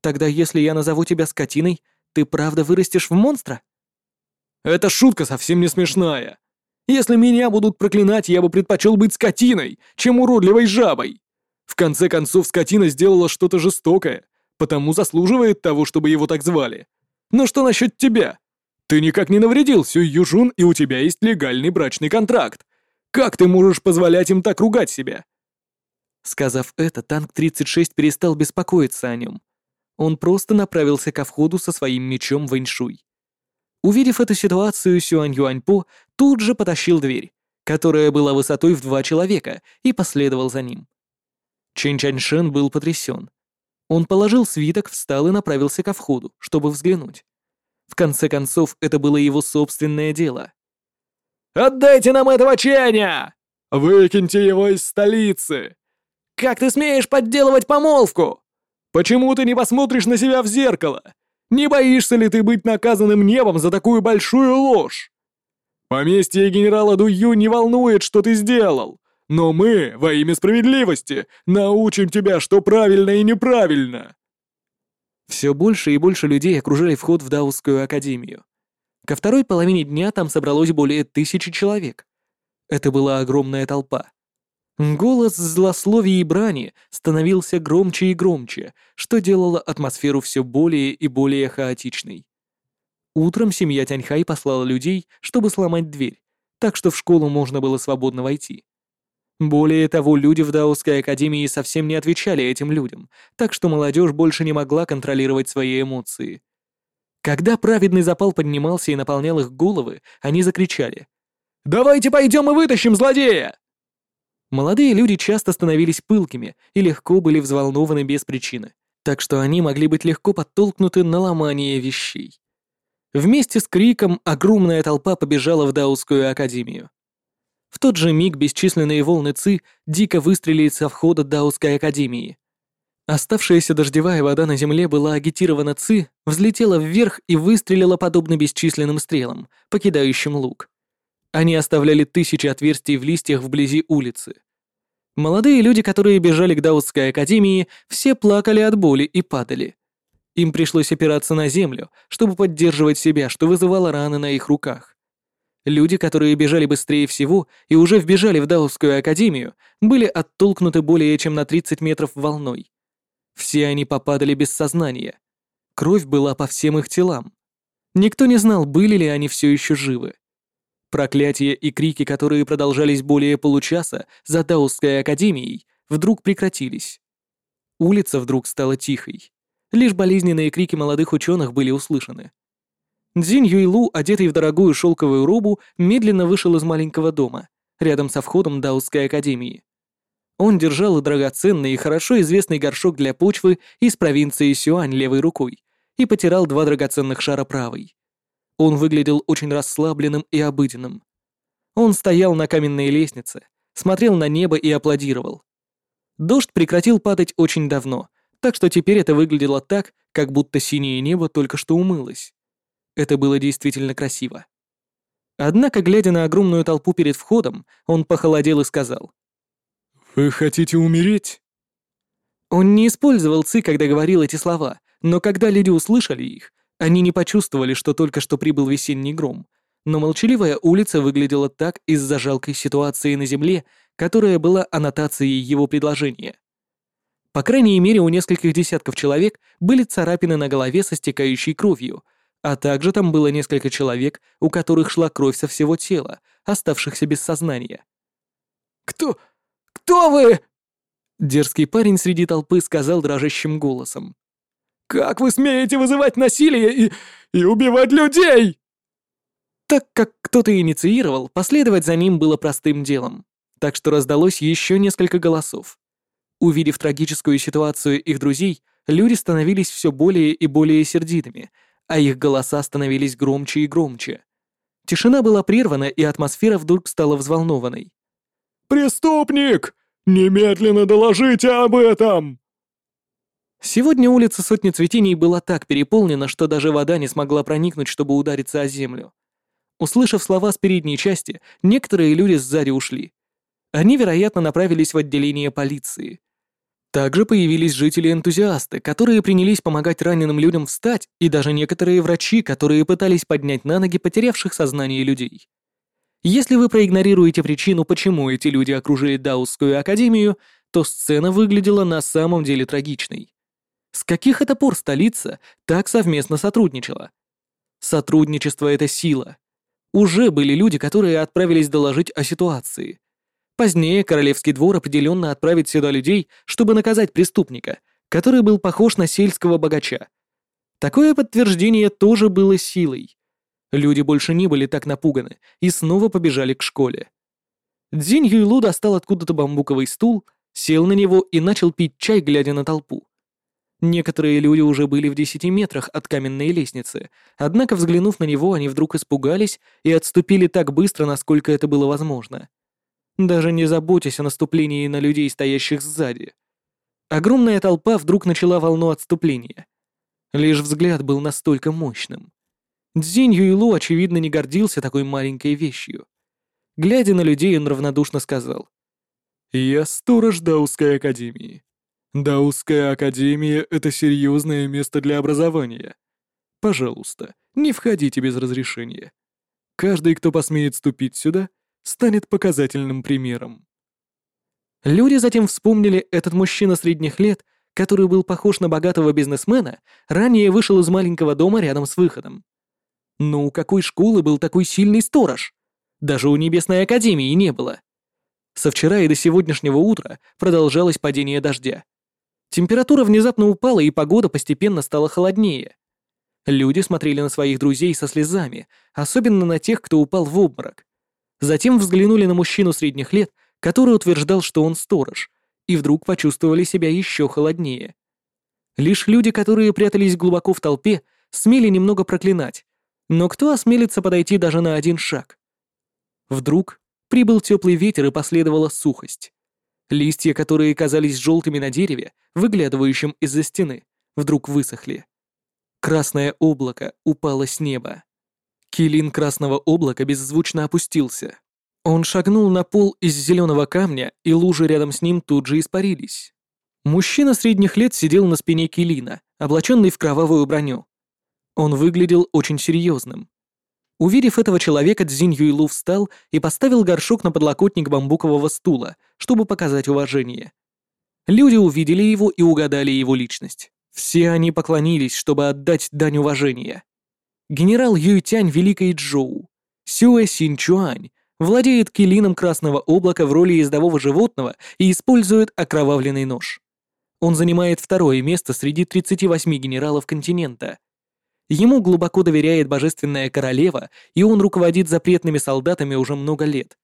Тогда если я назову тебя скотиной, ты правда вырастешь в монстра?» «Эта шутка совсем не смешная. Если меня будут проклинать, я бы предпочел быть скотиной, чем уродливой жабой. В конце концов, скотина сделала что-то жестокое, потому заслуживает того, чтобы его так звали. Но что насчет тебя? Ты никак не навредил Сюй Южун, и у тебя есть легальный брачный контракт. Как ты можешь позволять им так ругать себя?» Сказав это, танк 36 перестал беспокоиться о нем. Он просто направился ко входу со своим мечом Вэньшуй. Увидев эту ситуацию, Сюань Юаньпо тут же потащил дверь, которая была высотой в два человека, и последовал за ним. Чэнь Чаньшен был потрясен. Он положил свиток, встал и направился ко входу, чтобы взглянуть. В конце концов, это было его собственное дело. «Отдайте нам этого Ченя! Выкиньте его из столицы! Как ты смеешь подделывать помолвку? Почему ты не посмотришь на себя в зеркало? Не боишься ли ты быть наказанным небом за такую большую ложь? Поместье генерала Дую не волнует, что ты сделал. Но мы, во имя справедливости, научим тебя, что правильно и неправильно!» Все больше и больше людей окружали вход в Даусскую академию. Ко второй половине дня там собралось более тысячи человек. Это была огромная толпа. Голос злословия и брани становился громче и громче, что делало атмосферу все более и более хаотичной. Утром семья Тяньхай послала людей, чтобы сломать дверь, так что в школу можно было свободно войти. Более того, люди в Даосской академии совсем не отвечали этим людям, так что молодежь больше не могла контролировать свои эмоции. Когда праведный запал поднимался и наполнял их головы, они закричали «Давайте пойдем и вытащим злодея!» Молодые люди часто становились пылкими и легко были взволнованы без причины, так что они могли быть легко подтолкнуты на ломание вещей. Вместе с криком огромная толпа побежала в Даусскую академию. В тот же миг бесчисленные волны ЦИ дико выстрелили со входа Даусской академии. Оставшаяся дождевая вода на земле была агитирована ЦИ, взлетела вверх и выстрелила подобно бесчисленным стрелам, покидающим луг. Они оставляли тысячи отверстий в листьях вблизи улицы. Молодые люди, которые бежали к Даусской академии, все плакали от боли и падали. Им пришлось опираться на землю, чтобы поддерживать себя, что вызывало раны на их руках. Люди, которые бежали быстрее всего и уже вбежали в Даусскую академию, были оттолкнуты более чем на 30 метров волной. Все они попадали без сознания. Кровь была по всем их телам. Никто не знал, были ли они все еще живы. Проклятия и крики, которые продолжались более получаса за Даусской академией, вдруг прекратились. Улица вдруг стала тихой. Лишь болезненные крики молодых ученых были услышаны. Дзинь Юйлу, одетый в дорогую шелковую робу, медленно вышел из маленького дома, рядом со входом Даусской академии. Он держал драгоценный и хорошо известный горшок для почвы из провинции Сюань левой рукой и потирал два драгоценных шара правой. Он выглядел очень расслабленным и обыденным. Он стоял на каменной лестнице, смотрел на небо и аплодировал. Дождь прекратил падать очень давно, так что теперь это выглядело так, как будто синее небо только что умылось. Это было действительно красиво. Однако, глядя на огромную толпу перед входом, он похолодел и сказал. «Вы хотите умереть?» Он не использовал ци, когда говорил эти слова, но когда люди услышали их, они не почувствовали, что только что прибыл весенний гром. Но молчаливая улица выглядела так из-за жалкой ситуации на земле, которая была аннотацией его предложения. По крайней мере, у нескольких десятков человек были царапины на голове со стекающей кровью, а также там было несколько человек, у которых шла кровь со всего тела, оставшихся без сознания. «Кто... кто вы?» Дерзкий парень среди толпы сказал дрожащим голосом. «Как вы смеете вызывать насилие и... и убивать людей?» Так как кто-то инициировал, последовать за ним было простым делом, так что раздалось еще несколько голосов. Увидев трагическую ситуацию их друзей, люди становились все более и более сердитыми, а их голоса становились громче и громче. Тишина была прервана, и атмосфера вдруг стала взволнованной. «Преступник! Немедленно доложите об этом!» Сегодня улица Сотни Цветений была так переполнена, что даже вода не смогла проникнуть, чтобы удариться о землю. Услышав слова с передней части, некоторые люди сзади ушли. Они, вероятно, направились в отделение полиции. Также появились жители-энтузиасты, которые принялись помогать раненым людям встать, и даже некоторые врачи, которые пытались поднять на ноги потерявших сознание людей. Если вы проигнорируете причину, почему эти люди окружили Даусскую академию, то сцена выглядела на самом деле трагичной. С каких это пор столица так совместно сотрудничала? Сотрудничество — это сила. Уже были люди, которые отправились доложить о ситуации. Позднее Королевский двор определенно отправит сюда людей, чтобы наказать преступника, который был похож на сельского богача. Такое подтверждение тоже было силой. Люди больше не были так напуганы и снова побежали к школе. Дзинь Юйлу достал откуда-то бамбуковый стул, сел на него и начал пить чай, глядя на толпу. Некоторые люди уже были в десяти метрах от каменной лестницы, однако, взглянув на него, они вдруг испугались и отступили так быстро, насколько это было возможно даже не заботясь о наступлении на людей, стоящих сзади. Огромная толпа вдруг начала волну отступления. Лишь взгляд был настолько мощным. Дзинь Юйлу, очевидно, не гордился такой маленькой вещью. Глядя на людей, он равнодушно сказал. «Я сторож Даусской академии. Даусская академия — это серьезное место для образования. Пожалуйста, не входите без разрешения. Каждый, кто посмеет ступить сюда — станет показательным примером. Люди затем вспомнили этот мужчина средних лет, который был похож на богатого бизнесмена, ранее вышел из маленького дома рядом с выходом. Но у какой школы был такой сильный сторож? Даже у Небесной Академии не было. Со вчера и до сегодняшнего утра продолжалось падение дождя. Температура внезапно упала, и погода постепенно стала холоднее. Люди смотрели на своих друзей со слезами, особенно на тех, кто упал в обморок. Затем взглянули на мужчину средних лет, который утверждал, что он сторож, и вдруг почувствовали себя еще холоднее. Лишь люди, которые прятались глубоко в толпе, смели немного проклинать, но кто осмелится подойти даже на один шаг? Вдруг прибыл теплый ветер и последовала сухость. Листья, которые казались желтыми на дереве, выглядывающим из-за стены, вдруг высохли. Красное облако упало с неба. Килин красного облака беззвучно опустился. Он шагнул на пол из зеленого камня, и лужи рядом с ним тут же испарились. Мужчина средних лет сидел на спине Килина, облаченный в кровавую броню. Он выглядел очень серьезным. Увидев этого человека, Цзинь Юйлу встал и поставил горшок на подлокотник бамбукового стула, чтобы показать уважение. Люди увидели его и угадали его личность. Все они поклонились, чтобы отдать дань уважения. Генерал Юйтянь Великой Джоу, Сюэ Синчуань, владеет килином Красного Облака в роли ездового животного и использует окровавленный нож. Он занимает второе место среди 38 генералов континента. Ему глубоко доверяет Божественная Королева, и он руководит запретными солдатами уже много лет.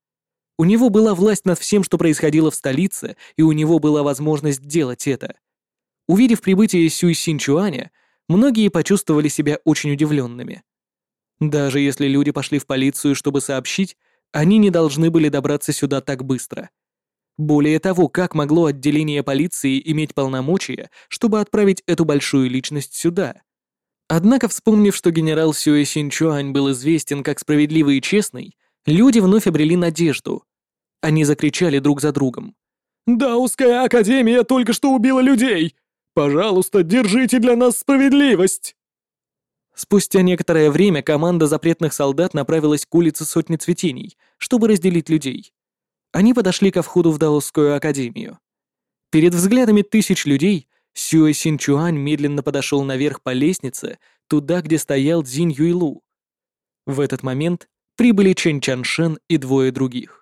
У него была власть над всем, что происходило в столице, и у него была возможность делать это. Увидев прибытие Сюй Синчуаня, многие почувствовали себя очень удивленными. Даже если люди пошли в полицию, чтобы сообщить, они не должны были добраться сюда так быстро. Более того, как могло отделение полиции иметь полномочия, чтобы отправить эту большую личность сюда? Однако, вспомнив, что генерал Сюэ Синчуань был известен как справедливый и честный, люди вновь обрели надежду. Они закричали друг за другом. «Даусская Академия только что убила людей! Пожалуйста, держите для нас справедливость!» Спустя некоторое время команда запретных солдат направилась к улице Сотни Цветений, чтобы разделить людей. Они подошли ко входу в Даосскую академию. Перед взглядами тысяч людей Сюэ Синчуань медленно подошел наверх по лестнице, туда, где стоял Цзинь Юйлу. В этот момент прибыли Чэнь Чаншен и двое других.